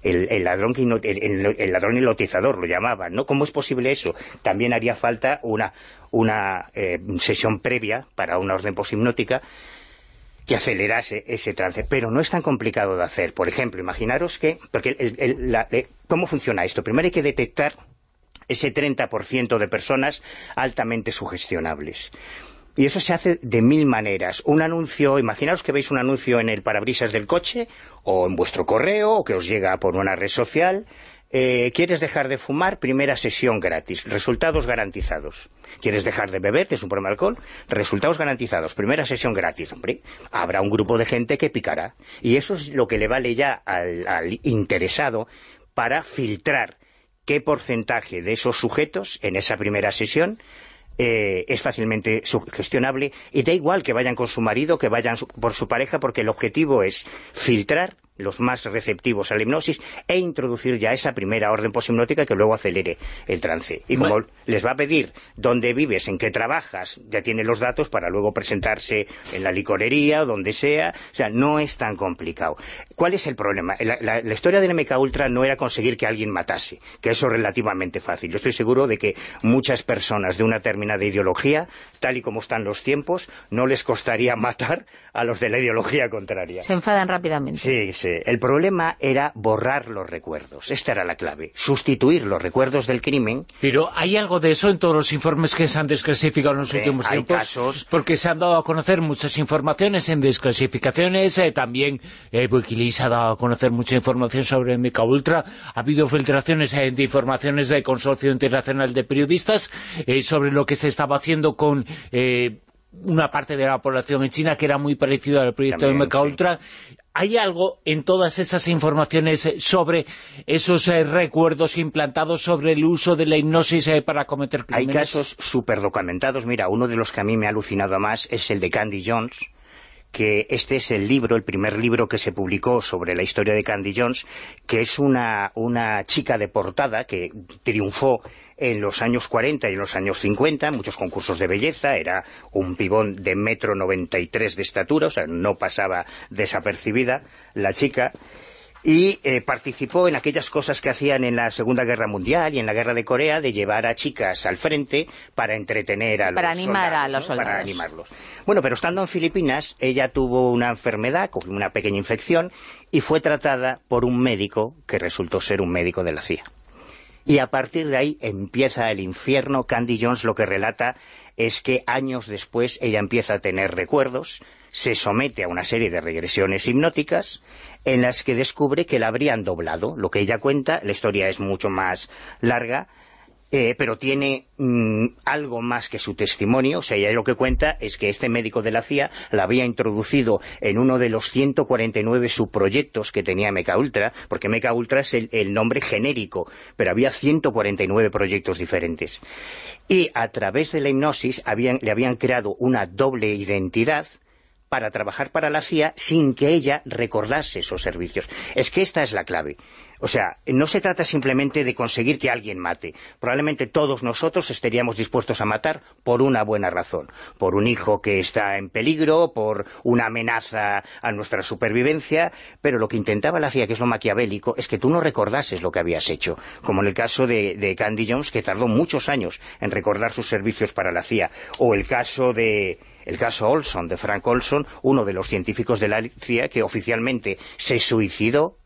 El, el ladrón que el, el, ladrón lo llamaban, ¿no? ¿Cómo es posible eso? También haría falta una, una eh, sesión previa para una orden poshipnótica que acelerase ese trance, pero no es tan complicado de hacer. Por ejemplo, imaginaros que, porque la, eh, ¿cómo funciona esto? Primero hay que detectar ese 30% de personas altamente sugestionables. Y eso se hace de mil maneras. Un anuncio, imaginaos que veis un anuncio en el parabrisas del coche, o en vuestro correo, o que os llega por una red social. Eh, ¿Quieres dejar de fumar? Primera sesión gratis. Resultados garantizados. ¿Quieres dejar de beber? ¿Es un problema de alcohol? Resultados garantizados. Primera sesión gratis. Hombre, habrá un grupo de gente que picará. Y eso es lo que le vale ya al, al interesado para filtrar qué porcentaje de esos sujetos en esa primera sesión eh, es fácilmente sugestionable. Y da igual que vayan con su marido, que vayan por su pareja, porque el objetivo es filtrar los más receptivos a la hipnosis, e introducir ya esa primera orden poshipnótica que luego acelere el trance. Y como les va a pedir dónde vives, en qué trabajas, ya tiene los datos para luego presentarse en la licorería o donde sea, o sea, no es tan complicado. ¿Cuál es el problema? La, historia del MK Ultra no era conseguir que alguien matase, que eso es relativamente fácil. Yo estoy seguro de que muchas personas de una determinada ideología, tal y como están los tiempos, no les costaría <laughs> matar a los de la ideología contraria. Se enfadan rápidamente. Sí, el problema era borrar los recuerdos. Esta era la clave. Sustituir los recuerdos del crimen. Pero ¿hay algo de eso en todos los informes que se han desclasificado en los últimos hay tiempos? casos... Porque se han dado a conocer muchas informaciones en desclasificaciones. Eh, también eh, Wikileaks ha dado a conocer mucha información sobre Mica Ultra. Ha habido filtraciones eh, de informaciones del Consorcio Internacional de Periodistas sobre lo que se estaba haciendo con una parte de la población en China que era muy parecido al proyecto de Meca Ultra. ¿Hay algo en todas esas informaciones eh, sobre esos eh, recuerdos implantados, sobre el uso de la hipnosis eh, para cometer crímenes? Hay casos súper documentados. Mira, uno de los que a mí me ha alucinado más es el de Candy Jones, que este es el libro, el primer libro que se publicó sobre la historia de Candy Jones, que es una, una chica deportada que triunfó en los años 40 y en los años 50, muchos concursos de belleza, era un pibón de metro 93 de estatura, o sea, no pasaba desapercibida la chica, y eh, participó en aquellas cosas que hacían en la Segunda Guerra Mundial y en la Guerra de Corea, de llevar a chicas al frente para entretener a los Para animar soldados, a los soldados. Para animarlos. Bueno, pero estando en Filipinas, ella tuvo una enfermedad, una pequeña infección, y fue tratada por un médico que resultó ser un médico de la CIA. Y a partir de ahí empieza el infierno. Candy Jones lo que relata es que años después ella empieza a tener recuerdos, se somete a una serie de regresiones hipnóticas en las que descubre que la habrían doblado. Lo que ella cuenta, la historia es mucho más larga, eh, pero tiene mm, algo más que su testimonio, o sea, ella lo que cuenta es que este médico de la CIA la había introducido en uno de los 149 subproyectos que tenía Meca Ultra, porque Meca Ultra es el, nombre genérico, pero había 149 proyectos diferentes. Y a través de la hipnosis le habían creado una doble identidad, para trabajar para la CIA sin que ella recordase esos servicios. Es que esta es la clave. O sea, no se trata simplemente de conseguir que alguien mate. Probablemente todos nosotros estaríamos dispuestos a matar por una buena razón. Por un hijo que está en peligro, por una amenaza a nuestra supervivencia, pero lo que intentaba la CIA, que es lo maquiavélico, es que tú no recordases lo que habías hecho. Como en el caso de, de Candy Jones, que tardó muchos años en recordar sus servicios para la CIA. O el caso de el caso Olson, de Frank Olson, uno de los científicos de la CIA que oficialmente se suicidó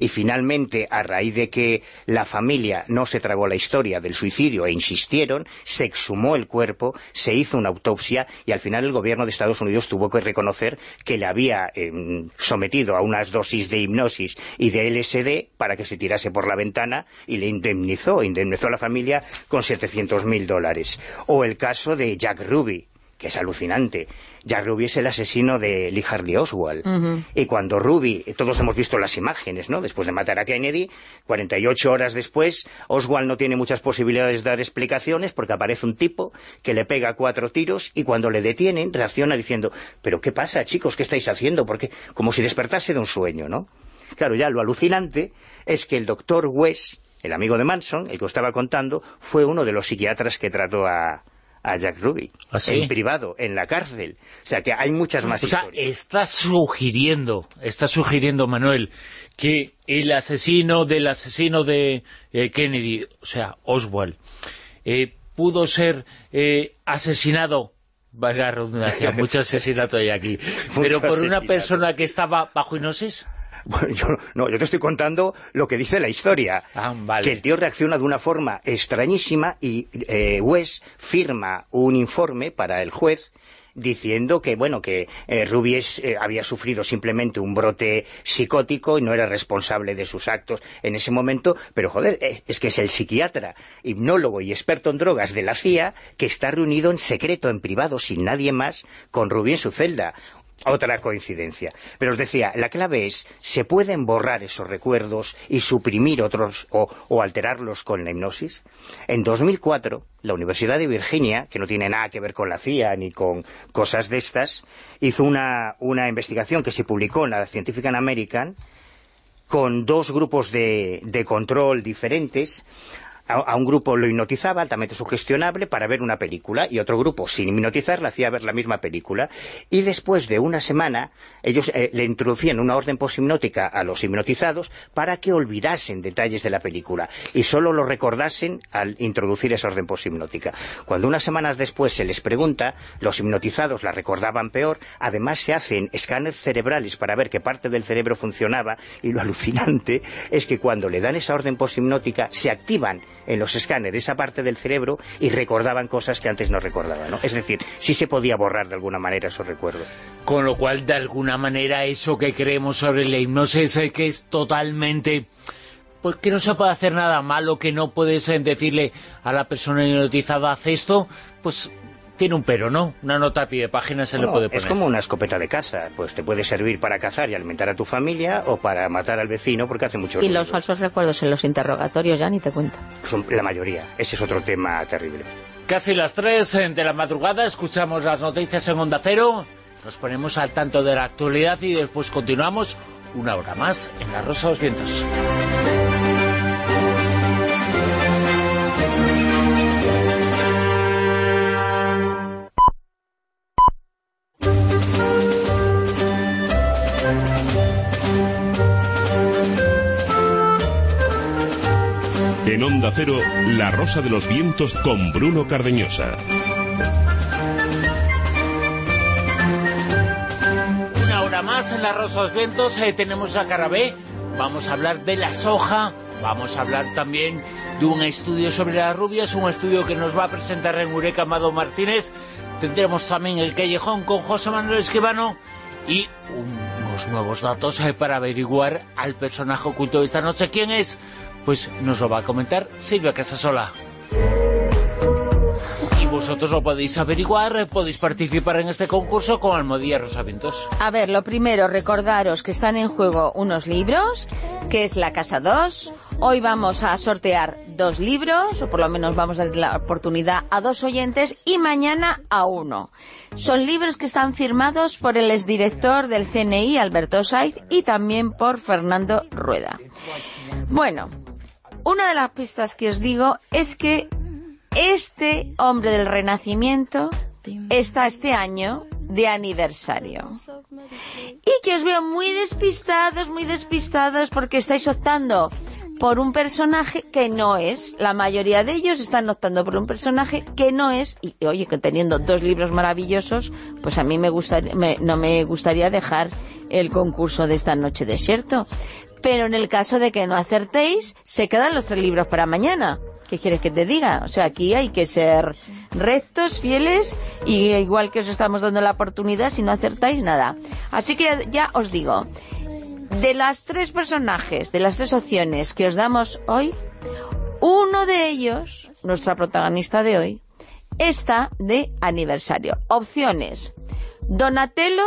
y finalmente, a raíz de que la familia no se tragó la historia del suicidio e insistieron, se exhumó el cuerpo, se hizo una autopsia y al final el gobierno de Estados Unidos tuvo que reconocer que le había em, sometido a unas dosis de hipnosis y de LSD para que se tirase por la ventana y le indemnizó, indemnizó a la familia con 700.000 dólares. O el caso de Jack Ruby, que es alucinante. Jack Ruby es el asesino de Lee Harvey Oswald. Y cuando Ruby, todos hemos visto las imágenes, ¿no? Después de matar a Kennedy, 48 horas después, Oswald no tiene muchas posibilidades de dar explicaciones porque aparece un tipo que le pega cuatro tiros y cuando le detienen reacciona diciendo «¿Pero qué pasa, chicos? ¿Qué estáis haciendo?» Porque como si despertase de un sueño, ¿no? Claro, ya lo alucinante es que el doctor West, el amigo de Manson, el que os estaba contando, fue uno de los psiquiatras que trató a, a Jack Ruby, ¿Ah, sí? en privado, en la cárcel. O sea, que hay muchas más O sea, está sugiriendo, está sugiriendo, Manuel, que el asesino del asesino de eh, Kennedy, o sea, Oswald, eh, pudo ser eh, asesinado, valga la redundancia, <laughs> mucho asesinato hay aquí, pero por una persona que estaba bajo hipnosis. Bueno, yo, no, yo te estoy contando lo que dice la historia. Ah, vale. Que el tío reacciona de una forma extrañísima y eh, West firma un informe para el juez diciendo que, bueno, que eh, Ruby es, eh, había sufrido simplemente un brote psicótico y no era responsable de sus actos en ese momento, pero joder, eh, es que es el psiquiatra, hipnólogo y experto en drogas de la CIA que está reunido en secreto, en privado, sin nadie más, con Ruby en su celda. Otra coincidencia. Pero os decía, la clave es, ¿se pueden borrar esos recuerdos y suprimir otros o, alterarlos con la hipnosis? En 2004, la Universidad de Virginia, que no tiene nada que ver con la CIA ni con cosas de estas, hizo una, una investigación que se publicó en la Scientific American con dos grupos de, de control diferentes. A, un grupo lo hipnotizaba, altamente sugestionable, para ver una película, y otro grupo, sin hipnotizar, le hacía ver la misma película. Y después de una semana, ellos eh, le introducían una orden poshipnótica a los hipnotizados para que olvidasen detalles de la película, y solo lo recordasen al introducir esa orden poshipnótica. Cuando unas semanas después se les pregunta, los hipnotizados la recordaban peor, además se hacen escáneres cerebrales para ver qué parte del cerebro funcionaba, y lo <laughs> alucinante es que cuando le dan esa orden poshipnótica, se activan en los escáneres esa parte del cerebro y recordaban cosas que antes no recordaban, ¿no? Es decir, sí se podía borrar de alguna manera esos recuerdos. Con lo cual, de alguna manera, eso que creemos sobre la hipnosis es que es totalmente... Pues que no se puede hacer nada malo, que no puedes eh, decirle a la persona hipnotizada, haz esto, pues tiene un pero, ¿no? Una nota a pie de página se le No, puede poner. es como una escopeta de caza, pues te puede servir para cazar y alimentar a tu familia o para matar al vecino porque hace mucho Y ruido. los falsos recuerdos en los interrogatorios, ya ni te cuento. Son la mayoría, ese es otro tema terrible. Casi las 3 de la madrugada, escuchamos las noticias en Onda Cero, nos ponemos al tanto de la actualidad y después continuamos una hora más en La Rosa de los Vientos. En Onda Cero, La Rosa de los Vientos con Bruno Cardeñosa. Una hora más en La Rosa de los Vientos, eh, tenemos a Carabé, vamos a hablar de la soja, vamos a hablar también de un estudio sobre las rubias, un estudio que nos va a presentar en Eureka Amado Martínez, tendremos también el Callejón con José Manuel Esquivano y unos nuevos datos eh, para averiguar al personaje oculto de esta noche. ¿Quién es? Pues nos lo va a comentar Silvia Casasola. Y vosotros lo podéis averiguar, eh, podéis participar en este concurso con Almodía Rosavientos. A ver, lo primero, recordaros que están en juego unos libros, que es La Casa 2. Hoy vamos a sortear dos libros, o por lo menos vamos a dar la oportunidad a dos oyentes, y mañana a uno. Son libros que están firmados por el exdirector del CNI, Alberto Saiz, y también por Fernando Rueda. Bueno, una de las pistas que os digo es que este hombre del Renacimiento está este año de aniversario. Y que os veo muy despistados, muy despistados, porque estáis optando por un personaje que no es. La mayoría de ellos están optando por un personaje que no es. Y oye, que teniendo dos libros maravillosos, pues a mí me gustaría, me- no me gustaría dejar el concurso de esta noche desierto. Pero en el caso de que no acertéis, se quedan los tres libros para mañana. ¿Qué quieres que te diga? O sea, aquí hay que ser rectos, fieles, y igual que os estamos dando la oportunidad, si no acertáis, nada. Así que ya os digo, de las tres personajes, de las tres opciones que os damos hoy, uno de ellos, nuestra protagonista de hoy, está de aniversario. Opciones, Donatello,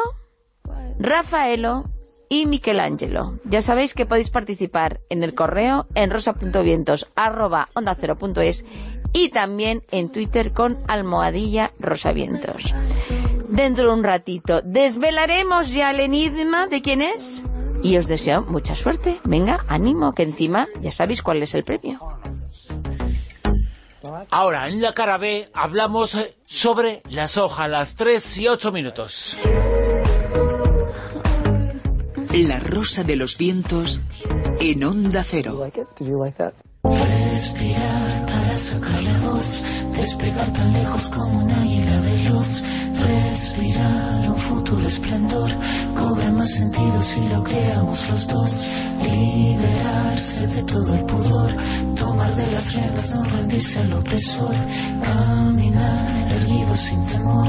Rafaelo y Michelangelo. Ya sabéis que podéis participar en el correo en rosa.vientos y también en Twitter con almohadilla rosavientos. Dentro de un ratito desvelaremos ya el enigma de quién es y os deseo mucha suerte. Venga, ánimo, que encima ya sabéis cuál es el premio. Ahora, en la cara B, hablamos sobre la soja, las 3 y 8 minutos. La rosa de los vientos en onda cero. Respirar para sacar la voz, despegar tan lejos como un águila veloz. Respirar un futuro esplendor, cobra más sentido si lo creamos los dos. Liberarse de todo el pudor, tomar de las riendas, no rendirse al opresor. Caminar erguido sin temor,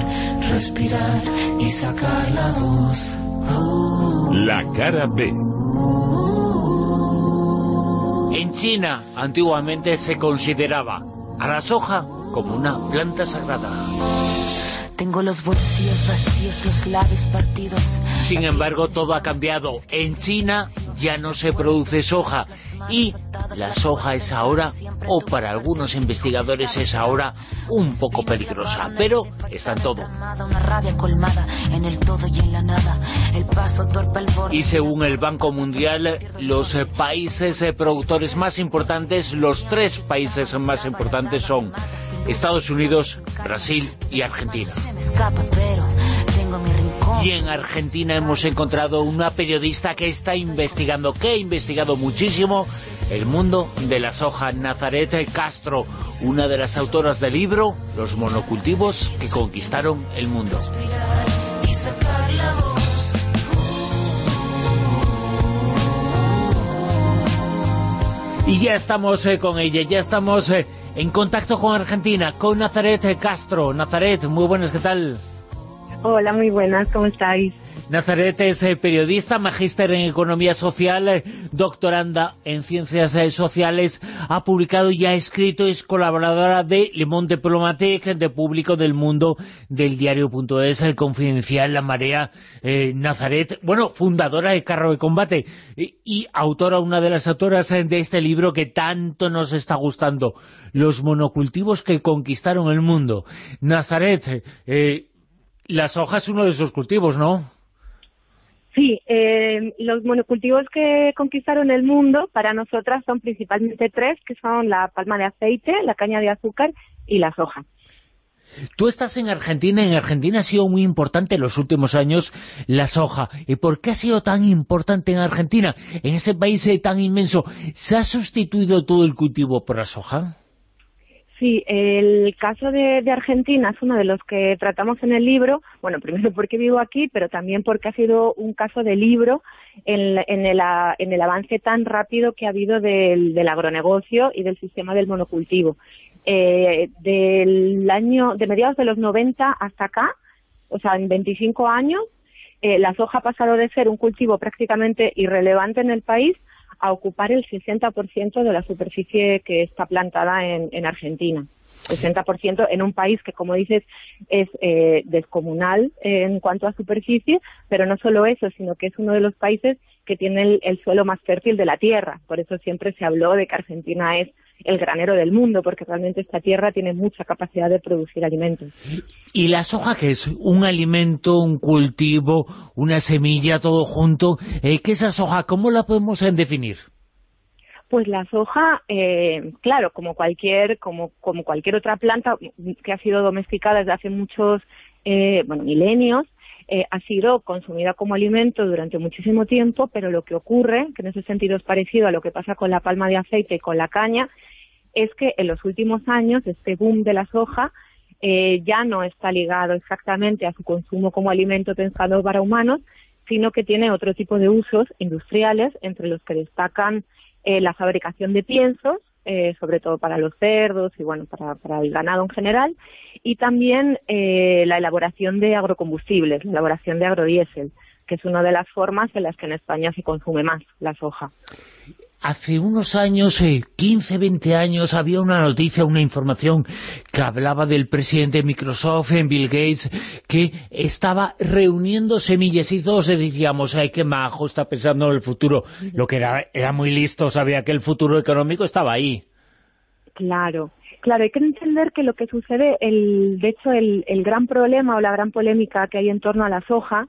respirar y sacar la voz. La cara B. En China, antiguamente se consideraba a la soja como una planta sagrada. Tengo los bolsillos vacíos, los labios partidos. Sin embargo, todo ha cambiado. En China ya no se produce soja y la soja es ahora, o para algunos investigadores es ahora, un poco peligrosa. Pero está en todo. Y según el Banco Mundial, los países productores más importantes, los tres países más importantes son Estados Unidos, Brasil y Argentina. Y en Argentina hemos encontrado una periodista que está investigando, que ha investigado muchísimo el mundo de la soja, Nazaret Castro, una de las autoras del libro Los monocultivos que conquistaron el mundo. Y ya estamos eh, con ella, ya estamos eh, en contacto con Argentina, con Nazaret Castro. Nazaret, muy buenas, ¿qué tal? Hola, muy buenas, ¿cómo estáis? Nazaret es eh, periodista, magíster en Economía Social, eh, doctoranda en Ciencias eh, Sociales, ha publicado y ha escrito, es colaboradora de Le Monde Diplomatique, de Público del Mundo, del Diario.es, El Confidencial, La Marea, eh, Nazaret, bueno, fundadora de Carro de Combate y, y autora, una de las autoras de este libro que tanto nos está gustando, Los monocultivos que conquistaron el mundo. Nazaret, eh, la soja es uno de esos cultivos, ¿no? Sí, eh, los monocultivos que conquistaron el mundo para nosotras son principalmente tres, que son la palma de aceite, la caña de azúcar y la soja. Tú estás en Argentina, en Argentina ha sido muy importante en los últimos años la soja. ¿Y por qué ha sido tan importante en Argentina? En ese país tan inmenso, ¿se ha sustituido todo el cultivo por la soja? Sí, el caso de, Argentina es uno de los que tratamos en el libro, bueno, primero porque vivo aquí, pero también porque ha sido un caso de libro en, en, el, en el avance tan rápido que ha habido del, del agronegocio y del sistema del monocultivo. Eh, del año, de mediados de los 90 hasta acá, o sea, en 25 años, eh, la soja ha pasado de ser un cultivo prácticamente irrelevante en el país a ocupar el 60% de la superficie que está plantada en, en Argentina. 60% en un país que, como dices, es eh, descomunal en cuanto a superficie, pero no solo eso, sino que es uno de los países que tiene el, el suelo más fértil de la Tierra. Por eso siempre se habló de que Argentina es el granero del mundo, porque realmente esta tierra tiene mucha capacidad de producir alimentos. ¿Y la soja qué es? ¿Un alimento, un cultivo, una semilla, todo junto? Eh, ¿Qué es la soja? ¿Cómo la podemos eh, definir? Pues la soja, eh, claro, como cualquier, como, como cualquier otra planta que ha sido domesticada desde hace muchos, eh, bueno, milenios, eh, ha sido consumida como alimento durante muchísimo tiempo, pero lo que ocurre, que en ese sentido es parecido a lo que pasa con la palma de aceite y con la caña, es que en los últimos años este boom de la soja eh, ya no está ligado exactamente a su consumo como alimento pensado para humanos, sino que tiene otro tipo de usos industriales, entre los que destacan eh, la fabricación de piensos, eh, sobre todo para los cerdos y bueno para, para el ganado en general, y también eh, la elaboración de agrocombustibles, la elaboración de agrodiesel, que es una de las formas en las que en España se consume más la soja. Hace unos años, 15, 20 años, había una noticia, una información que hablaba del presidente de Microsoft, Bill Gates, que estaba reuniendo semillas y todos decíamos, ay, qué majo, está pensando en el futuro. Lo que era, era muy listo, sabía que el futuro económico estaba ahí. Claro, claro, hay que entender que lo que sucede, el, de hecho, el, el gran problema o la gran polémica que hay en torno a la soja,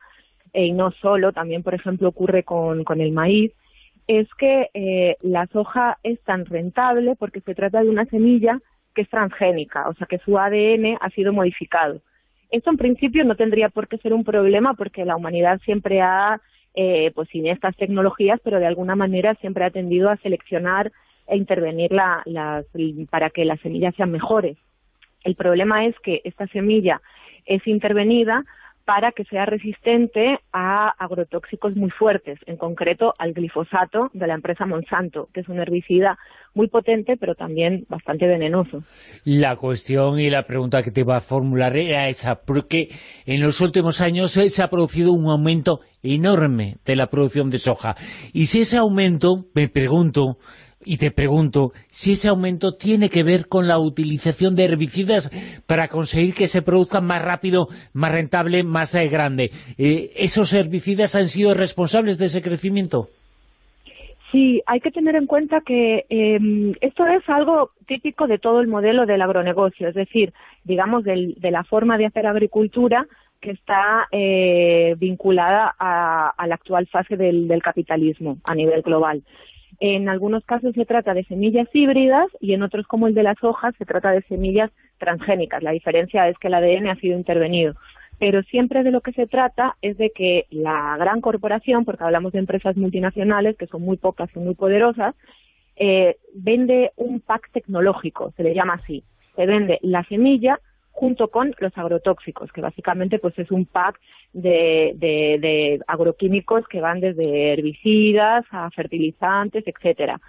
y no solo, también, por ejemplo, ocurre con, con el maíz, es que eh, la soja es tan rentable porque se trata de una semilla que es transgénica, o sea que su ADN ha sido modificado. Esto en principio no tendría por qué ser un problema porque la humanidad siempre ha, eh, pues sin estas tecnologías, pero de alguna manera siempre ha tendido a seleccionar e intervenir la, para que las semillas sean mejores. El problema es que esta semilla es intervenida para que sea resistente a agrotóxicos muy fuertes, en concreto al glifosato de la empresa Monsanto, que es un herbicida muy potente, pero también bastante venenoso. La cuestión y la pregunta que te iba a formular era esa, porque en los últimos años eh, se ha producido un aumento enorme de la producción de soja. Y si ese aumento, me pregunto, y te pregunto si ese aumento tiene que ver con la utilización de herbicidas para conseguir que se produzcan más rápido, más rentable, más eh, grande. Eh, ¿Esos herbicidas han sido responsables de ese crecimiento? Sí, hay que tener en cuenta que em, esto es algo típico de todo el modelo del agronegocio, es decir, digamos, de la forma de hacer agricultura que está eh, vinculada a, la actual fase del capitalismo a nivel global. En algunos casos se trata de semillas híbridas y en otros, como el de las hojas, se trata de semillas transgénicas. La diferencia es que el ADN ha sido intervenido. Pero siempre de lo que se trata es de que la gran corporación, porque hablamos de empresas multinacionales que son muy pocas y muy poderosas, eh, vende un pack tecnológico, se le llama así. Se vende la semilla junto con los agrotóxicos, que básicamente pues es un pack de, de, agroquímicos que van desde herbicidas a fertilizantes, etcétera.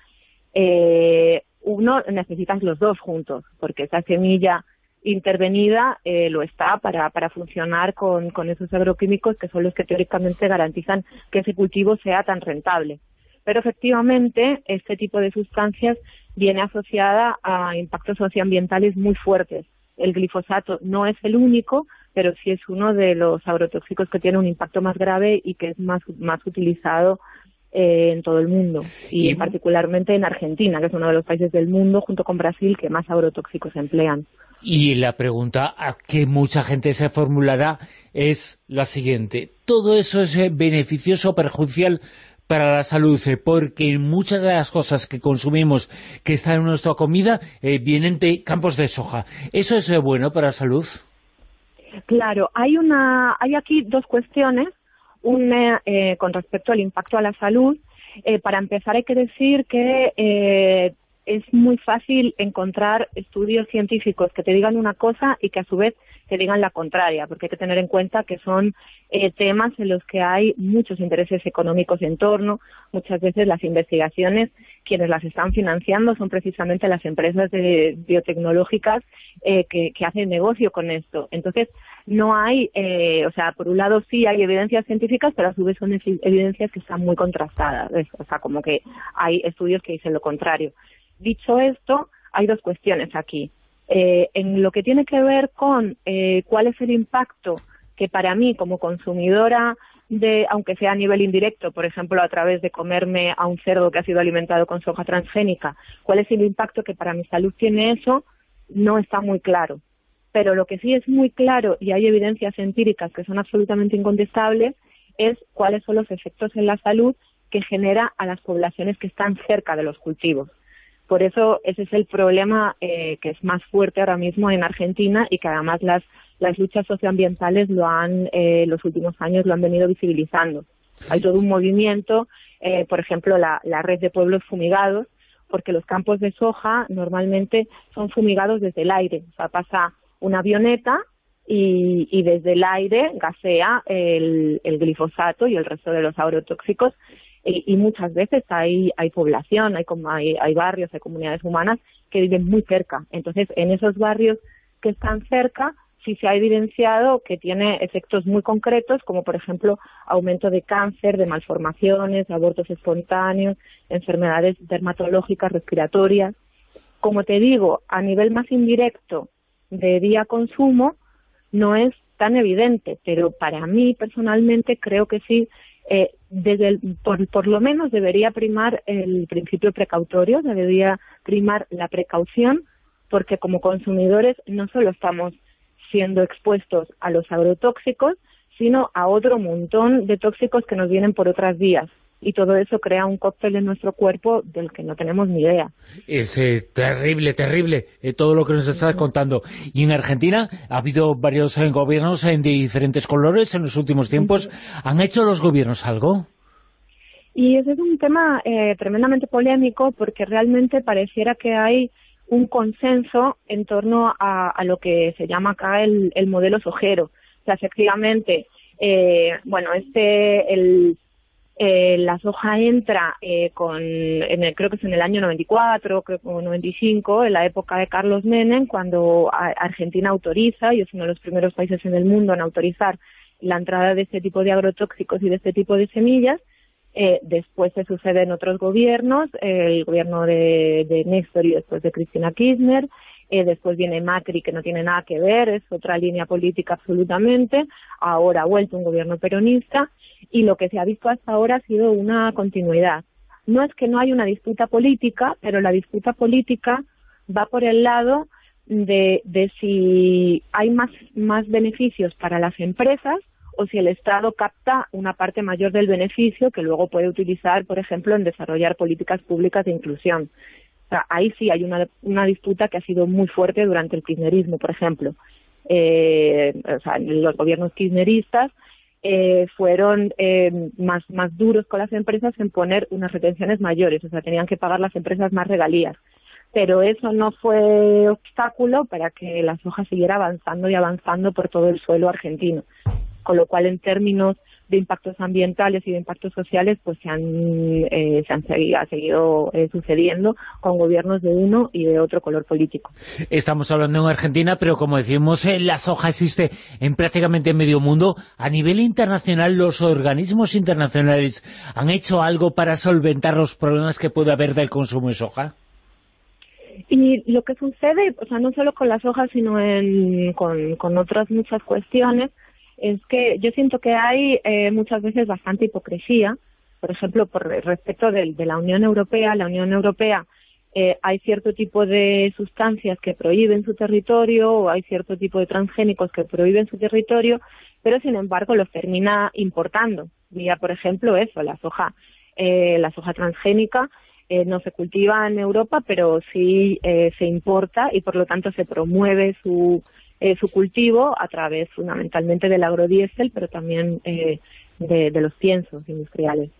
Eh, uno necesitas los dos juntos, porque esa semilla intervenida eh, lo está para, para funcionar con, con esos agroquímicos que son los que teóricamente garantizan que ese cultivo sea tan rentable. Pero efectivamente, este tipo de sustancias viene asociada a impactos socioambientales muy fuertes el glifosato no es el único, pero sí es uno de los agrotóxicos que tiene un impacto más grave y que es más, más utilizado eh, en todo el mundo y, particularmente en Argentina, que es uno de los países del mundo, junto con Brasil, que más agrotóxicos emplean. Y la pregunta a que mucha gente se formulará es la siguiente. ¿Todo eso es eh, beneficioso o perjudicial para la salud, eh, porque muchas de las cosas que consumimos que están en nuestra comida eh, vienen de campos de soja. ¿Eso es eh, bueno para la salud? Claro, hay una hay aquí dos cuestiones. Una con respecto al impacto a la salud. para empezar hay que decir que es muy fácil encontrar estudios científicos que te digan una cosa y que a su vez te digan la contraria, porque hay que tener en cuenta que son eh, temas en los que hay muchos intereses económicos en torno. Muchas veces las investigaciones, quienes las están financiando son precisamente las empresas de, biotecnológicas eh, que, hacen negocio con esto. Entonces, no hay, eh, o sea, por un lado sí hay evidencias científicas, pero a su vez son evidencias que están muy contrastadas. O sea, como que hay estudios que dicen lo contrario. Dicho esto, hay dos cuestiones aquí. Eh, en lo que tiene que ver con eh, cuál es el impacto que para mí como consumidora de, aunque sea a nivel indirecto, por ejemplo, a través de comerme a un cerdo que ha sido alimentado con soja transgénica, cuál es el impacto que para mi salud tiene eso, no está muy claro. Pero lo que sí es muy claro, y hay evidencias empíricas que son absolutamente incontestables, es cuáles son los efectos en la salud que genera a las poblaciones que están cerca de los cultivos. Por eso ese es el problema eh, que es más fuerte ahora mismo en Argentina y que además las, las luchas socioambientales lo han, eh, los últimos años lo han venido visibilizando. Hay todo un movimiento, eh, por ejemplo, la, la red de pueblos fumigados, porque los campos de soja normalmente son fumigados desde el aire. O sea, pasa una avioneta y, desde el aire gasea el, glifosato y el resto de los agrotóxicos y, muchas veces hay, hay población, hay, hay, hay barrios, hay comunidades humanas que viven muy cerca. Entonces, en esos barrios que están cerca, sí se ha evidenciado que tiene efectos muy concretos, como por ejemplo aumento de cáncer, de malformaciones, abortos espontáneos, enfermedades dermatológicas, respiratorias. Como te digo, a nivel más indirecto de día consumo, no es tan evidente, pero para mí personalmente creo que sí, eh, desde por, por lo menos debería primar el principio precautorio, debería primar la precaución, porque como consumidores no solo estamos siendo expuestos a los agrotóxicos, sino a otro montón de tóxicos que nos vienen por otras vías y todo eso crea un cóctel en nuestro cuerpo del que no tenemos ni idea. Es eh, terrible, terrible eh, todo lo que nos estás contando. Y en Argentina ha habido varios eh, gobiernos en diferentes colores en los últimos tiempos. ¿Han hecho los gobiernos algo? Y ese es un tema tremendamente polémico porque realmente pareciera que hay un consenso en torno a, lo que se llama acá el, modelo sojero. O sea, efectivamente, bueno, este, el eh, la soja entra eh, con, en el, creo que es en el año 94, creo que 95, en la época de Carlos Menem, cuando Argentina autoriza, y es uno de los primeros países en el mundo en autorizar la entrada de este tipo de agrotóxicos y de este tipo de semillas. Eh, después se sucede en otros gobiernos, el gobierno de, de Néstor y después de Cristina Kirchner, eh, después viene Macri, que no tiene nada que ver, es otra línea política absolutamente, ahora ha vuelto un gobierno peronista, y lo que se ha visto hasta ahora ha sido una continuidad. No es que no hay una disputa política, pero la disputa política va por el lado de, de si hay más, más beneficios para las empresas o si el Estado capta una parte mayor del beneficio que luego puede utilizar, por ejemplo, en desarrollar políticas públicas de inclusión. O sea, ahí sí hay una, una disputa que ha sido muy fuerte durante el kirchnerismo, por ejemplo. Eh, o sea, los gobiernos kirchneristas eh, fueron eh, más, más duros con las empresas en poner unas retenciones mayores, o sea, tenían que pagar las empresas más regalías. Pero eso no fue obstáculo para que la soja siguiera avanzando y avanzando por todo el suelo argentino. Con lo cual, en términos de impactos ambientales y de impactos sociales pues se han, eh, se han seguido, ha seguido eh, sucediendo con gobiernos de uno y de otro color político. Estamos hablando en Argentina, pero como decimos, eh, la soja existe en prácticamente medio mundo. A nivel internacional, los organismos internacionales han hecho algo para solventar los problemas que puede haber del consumo de soja. Y lo que sucede, o sea, no solo con la soja, sino en, con, con otras muchas cuestiones, es que yo siento que hay eh, muchas veces bastante hipocresía, por ejemplo, por respecto de, la Unión Europea, la Unión Europea eh, hay cierto tipo de sustancias que prohíben su territorio o hay cierto tipo de transgénicos que prohíben su territorio, pero sin embargo los termina importando. Mira, por ejemplo, eso, la soja, eh, la soja transgénica eh, no se cultiva en Europa, pero sí eh, se importa y por lo tanto se promueve su eh, su cultivo a través fundamentalmente del agrodiesel, pero también eh, de, los piensos industriales.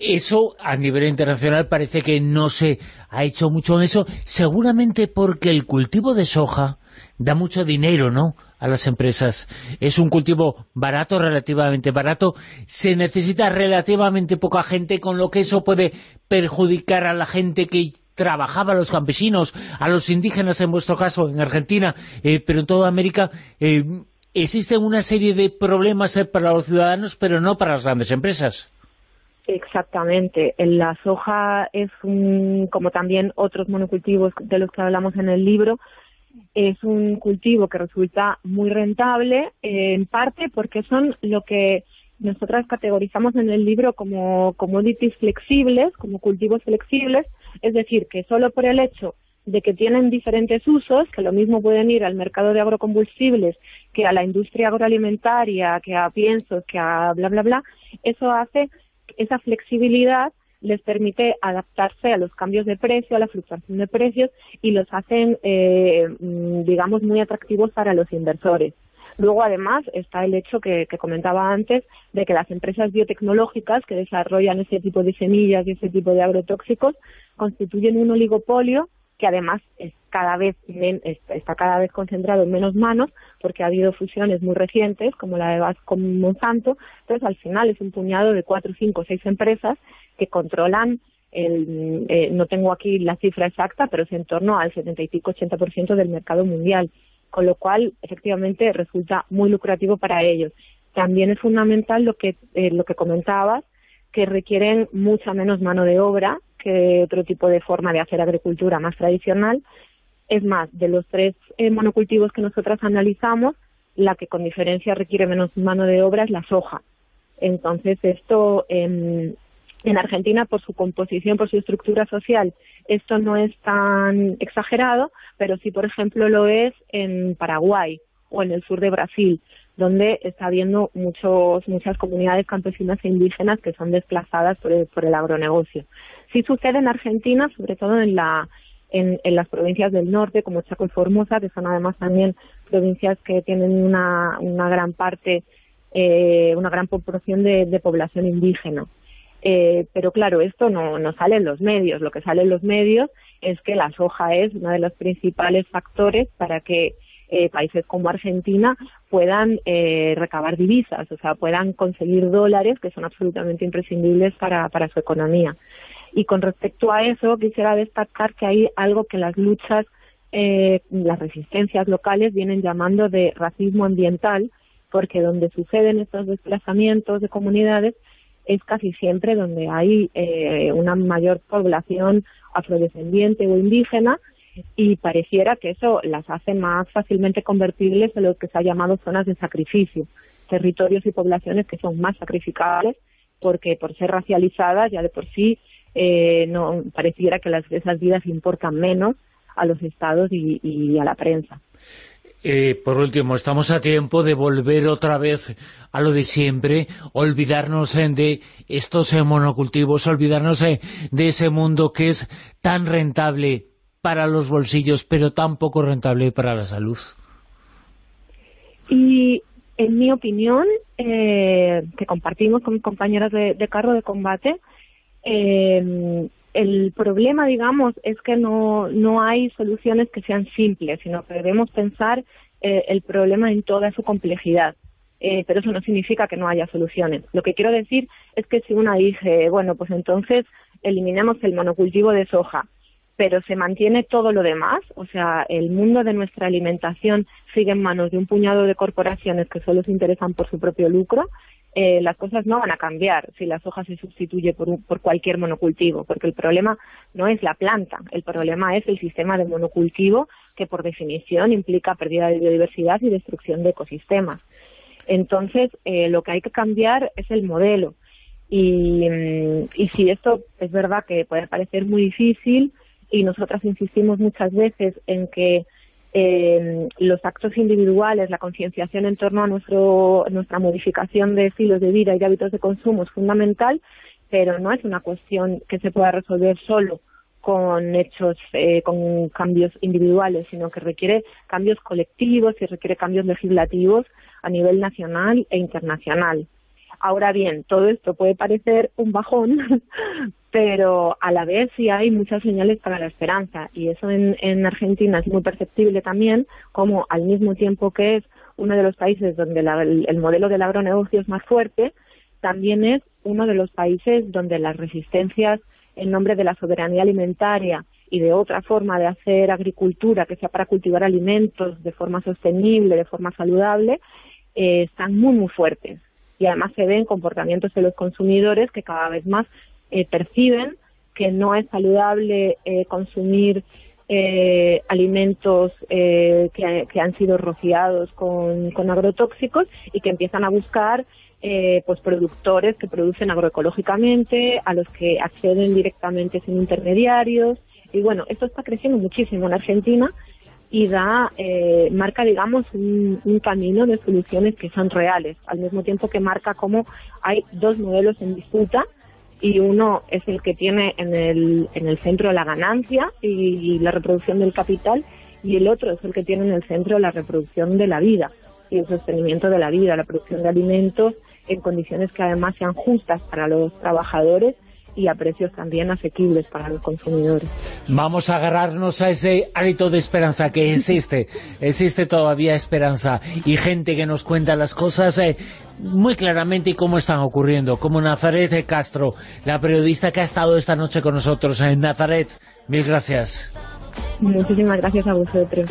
Eso a nivel internacional parece que no se ha hecho mucho en eso, seguramente porque el cultivo de soja da mucho dinero, ¿no?, a las empresas. Es un cultivo barato, relativamente barato, se necesita relativamente poca gente, con lo que eso puede perjudicar a la gente que trabajaba a los campesinos, a los indígenas en vuestro caso, en Argentina, eh, pero en toda América, eh, existen una serie de problemas eh, para los ciudadanos, pero no para las grandes empresas. Exactamente. La soja es un, como también otros monocultivos de los que hablamos en el libro, es un cultivo que resulta muy rentable, en parte porque son lo que nosotras categorizamos en el libro como commodities flexibles, como cultivos flexibles, es decir, que solo por el hecho de que tienen diferentes usos, que lo mismo pueden ir al mercado de agrocombustibles que a la industria agroalimentaria, que a piensos, que a bla, bla, bla, eso hace, esa flexibilidad les permite adaptarse a los cambios de precio, a la fluctuación de precios y los hacen, eh, mm, digamos, muy atractivos para los inversores. Luego, además, está el hecho que, comentaba antes de que las empresas biotecnológicas que desarrollan ese tipo de semillas y ese tipo de agrotóxicos constituyen un oligopolio que además es cada vez está cada vez concentrado en menos manos porque ha habido fusiones muy recientes como la de Bass con Monsanto entonces al final es un puñado de cuatro, cinco, seis empresas que controlan el, eh, no tengo aquí la cifra exacta pero es en torno al 75-80% del mercado mundial con lo cual efectivamente resulta muy lucrativo para ellos también es fundamental lo que eh, lo que comentabas que requieren mucha menos mano de obra que otro tipo de forma de hacer agricultura más tradicional es más, de los tres eh, monocultivos que nosotras analizamos, la que con diferencia requiere menos mano de obra es la soja. Entonces, esto en, en Argentina, por su composición, por su estructura social, esto no es tan exagerado, pero sí, por ejemplo, lo es en Paraguay o en el sur de Brasil, donde está habiendo muchos, muchas comunidades campesinas e indígenas que son desplazadas por el, por el agronegocio. Sí sucede en Argentina, sobre todo en la en, las provincias del norte, como Chaco y Formosa, que son además también provincias que tienen una, gran parte, eh, una gran proporción de, población indígena. Eh, pero claro, esto no, no sale en los medios. Lo que sale en los medios es que la soja es uno de los principales factores para que eh, países como Argentina puedan recabar divisas, o sea, puedan conseguir dólares que son absolutamente imprescindibles para, para su economía. Y con respecto a eso, quisiera destacar que hay algo que las luchas, eh, las resistencias locales vienen llamando de racismo ambiental, porque donde suceden estos desplazamientos de comunidades es casi siempre donde hay eh, una mayor población afrodescendiente o indígena y pareciera que eso las hace más fácilmente convertibles en lo que se ha llamado zonas de sacrificio, territorios y poblaciones que son más sacrificables porque por ser racializadas ya de por sí eh, no pareciera que las, esas vidas importan menos a los estados y, a la prensa. Eh, por último, estamos a tiempo de volver otra vez a lo de siempre, olvidarnos eh, de estos monocultivos, olvidarnos de ese mundo que es tan rentable para los bolsillos, pero tan poco rentable para la salud. Y en mi opinión, que compartimos con mis compañeras de carro de combate, eh, el problema, digamos, es que no, no hay soluciones que sean simples, sino que debemos pensar eh, el problema en toda su complejidad. Eh, pero eso no significa que no haya soluciones. Lo que quiero decir es que si una dice, bueno, pues entonces eliminemos el monocultivo de soja, pero se mantiene todo lo demás, o sea, el mundo de nuestra alimentación sigue en manos de un puñado de corporaciones que solo se interesan por su propio lucro, eh, las cosas no van a cambiar si la soja se sustituye por, por cualquier monocultivo, porque el problema no es la planta, el problema es el sistema de monocultivo que por definición implica pérdida de biodiversidad y destrucción de ecosistemas. Entonces, eh, lo que hay que cambiar es el modelo. Y, mm, y si esto es verdad que puede parecer muy difícil, y nosotras insistimos muchas veces en que eh, los actos individuales, la concienciación en torno a nuestro, nuestra modificación de estilos de vida y de hábitos de consumo es fundamental, pero no es una cuestión que se pueda resolver solo con hechos, eh, con cambios individuales, sino que requiere cambios colectivos y requiere cambios legislativos a nivel nacional e internacional. Ahora bien, todo esto puede parecer un bajón, <laughs> pero a la vez sí hay muchas señales para la esperanza y eso en, en Argentina es muy perceptible también, como al mismo tiempo que es uno de los países donde el, modelo del agronegocio es más fuerte, también es uno de los países donde las resistencias en nombre de la soberanía alimentaria y de otra forma de hacer agricultura que sea para cultivar alimentos de forma sostenible, de forma saludable, eh, están muy, muy fuertes. Y además se ven comportamientos de los consumidores que cada vez más eh, perciben que no es saludable eh, consumir eh, alimentos que, que, han sido rociados con, agrotóxicos y que empiezan a buscar pues productores que producen agroecológicamente, a los que acceden directamente sin intermediarios. Y bueno, esto está creciendo muchísimo en Argentina y da, marca, digamos, un, un, camino de soluciones que son reales, al mismo tiempo que marca cómo hay dos modelos en disputa y uno es el que tiene en el, en el centro la ganancia y, la reproducción del capital y el otro es el que tiene en el centro la reproducción de la vida y el sostenimiento de la vida, la producción de alimentos en condiciones que además sean justas para los trabajadores y a precios también asequibles para los consumidores. Vamos a agarrarnos a ese hálito de esperanza que existe, existe todavía esperanza y gente que nos cuenta las cosas eh, muy claramente y cómo están ocurriendo, como Nazaret Castro, la periodista que ha estado esta noche con nosotros en Nazaret. Mil gracias. Muchísimas gracias a vosotros.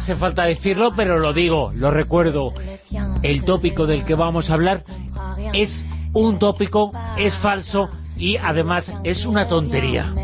Hace falta decirlo, pero lo digo, lo recuerdo. El tópico del que vamos a hablar es un tópico, es falso y además es una tontería.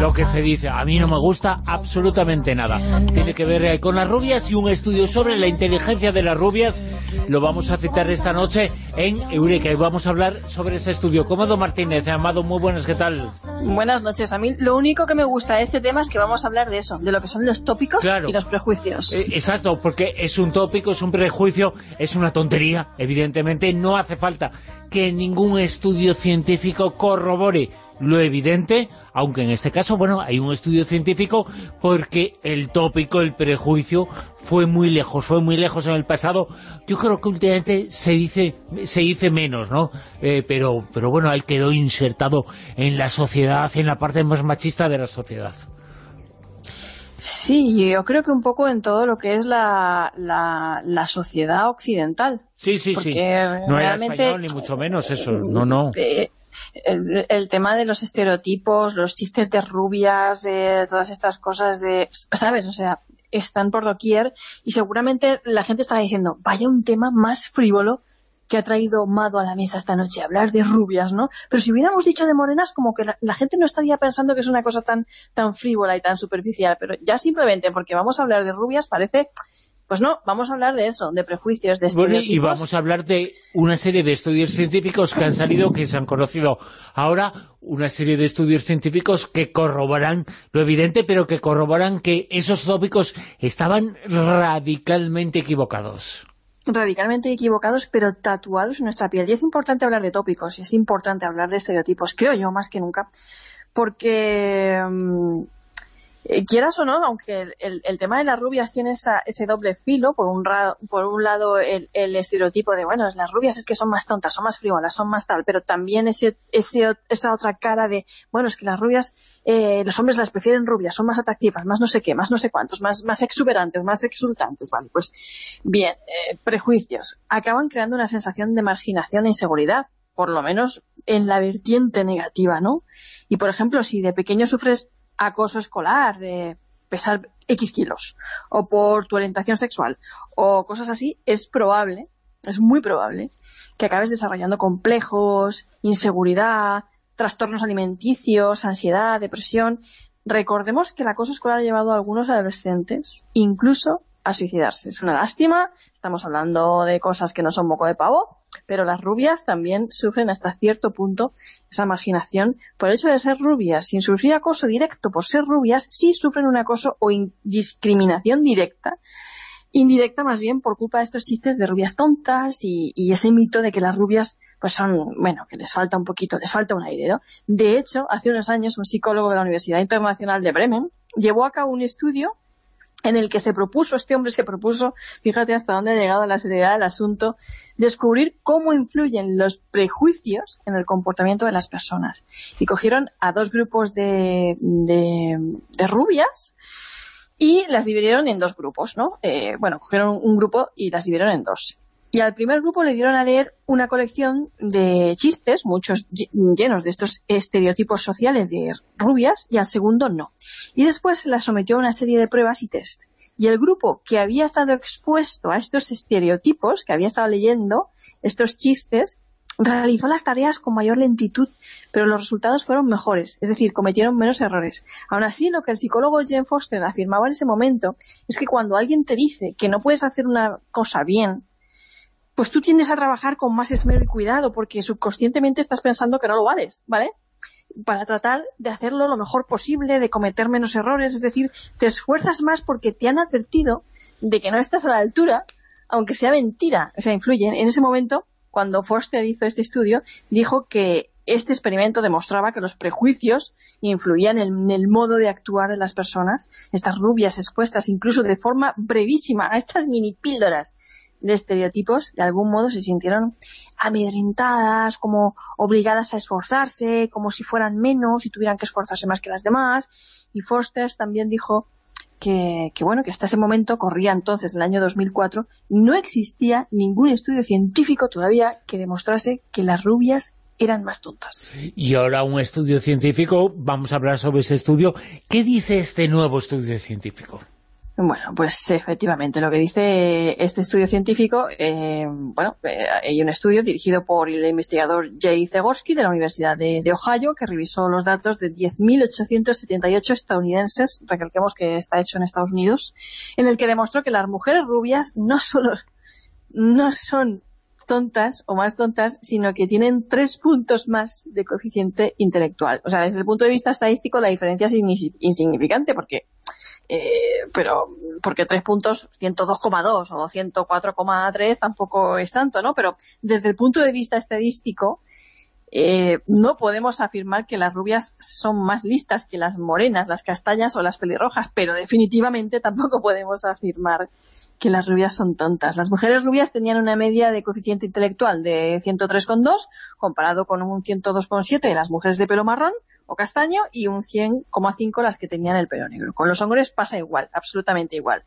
Lo que se dice, a mí no me gusta absolutamente nada. Tiene que ver eh, con las rubias y un estudio sobre la inteligencia de las rubias. Lo vamos a citar esta noche en Eureka y vamos a hablar sobre ese estudio. Cómodo Martínez, Amado, muy buenas, ¿qué tal? Buenas noches. A mí lo único que me gusta de este tema es que vamos a hablar de eso, de lo que son los tópicos y los prejuicios. Eh, exacto, porque es un tópico, es un prejuicio, es una tontería. Evidentemente no hace falta que ningún estudio científico corrobore lo evidente, aunque en este caso, bueno, hay un estudio científico porque el tópico, el prejuicio, fue muy lejos, fue muy lejos en el pasado. Yo creo que últimamente se dice se dice menos, ¿no? Eh, pero, pero bueno, ahí quedó insertado en la sociedad, en la parte más machista de la sociedad. Sí, yo creo que un poco en todo lo que es la, la, sociedad occidental. Sí, sí, sí. No era español, ni mucho menos eso, no, no. Eh, el, tema de los estereotipos, los chistes de rubias, de todas estas cosas de... ¿Sabes? O sea, están por doquier y seguramente la gente estará diciendo, vaya un tema más frívolo que ha traído Mado a la mesa esta noche, hablar de rubias, ¿no? Pero si hubiéramos dicho de morenas, como que la, gente no estaría pensando que es una cosa tan, tan frívola y tan superficial, pero ya simplemente porque vamos a hablar de rubias parece pues no, vamos a hablar de eso, de prejuicios, de estereotipos. y vamos a hablar de una serie de estudios científicos que han salido, que se han conocido ahora, una serie de estudios científicos que corroboran lo evidente, pero que corroboran que esos tópicos estaban radicalmente equivocados radicalmente equivocados, pero tatuados en nuestra piel. Y es importante hablar de tópicos, y es importante hablar de estereotipos, creo yo, más que nunca, porque mm, eh, quieras o no, aunque el, tema de las rubias tiene ese doble filo, por un, por un lado el, estereotipo de, bueno, las rubias es que son más tontas, son más frívolas, son más tal, pero también ese, esa otra cara de, bueno, es que las rubias, eh, los hombres las prefieren rubias, son más atractivas, más no sé qué, más no sé cuántos, más, más exuberantes, más exultantes, vale, pues bien, eh, prejuicios, acaban creando una sensación de marginación e inseguridad, por lo menos en la vertiente negativa, ¿no? Y por ejemplo, si de pequeño sufres acoso escolar, de pesar X kilos, o por tu orientación sexual, o cosas así, es probable, es muy probable, que acabes desarrollando complejos, inseguridad, trastornos alimenticios, ansiedad, depresión. Recordemos que el acoso escolar ha llevado a algunos adolescentes, incluso a suicidarse. Es una lástima, estamos hablando de cosas que no son moco de pavo, pero las rubias también sufren hasta cierto punto esa marginación por el hecho de ser rubias. Sin sufrir acoso directo por ser rubias, sí sufren un acoso o discriminación directa, indirecta más bien por culpa de estos chistes de rubias tontas y, ese mito de que las rubias pues son, bueno, que les falta un poquito, les falta un aire, ¿no? De hecho, hace unos años un psicólogo de la Universidad Internacional de Bremen llevó a cabo un estudio en el que se propuso, este hombre se propuso, fíjate hasta dónde ha llegado la seriedad del asunto, descubrir cómo influyen los prejuicios en el comportamiento de las personas. Y cogieron a dos grupos de, de, rubias y las dividieron en dos grupos, ¿no? Eh, bueno, cogieron un grupo y las dividieron en dos. Y al primer grupo le dieron a leer una colección de chistes, muchos llenos de estos estereotipos sociales de rubias, y al segundo no. Y después las sometió a una serie de pruebas y test. Y el grupo que había estado expuesto a estos estereotipos, que había estado leyendo estos chistes, realizó las tareas con mayor lentitud, pero los resultados fueron mejores, es decir, cometieron menos errores. Aún así, lo que el psicólogo Jane Foster afirmaba en ese momento es que cuando alguien te dice que no puedes hacer una cosa bien, pues tú tiendes a trabajar con más esmero y cuidado, porque subconscientemente estás pensando que no lo vales, ¿vale? Para tratar de hacerlo lo mejor posible, de cometer menos errores, es decir, te esfuerzas más porque te han advertido de que no estás a la altura, aunque sea mentira, o sea, influyen. En ese momento, cuando Foster hizo este estudio, dijo que este experimento demostraba que los prejuicios influían en el modo de actuar de las personas, estas rubias expuestas incluso de forma brevísima a estas mini píldoras de estereotipos, de algún modo se sintieron amedrentadas, como obligadas a esforzarse, como si fueran menos y tuvieran que esforzarse más que las demás. Y Foster también dijo que, que, bueno, que hasta ese momento, corría entonces el año 2004, no existía ningún estudio científico todavía que demostrase que las rubias eran más tontas. Y ahora un estudio científico, vamos a hablar sobre ese estudio. ¿Qué dice este nuevo estudio científico? Bueno, pues efectivamente, lo que dice este estudio científico, eh, bueno, eh, hay un estudio dirigido por el investigador Jay Zagorski de la Universidad de, de Ohio, que revisó los datos de 10.878 estadounidenses, recalquemos que está hecho en Estados Unidos, en el que demostró que las mujeres rubias no solo no son tontas o más tontas, sino que tienen tres puntos más de coeficiente intelectual. O sea, desde el punto de vista estadístico la diferencia es insignificante, porque eh, pero porque tres puntos, 102,2 o 104,3 tampoco es tanto, ¿no? Pero desde el punto de vista estadístico, eh, no podemos afirmar que las rubias son más listas que las morenas, las castañas o las pelirrojas, pero definitivamente tampoco podemos afirmar que las rubias son tontas. Las mujeres rubias tenían una media de coeficiente intelectual de 103,2 comparado con un 102,7 de las mujeres de pelo marrón, o castaño y un 100,5 las que tenían el pelo negro. Con los hombres pasa igual, absolutamente igual.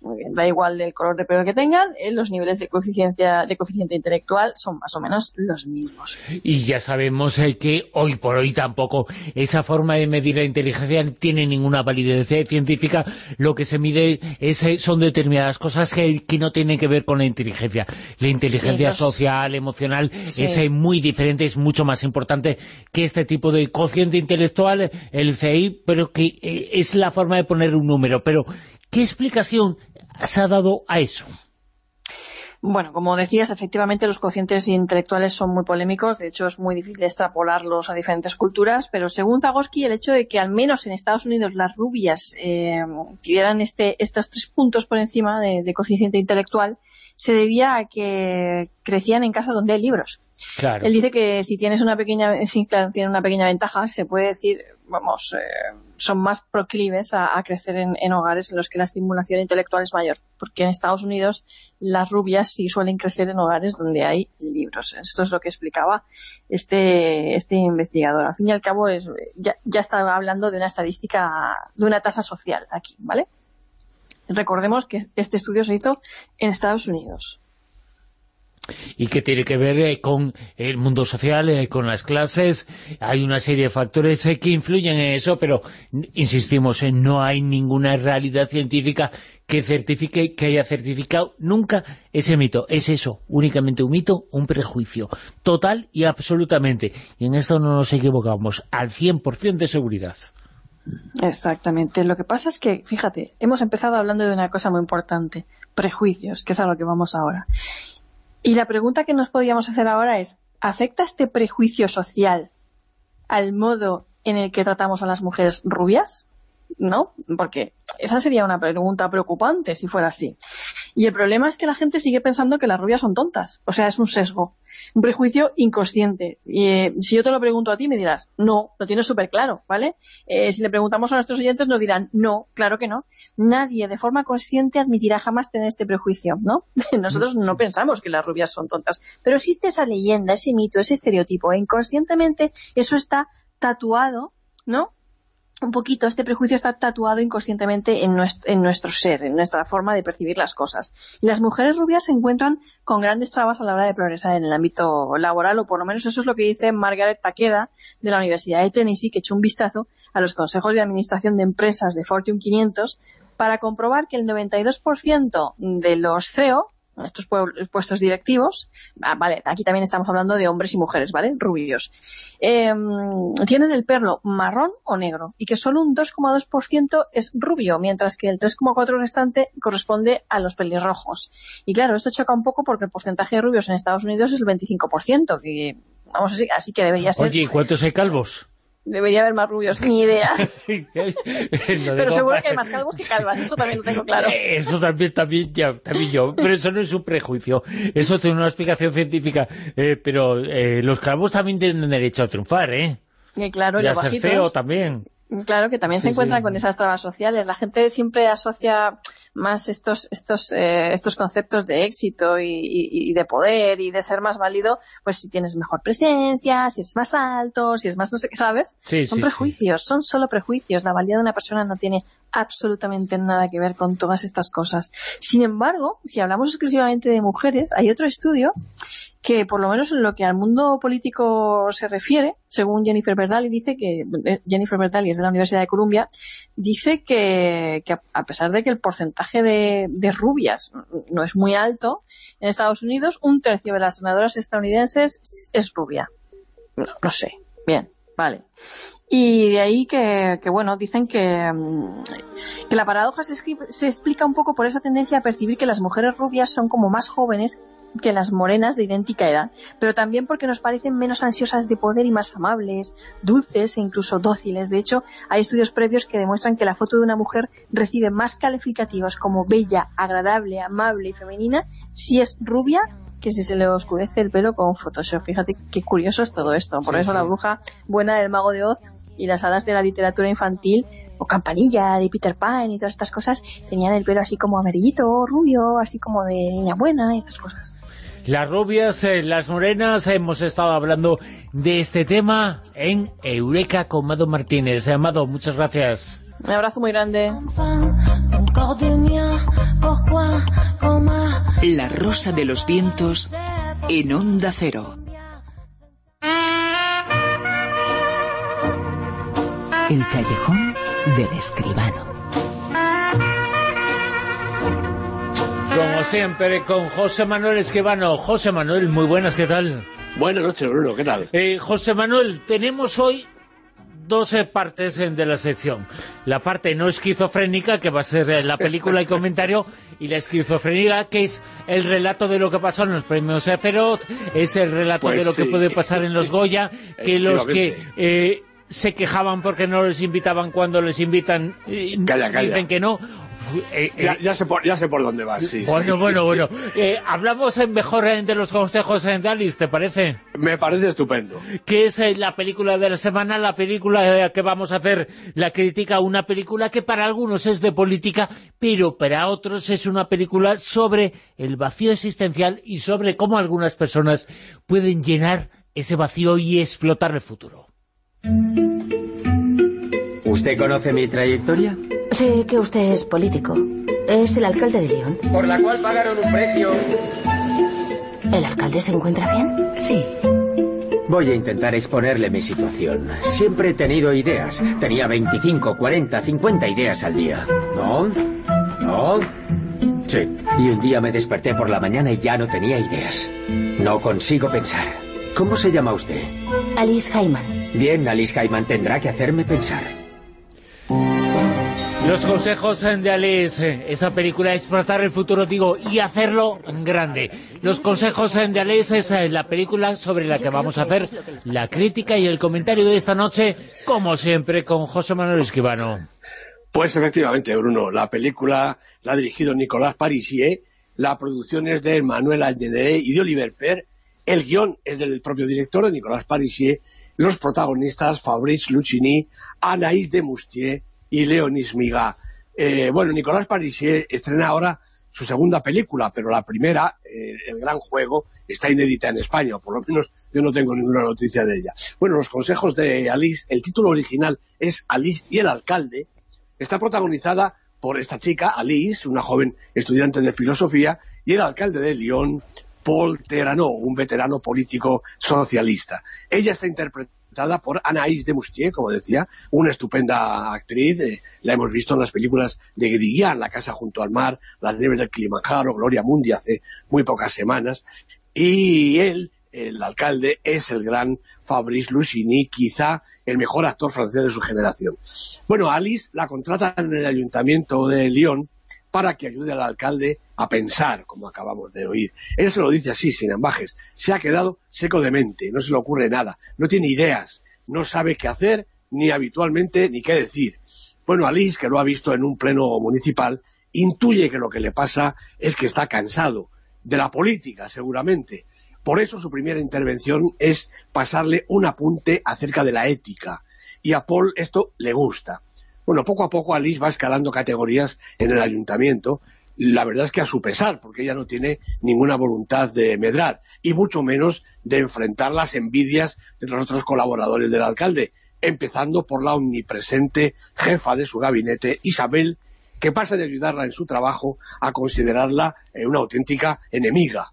Muy bien, da igual del color de pelo que tengan, eh, los niveles de coeficiencia de coeficiente intelectual son más o menos los mismos. Y ya sabemos eh, que hoy por hoy tampoco esa forma de medir la inteligencia tiene ninguna validez eh, científica. Lo que se mide es, son determinadas cosas que, no tienen que ver con la inteligencia. La inteligencia social, emocional, es muy diferente, es mucho más importante que este tipo de cociente intelectual, el CI, pero que es la forma de poner un número. Pero ¿Qué explicación se ha dado a eso? Bueno, como decías, efectivamente los cocientes intelectuales son muy polémicos, de hecho es muy difícil extrapolarlos a diferentes culturas, pero según Zagosky, el hecho de que al menos en Estados Unidos las rubias eh, tuvieran este, estos tres puntos por encima de, cociente intelectual, se debía a que crecían en casas donde hay libros. Él dice que si tienes una pequeña, claro, tiene una pequeña ventaja, se puede decir, vamos, eh, son más proclives a, crecer en, hogares en los que la estimulación intelectual es mayor, porque en Estados Unidos las rubias sí suelen crecer en hogares donde hay libros. Esto es lo que explicaba este, este investigador. Al fin y al cabo es, ya, ya estaba hablando de una estadística, de una tasa social aquí, ¿vale? Recordemos que este estudio se hizo en Estados Unidos y que tiene que ver eh, con el mundo social, eh, con las clases, hay una serie de factores eh, que influyen en eso, pero insistimos, no hay ninguna realidad científica que certifique, que haya certificado nunca ese mito. Es eso, únicamente un mito, un prejuicio, total y absolutamente. Y en esto no nos equivocamos, al 100% de seguridad. Exactamente. Lo que pasa es que, fíjate, hemos empezado hablando de una cosa muy importante, prejuicios, que es a lo que vamos ahora. Y la pregunta que nos podíamos hacer ahora es, ¿afecta este prejuicio social al modo en el que tratamos a las mujeres rubias? ¿No? Porque esa sería una pregunta preocupante si fuera así. Y el problema es que la gente sigue pensando que las rubias son tontas. O sea, es un sesgo, un prejuicio inconsciente. Y eh, si yo te lo pregunto a ti, me dirás, no, lo tienes súper claro, ¿vale? Eh, si le preguntamos a nuestros oyentes, nos dirán, no, claro que no. Nadie de forma consciente admitirá jamás tener este prejuicio, ¿no? <laughs> Nosotros no pensamos que las rubias son tontas. Pero existe esa leyenda, ese mito, ese estereotipo, e inconscientemente eso está tatuado, ¿no? Un poquito este prejuicio está tatuado inconscientemente en nuestro, ser, en nuestra forma de percibir las cosas. Y las mujeres rubias se encuentran con grandes trabas a la hora de progresar en el ámbito laboral, o por lo menos eso es lo que dice Margaret Takeda de la Universidad de Tennessee, que echó un vistazo a los consejos de administración de empresas de Fortune 500 para comprobar que el 92% de los CEO estos puestos directivos, ah, vale, aquí también estamos hablando de hombres y mujeres, ¿vale? Rubios. Em, tienen el pelo marrón o negro y que solo un 2,2% es rubio, mientras que el 3,4% restante corresponde a los pelirrojos. Y claro, esto choca un poco porque el porcentaje de rubios en Estados Unidos es el 25%, que vamos así, así que debería ser... Oye, ¿y cuántos hay calvos? Debería haber más rubios, <laughs> ni idea. <laughs> pero seguro que hay más calvos que calvas, eso también lo tengo claro. Eso también, también, ya, también yo, pero eso no es un prejuicio, eso tiene una explicación científica, eh, pero eh, los calvos también tienen derecho a triunfar, ¿eh? Y claro, y a ser feo también. Claro, que también se encuentran con esas trabas sociales. La gente siempre asocia más estos estos eh, estos conceptos de éxito y, de poder y de ser más válido, pues si tienes mejor presencia, si es más alto, si es más no sé qué, ¿sabes? son prejuicios, son solo prejuicios. La valía de una persona no tiene absolutamente nada que ver con todas estas cosas. Sin embargo, si hablamos exclusivamente de mujeres, hay otro estudio que por lo menos en lo que al mundo político se refiere, según Jennifer Berdali, dice que eh, Jennifer Berdali es de la Universidad de Columbia, dice que, a pesar de que el porcentaje de, rubias no es muy alto, en Estados Unidos un tercio de las senadoras estadounidenses es rubia. No, sé. Bien, vale. Y de ahí que, bueno, dicen que, mm, que la paradoja se, explica un poco por esa tendencia a percibir que las mujeres rubias son como más jóvenes que las morenas de idéntica edad, pero también porque nos parecen menos ansiosas de poder y más amables, dulces e incluso dóciles. De hecho, hay estudios previos que demuestran que la foto de una mujer recibe más calificativos como bella, agradable, amable y femenina si es rubia que si se le oscurece el pelo con Photoshop. Fíjate qué curioso es todo esto. Por eso la bruja buena del mago de Oz y las hadas de la literatura infantil o Campanilla de Peter Pan y todas estas cosas tenían el pelo así como amarillito, rubio, así como de niña buena y estas cosas. Las rubias, eh, las morenas, hemos estado hablando de este tema en Eureka con Mado Martínez. Amado, eh, muchas gracias. Un abrazo muy grande. La rosa de los vientos en Onda Cero. El callejón del escribano. Siempre, con José Manuel Escribano. José Manuel, muy buenas, ¿qué tal? Buenas noches, Bruno, ¿qué tal? Eh, José Manuel, tenemos hoy dos partes de la sección. La parte no esquizofrénica, que va a ser eh, la película y comentario, <laughs> y la esquizofrénica, que es el relato de lo que pasó en los premios Feroz, es el relato de Pues lo que puede pasar en los Goya, que los que... Eh, se quejaban porque no les invitaban cuando les invitan y Calla, calla. dicen que no Eh, eh, Ya, ya sé por, ya sé por dónde vas, sí. bueno, bueno, bueno. <laughs> Eh, hablamos en mejor de los consejos en Dalis, ¿te parece? Me parece estupendo. que es eh, la película de la semana, la película que vamos a hacer, la crítica, una película que para algunos es de política, pero para otros es una película sobre el vacío existencial y sobre cómo algunas personas pueden llenar ese vacío y explotar el futuro. ¿Usted conoce mi trayectoria? Sé que usted es político. Es el alcalde de León. Por la cual pagaron un precio. ¿El alcalde se encuentra bien? Sí. Voy a intentar exponerle mi situación. Siempre he tenido ideas. Tenía 25, 40, 50 ideas al día. ¿No? ¿No? Sí. Y un día me desperté por la mañana y ya no tenía ideas. No consigo pensar. ¿Cómo se llama usted? Alice Hyman. Bien, Alice Gaiman tendrá que hacerme pensar. Los consejos de Alice, eh, esa película, explotar el futuro, digo, y hacerlo grande. Los consejos de Alice es la película sobre la que vamos a hacer la crítica y el comentario de esta noche, como siempre, con José Manuel Esquivano. Pues efectivamente, Bruno, la película la ha dirigido Nicolás Parisier, la producción es de Manuel Allenere y de Oliver Per, el guion es del propio director de Nicolás Parisier, los protagonistas Fabrice Lucchini, Anaïs de Moustier y Léonis Miga. Eh, bueno, Nicolás Parisier estrena ahora su segunda película, pero la primera, eh, El Gran Juego, está inédita en España, por lo menos yo no tengo ninguna noticia de ella. Bueno, los consejos de Alice, el título original es Alice y el alcalde, está protagonizada por esta chica, Alice, una joven estudiante de filosofía, y el alcalde de Lyon, Paul Terano, un veterano político socialista. Ella está interpretada por Anaïs de Moustier, como decía, una estupenda actriz, eh, la hemos visto en las películas de Guédiguian, La casa junto al mar, Las nieves del Kilimanjaro, Gloria Mundi hace muy pocas semanas, y él, el alcalde, es el gran Fabrice Lucchini, quizá el mejor actor francés de su generación. Bueno, Alice la contrata en el ayuntamiento de Lyon para que ayude al alcalde a pensar, como acabamos de oír. Él se lo dice así, sin ambajes. Se ha quedado seco de mente, no se le ocurre nada, no tiene ideas, no sabe qué hacer, ni habitualmente, ni qué decir. Bueno, Alice, que lo ha visto en un pleno municipal, intuye que lo que le pasa es que está cansado, de la política, seguramente. Por eso su primera intervención es pasarle un apunte acerca de la ética. Y a Paul esto le gusta. Bueno, poco a poco Alice va escalando categorías en el ayuntamiento, la verdad es que a su pesar, porque ella no tiene ninguna voluntad de medrar, y mucho menos de enfrentar las envidias de los otros colaboradores del alcalde, empezando por la omnipresente jefa de su gabinete, Isabel, que pasa de ayudarla en su trabajo a considerarla eh, una auténtica enemiga.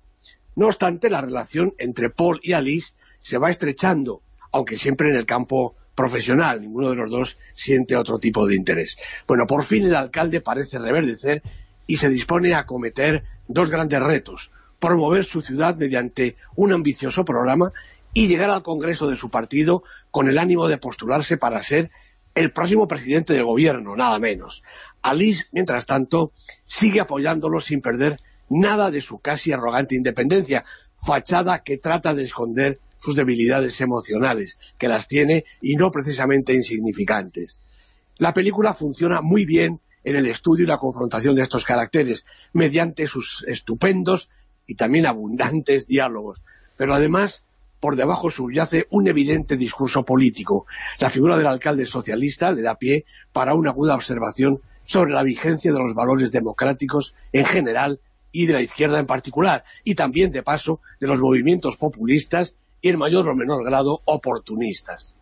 No obstante, la relación entre Paul y Alice se va estrechando, aunque siempre en el campo profesional, ninguno de los dos siente otro tipo de interés. Bueno, por fin el alcalde parece reverdecer y se dispone a acometer dos grandes retos, promover su ciudad mediante un ambicioso programa y llegar al Congreso de su partido con el ánimo de postularse para ser el próximo presidente del gobierno, nada menos. Alice, mientras tanto, sigue apoyándolo sin perder nada de su casi arrogante independencia, fachada que trata de esconder sus debilidades emocionales, que las tiene y no precisamente insignificantes. La película funciona muy bien en el estudio y la confrontación de estos caracteres, mediante sus estupendos y también abundantes diálogos. Pero además, por debajo subyace un evidente discurso político. La figura del alcalde socialista le da pie para una aguda observación sobre la vigencia de los valores democráticos en general y de la izquierda en particular, y también, de paso, de los movimientos populistas y en mayor o menor grado oportunistas.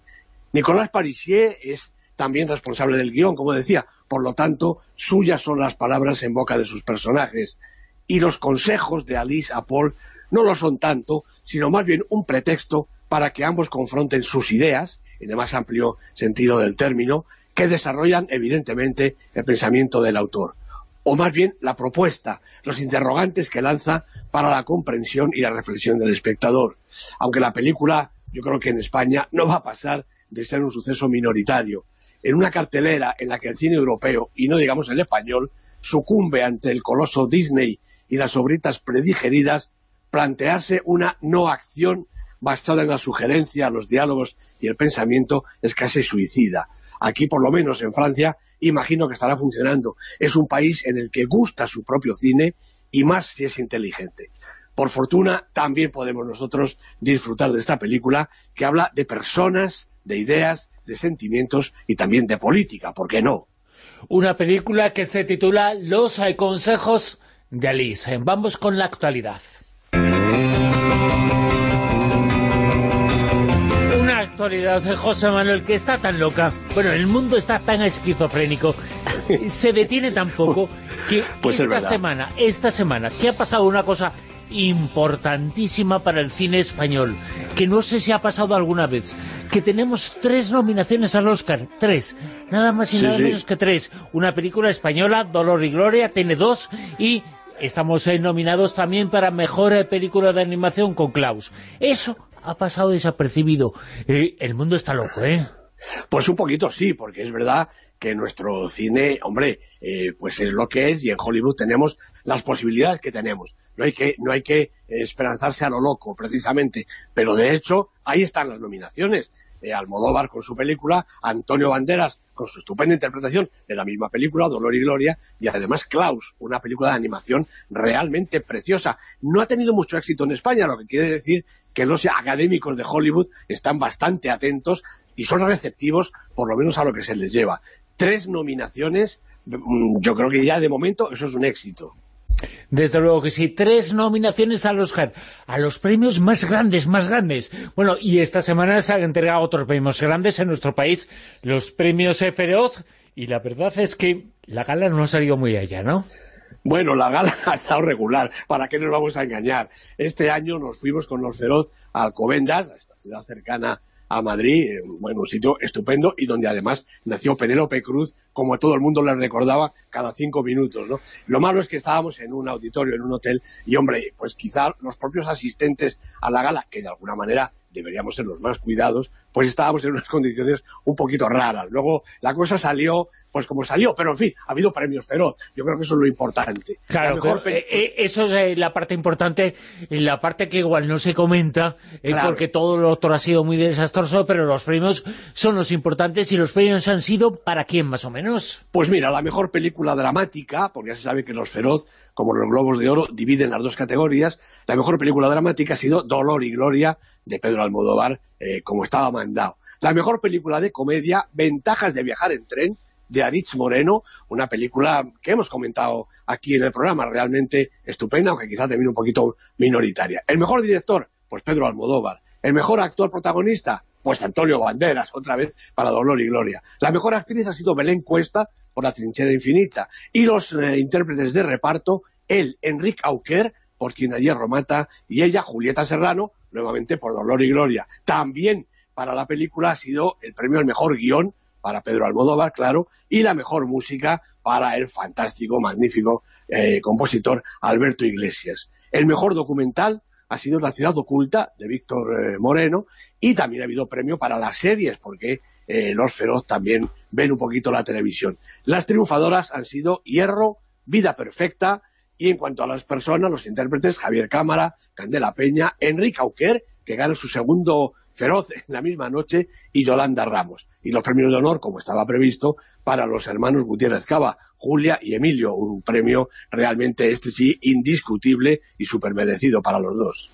Nicolás Parisier es también responsable del guion, como decía, por lo tanto, suyas son las palabras en boca de sus personajes, y los consejos de Alice a Paul no lo son tanto, sino más bien un pretexto para que ambos confronten sus ideas, en el más amplio sentido del término, que desarrollan evidentemente el pensamiento del autor o más bien la propuesta, los interrogantes que lanza para la comprensión y la reflexión del espectador. Aunque la película, yo creo que en España, no va a pasar de ser un suceso minoritario. En una cartelera en la que el cine europeo, y no digamos el español, sucumbe ante el coloso Disney y las obritas predigeridas, plantearse una no acción basada en la sugerencia, los diálogos y el pensamiento es casi suicida. Aquí, por lo menos en Francia, imagino que estará funcionando. Es un país en el que gusta su propio cine y más si es inteligente. Por fortuna, también podemos nosotros disfrutar de esta película que habla de personas, de ideas, de sentimientos y también de política, ¿por qué no? Una película que se titula Los consejos de Alice. Vamos con la actualidad. Actualidad, José Manuel, que está tan loca, bueno, el mundo está tan esquizofrénico, se detiene tan poco, que pues esta semana, esta semana, que ha pasado una cosa importantísima para el cine español, que no sé si ha pasado alguna vez, que tenemos tres nominaciones al Oscar, tres, nada más y nada menos que tres. Una película española, Dolor y Gloria, tiene dos, y estamos eh, nominados también para Mejor eh, Película de Animación con Klaus. Eso ha pasado desapercibido. Eh, el mundo está loco, ¿eh? Pues un poquito sí, porque es verdad que nuestro cine, hombre, eh, pues es lo que es y en Hollywood tenemos las posibilidades que tenemos. No hay que, no hay que esperanzarse a lo loco, precisamente. Pero de hecho, ahí están las nominaciones. Eh, Almodóvar con su película, Antonio Banderas con su estupenda interpretación de la misma película, Dolor y Gloria, y además Klaus, una película de animación realmente preciosa. No ha tenido mucho éxito en España, lo que quiere decir que los académicos de Hollywood están bastante atentos y son receptivos, por lo menos a lo que se les lleva. Tres nominaciones, mm, yo creo que ya de momento eso es un éxito. Desde luego que sí, tres nominaciones a los a los premios más grandes, más grandes. Bueno, y esta semana se han entregado otros premios grandes en nuestro país, los premios Feroz, y la verdad es que la gala no ha salido muy allá, ¿no? Bueno, la gala <laughs> ha estado regular, ¿para qué nos vamos a engañar? Este año nos fuimos con los Feroz a Alcobendas, a esta ciudad cercana a Madrid, eh, bueno, un sitio estupendo y donde además nació Penélope Cruz, como todo el mundo le recordaba cada cinco minutos. Lo malo es que estábamos en un auditorio, en un hotel, y hombre, pues quizá los propios asistentes a la gala, que de alguna manera deberíamos ser los más cuidados, pues estábamos en unas condiciones un poquito raras. Luego la cosa salió pues como salió, pero en fin, ha habido premios feroz. Yo creo que eso es lo importante. Claro, eh, eh, eso es eh, la parte importante, la parte que igual no se comenta, es porque todo lo otro ha sido muy desastroso, pero los premios son los importantes y los premios han sido ¿para quién más o menos? Pues mira, la mejor película dramática, porque ya se sabe que los feroz, como los Globos de Oro, dividen las dos categorías, la mejor película dramática ha sido Dolor y Gloria, de Pedro Almodóvar, como estaba mandado. La mejor película de comedia, Ventajas de viajar en tren, de Aritz Moreno, una película que hemos comentado aquí en el programa, realmente estupenda, aunque quizá también un poquito minoritaria. El mejor director, pues Pedro Almodóvar. El mejor actor protagonista, pues Antonio Banderas, otra vez para Dolor y Gloria. La mejor actriz ha sido Belén Cuesta, por La trinchera infinita. Y los eh, intérpretes de reparto, él, Enrique Auquer, por quien ayer Romata, y ella, Julieta Serrano, nuevamente por Dolor y Gloria. También para la película ha sido el premio al mejor guion para Pedro Almodóvar, claro, y la mejor música para el fantástico, magnífico eh, compositor Alberto Iglesias. El mejor documental ha sido La ciudad oculta, de Víctor eh, Moreno, y también ha habido premio para las series, porque eh, los feroz también ven un poquito la televisión. Las triunfadoras han sido Hierro, Vida Perfecta, y en cuanto a las personas, los intérpretes, Javier Cámara, Candela Peña, Enrique Auquer, que gana su segundo Feroz <laughs> en la misma noche y Yolanda Ramos. Y los premios de honor, como estaba previsto, para los hermanos Gutiérrez Cava, Julia y Emilio, un premio realmente, este sí, indiscutible y súper merecido para los dos.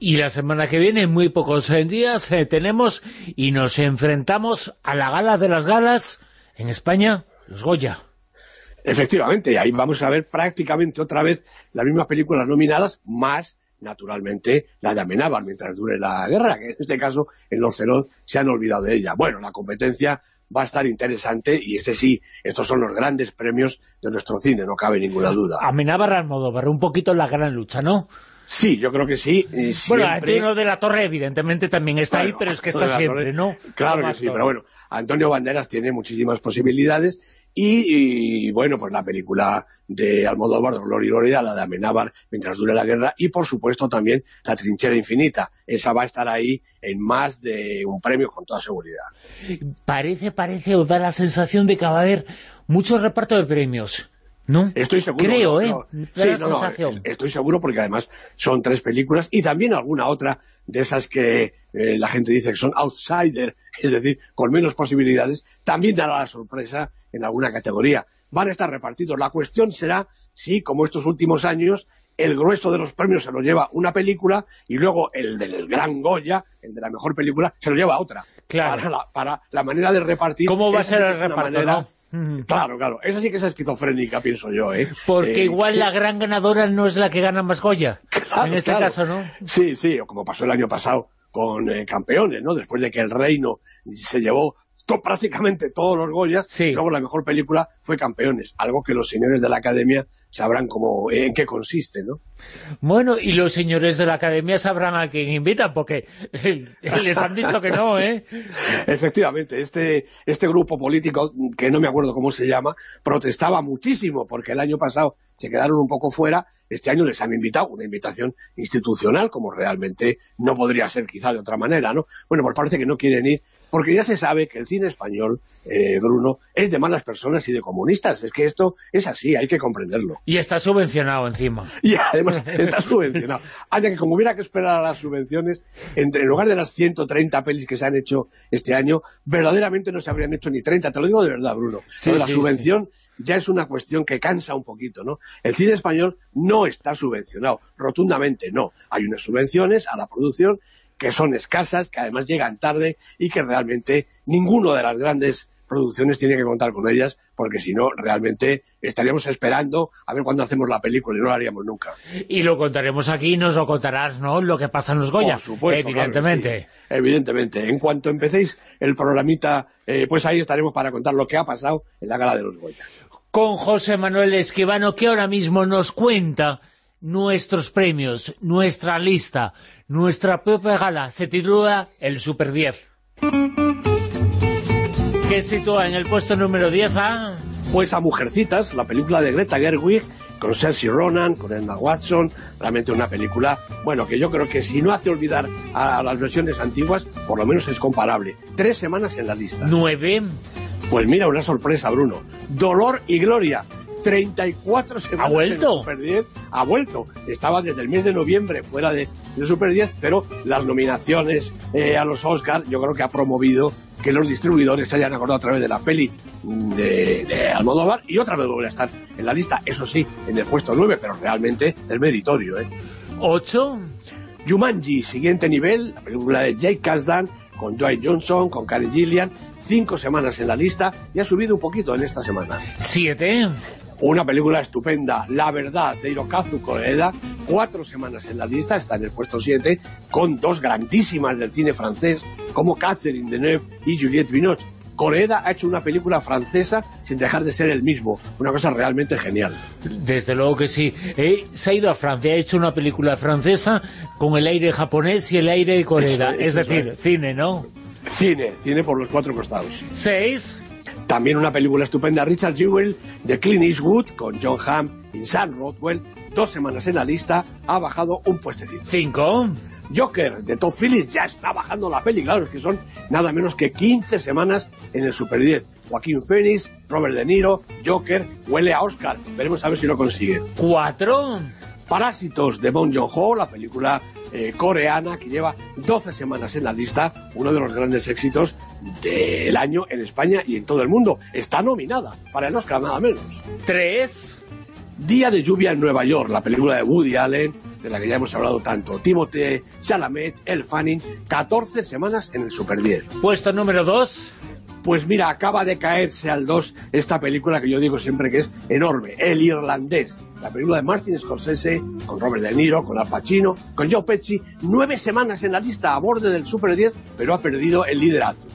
Y la semana que viene, en muy pocos días, eh, tenemos y nos enfrentamos a la gala de las galas en España, los Goya. Efectivamente, ahí vamos a ver prácticamente otra vez las mismas películas nominadas, más naturalmente, la de Amenábar mientras dure la guerra, que en este caso en los feroz se han olvidado de ella. Bueno, la competencia va a estar interesante y este sí, estos son los grandes premios de nuestro cine, no cabe ninguna duda. Amenábar Almodóvar, un poquito la gran lucha, ¿no? Sí, yo creo que sí. Bueno, Antonio de la Torre evidentemente también está ahí, pero es que está siempre, ¿no? Claro que sí, pero bueno, Antonio Banderas tiene muchísimas posibilidades y, bueno, pues la película de Almodóvar, Dolor y Gloria, la de Amenábar, Mientras dure la guerra, y por supuesto también La trinchera infinita. Esa va a estar ahí en más de un premio con toda seguridad. Parece, parece, o da la sensación de que va a haber mucho reparto de premios. ¿No? Estoy seguro. Creo, ¿eh? estoy seguro porque además son tres películas y también alguna otra de esas que eh, la gente dice que son outsider, es decir, con menos posibilidades, también dará la sorpresa en alguna categoría. Van a estar repartidos. La cuestión será si, como estos últimos años, el grueso de los premios se lo lleva una película y luego el del gran Goya, el de la mejor película, se lo lleva otra. Claro. Para la, manera de repartir... ¿Cómo va a ser el reparto, Claro, claro. Esa sí que es esquizofrénica, pienso yo, ¿eh? Porque eh, igual la gran ganadora no es la que gana más Goya, en <laughs> este caso, ¿no? Sí, sí, como pasó el año pasado con eh, Campeones, ¿no? Después de que El Reino se llevó prácticamente todos los Goyas, sí. luego la mejor película fue Campeones, algo que los señores de la Academia sabrán cómo, en qué consiste, ¿no? Bueno, y los señores de la Academia sabrán a quién invitan, porque les han dicho que no, ¿eh? <laughs> Efectivamente, este, este grupo político, que no me acuerdo cómo se llama, protestaba muchísimo, porque el año pasado se quedaron un poco fuera, este año les han invitado, una invitación institucional, como realmente no podría ser quizá de otra manera, ¿no? Bueno, pues parece que no quieren ir porque ya se sabe que el cine español, eh, Bruno, es de malas personas y de comunistas. Es que esto es así, hay que comprenderlo. Y está subvencionado encima. <laughs> Y además está subvencionado. Haya que como hubiera que esperar a las subvenciones, entre, en lugar de las 130 pelis que se han hecho este año, verdaderamente no se habrían hecho ni 30. Te lo digo de verdad, Bruno. la subvención ya es una cuestión que cansa un poquito, ¿no? El cine español no está subvencionado, rotundamente no. Hay unas subvenciones a la producción que son escasas, que además llegan tarde y que realmente ninguno de las grandes producciones tiene que contar con ellas, porque si no, realmente estaríamos esperando a ver cuándo hacemos la película y no lo haríamos nunca. Y lo contaremos aquí, nos lo contarás, ¿no?, lo que pasa en los Goya, Por supuesto, evidentemente. Evidentemente. En cuanto empecéis el programita, eh, pues ahí estaremos para contar lo que ha pasado en la gala de los Goya. Con José Manuel Esquivano, que ahora mismo nos cuenta nuestros premios, nuestra lista, nuestra propia gala, se titula El Super 10. ¿Qué sitúa en el puesto número 10 a...? Pues a Mujercitas, la película de Greta Gerwig, con Cersei Ronan, con Emma Watson, realmente una película, bueno, que yo creo que si no hace olvidar a, a las versiones antiguas, por lo menos es comparable. Tres semanas en la lista. Nueve. Pues mira, una sorpresa, Bruno. Dolor y Gloria. 34 semanas ¿Ha vuelto? en Super 10. Ha vuelto. Estaba desde el mes de noviembre fuera de, de Super 10, pero las nominaciones eh, a los Oscars yo creo que ha promovido que los distribuidores se hayan acordado a través de la peli de, de Almodóvar y otra vez vuelve a estar en la lista, eso sí, en el puesto 9, pero realmente es meritorio. ¿eh? ¿Ocho? Jumanji, siguiente nivel, la película de Jake Kasdan, con Dwight Johnson, con Karen Gillian, cinco semanas en la lista y ha subido un poquito en esta semana. Siete. Una película estupenda, La Verdad, de Hirokazu Koreeda, cuatro semanas en la lista, está en el puesto 7, con dos grandísimas del cine francés, como Catherine Deneuve y Juliette Binoche. Koreeda ha hecho una película francesa sin dejar de ser el mismo, una cosa realmente genial. Desde luego que sí. Eh, se ha ido a Francia, ha hecho una película francesa con el aire japonés y el aire de Corea. Eso, es decir, cine, ¿no? Cine, cine por los cuatro costados. Seis. También una película estupenda, Richard Jewell, de Clint Eastwood, con John Hamm y Sam Rockwell. Dos semanas en la lista, ha bajado un puestecito. Cinco. Joker, de Todd Phillips, ya está bajando la peli, claro, es que son nada menos que 15 semanas en el Super 10. Joaquín Phoenix, Robert De Niro, Joker, huele a Oscar. Veremos a ver si lo consigue. Cuatro. Parásitos, de Bong Joon-ho, la película eh, coreana que lleva 12 semanas en la lista, uno de los grandes éxitos del año en España y en todo el mundo. Está nominada para el Oscar, nada menos. Tres. Día de lluvia en Nueva York, la película de Woody Allen, de la que ya hemos hablado tanto. Timothée, Chalamet, El Fanning, 14 semanas en el Super 10. Puesto número dos. Pues mira, acaba de caerse al 2 esta película que yo digo siempre que es enorme, El Irlandés. La película de Martin Scorsese, con Robert De Niro, con Al Pacino, con Joe Pesci. Nueve semanas en la lista a borde del Super 10, pero ha perdido el liderato.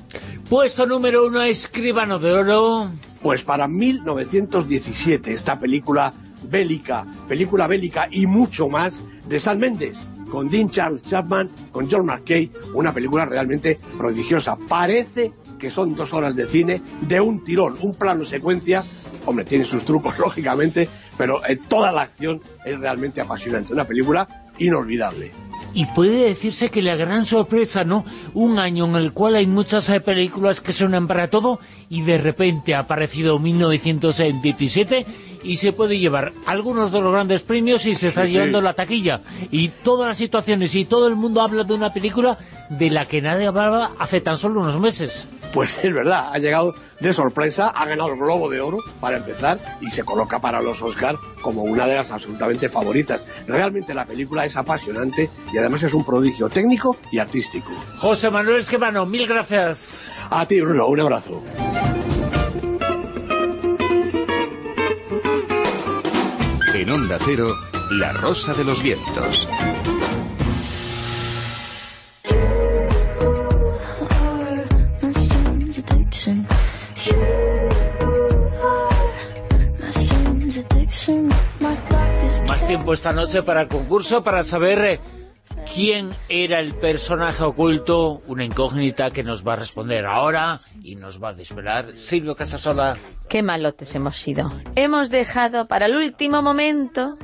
Puesto número uno, Escribano de Oro. Pues para 1917, esta película bélica, película bélica y mucho más de Sam Mendes, con Dean Charles Chapman, con John McKay, una película realmente prodigiosa. Parece que son dos horas de cine de un tirón, un plano secuencia. Hombre, tiene sus trucos, <laughs> lógicamente, pero eh, toda la acción es realmente apasionante. Una película inolvidable. Y puede decirse que la gran sorpresa, ¿no? Un año en el cual hay muchas eh, películas que suenan para todo y de repente ha aparecido 1917 y se puede llevar algunos de los grandes premios y se está Sí, llevando sí. la taquilla. Y todas las situaciones y todo el mundo habla de una película de la que nadie hablaba hace tan solo unos meses. Pues es verdad, ha llegado de sorpresa, ha ganado el Globo de Oro para empezar y se coloca para los Oscar como una de las absolutamente favoritas. Realmente la película es apasionante y además es un prodigio técnico y artístico. José Manuel Esquivano, mil gracias. A ti, Bruno, un abrazo. En Onda Cero, La Rosa de los Vientos. Esta noche para concurso, para saber eh, quién era el personaje oculto, una incógnita que nos va a responder ahora y nos va a desvelar Silvio Casasola. Qué malotes hemos sido. Hemos dejado para el último momento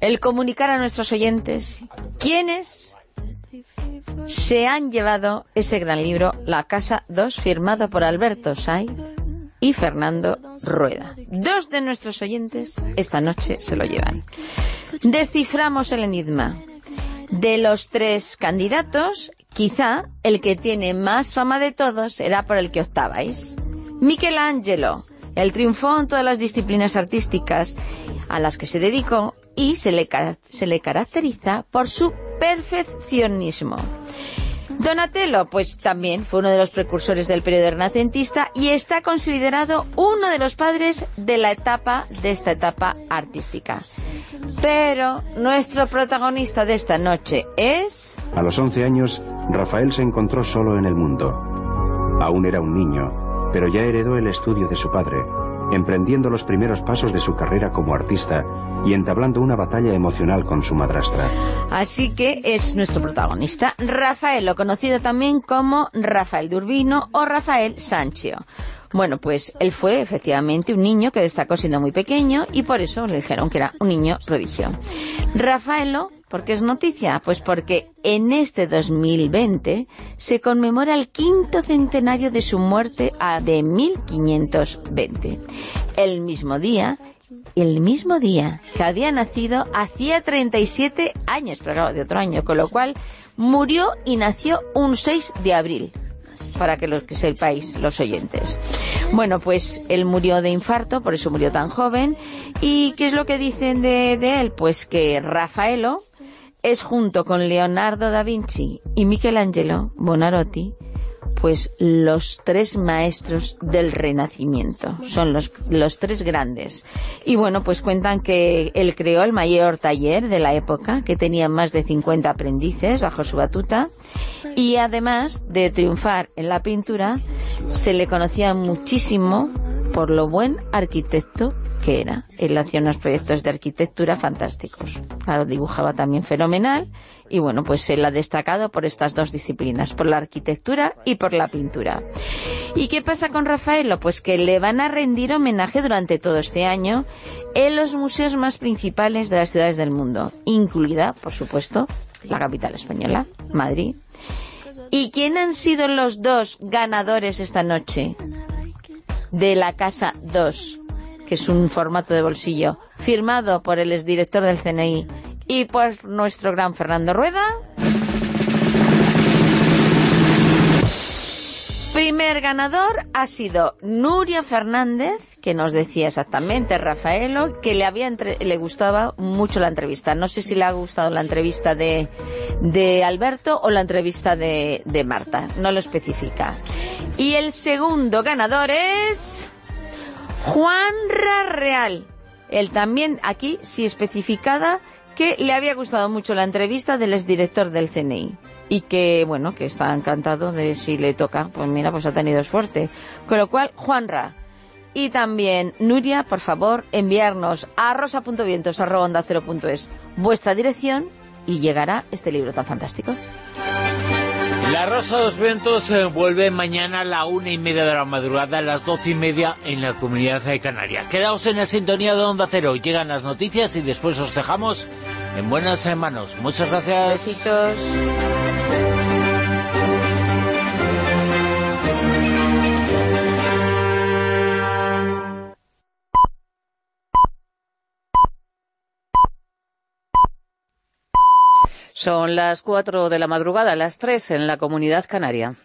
el comunicar a nuestros oyentes quiénes se han llevado ese gran libro, La Casa 2, firmado por Alberto Say y Fernando Rueda. Dos de nuestros oyentes esta noche se lo llevan. Desciframos el enigma. De los tres candidatos, quizá el que tiene más fama de todos era por el que optabais. Michelangelo, el triunfó en todas las disciplinas artísticas a las que se dedicó y se le, se le caracteriza por su perfeccionismo. Donatello, pues también fue uno de los precursores del periodo renacentista y está considerado uno de los padres de la etapa, de esta etapa artística. Pero nuestro protagonista de esta noche es... A los 11 años, Rafael se encontró solo en el mundo. Aún era un niño, pero ya heredó el estudio de su padre, emprendiendo los primeros pasos de su carrera como artista y entablando una batalla emocional con su madrastra. Así que es nuestro protagonista, Rafael, conocido también como Rafael de Urbino o Rafael Sancho. Bueno, pues él fue efectivamente un niño que destacó siendo muy pequeño y por eso le dijeron que era un niño prodigio. Rafaelo, ¿por qué es noticia? Pues porque en este 2020 se conmemora el quinto centenario de su muerte a de 1520. El mismo día el mismo día que había nacido hacía 37 años, pero de otro año, con lo cual murió y nació un 6 de abril para que los que sepáis, los oyentes. Bueno, pues él murió de infarto, por eso murió tan joven. ¿Y qué es lo que dicen de, de él? Pues que Rafaelo es junto con Leonardo da Vinci y Michelangelo Bonarotti pues los tres maestros del Renacimiento. Son los, los tres grandes. Y bueno, pues cuentan que él creó el mayor taller de la época, que tenía más de 50 aprendices bajo su batuta. Y además de triunfar en la pintura, se le conocía muchísimo por lo buen arquitecto que era. Él hacía unos proyectos de arquitectura fantásticos. Claro, dibujaba también fenomenal y bueno, pues él ha destacado por estas dos disciplinas, por la arquitectura y por la pintura. ¿Y qué pasa con Rafaelo? Pues que le van a rendir homenaje durante todo este año en los museos más principales de las ciudades del mundo, incluida, por supuesto, la capital española, Madrid. ¿Y quién han sido los dos ganadores esta noche? De la Casa 2, que es un formato de bolsillo, firmado por el exdirector del CNI y por nuestro gran Fernando Rueda. Primer ganador ha sido Nuria Fernández, que nos decía exactamente, Rafaelo, que le había le gustaba mucho la entrevista. No sé si le ha gustado la entrevista de, de Alberto o la entrevista de, de Marta, no lo especifica. Y el segundo ganador es Juan Real. Él también, aquí sí especificada, que le había gustado mucho la entrevista del exdirector del CNI y que, bueno, que está encantado de si le toca, pues mira, pues ha tenido suerte. Con lo cual, Juanra y también Nuria, por favor, enviarnos a rosa.vientos.es vuestra dirección y llegará este libro tan fantástico. La Rosa de los Vientos eh, vuelve mañana a la una y media de la madrugada, a las doce y media en la Comunidad de Canaria. Quedaos en la sintonía de Onda Cero, llegan las noticias y después os dejamos en buenas manos. Muchas gracias. Besitos. Son las cuatro de la madrugada, las tres en la Comunidad Canaria.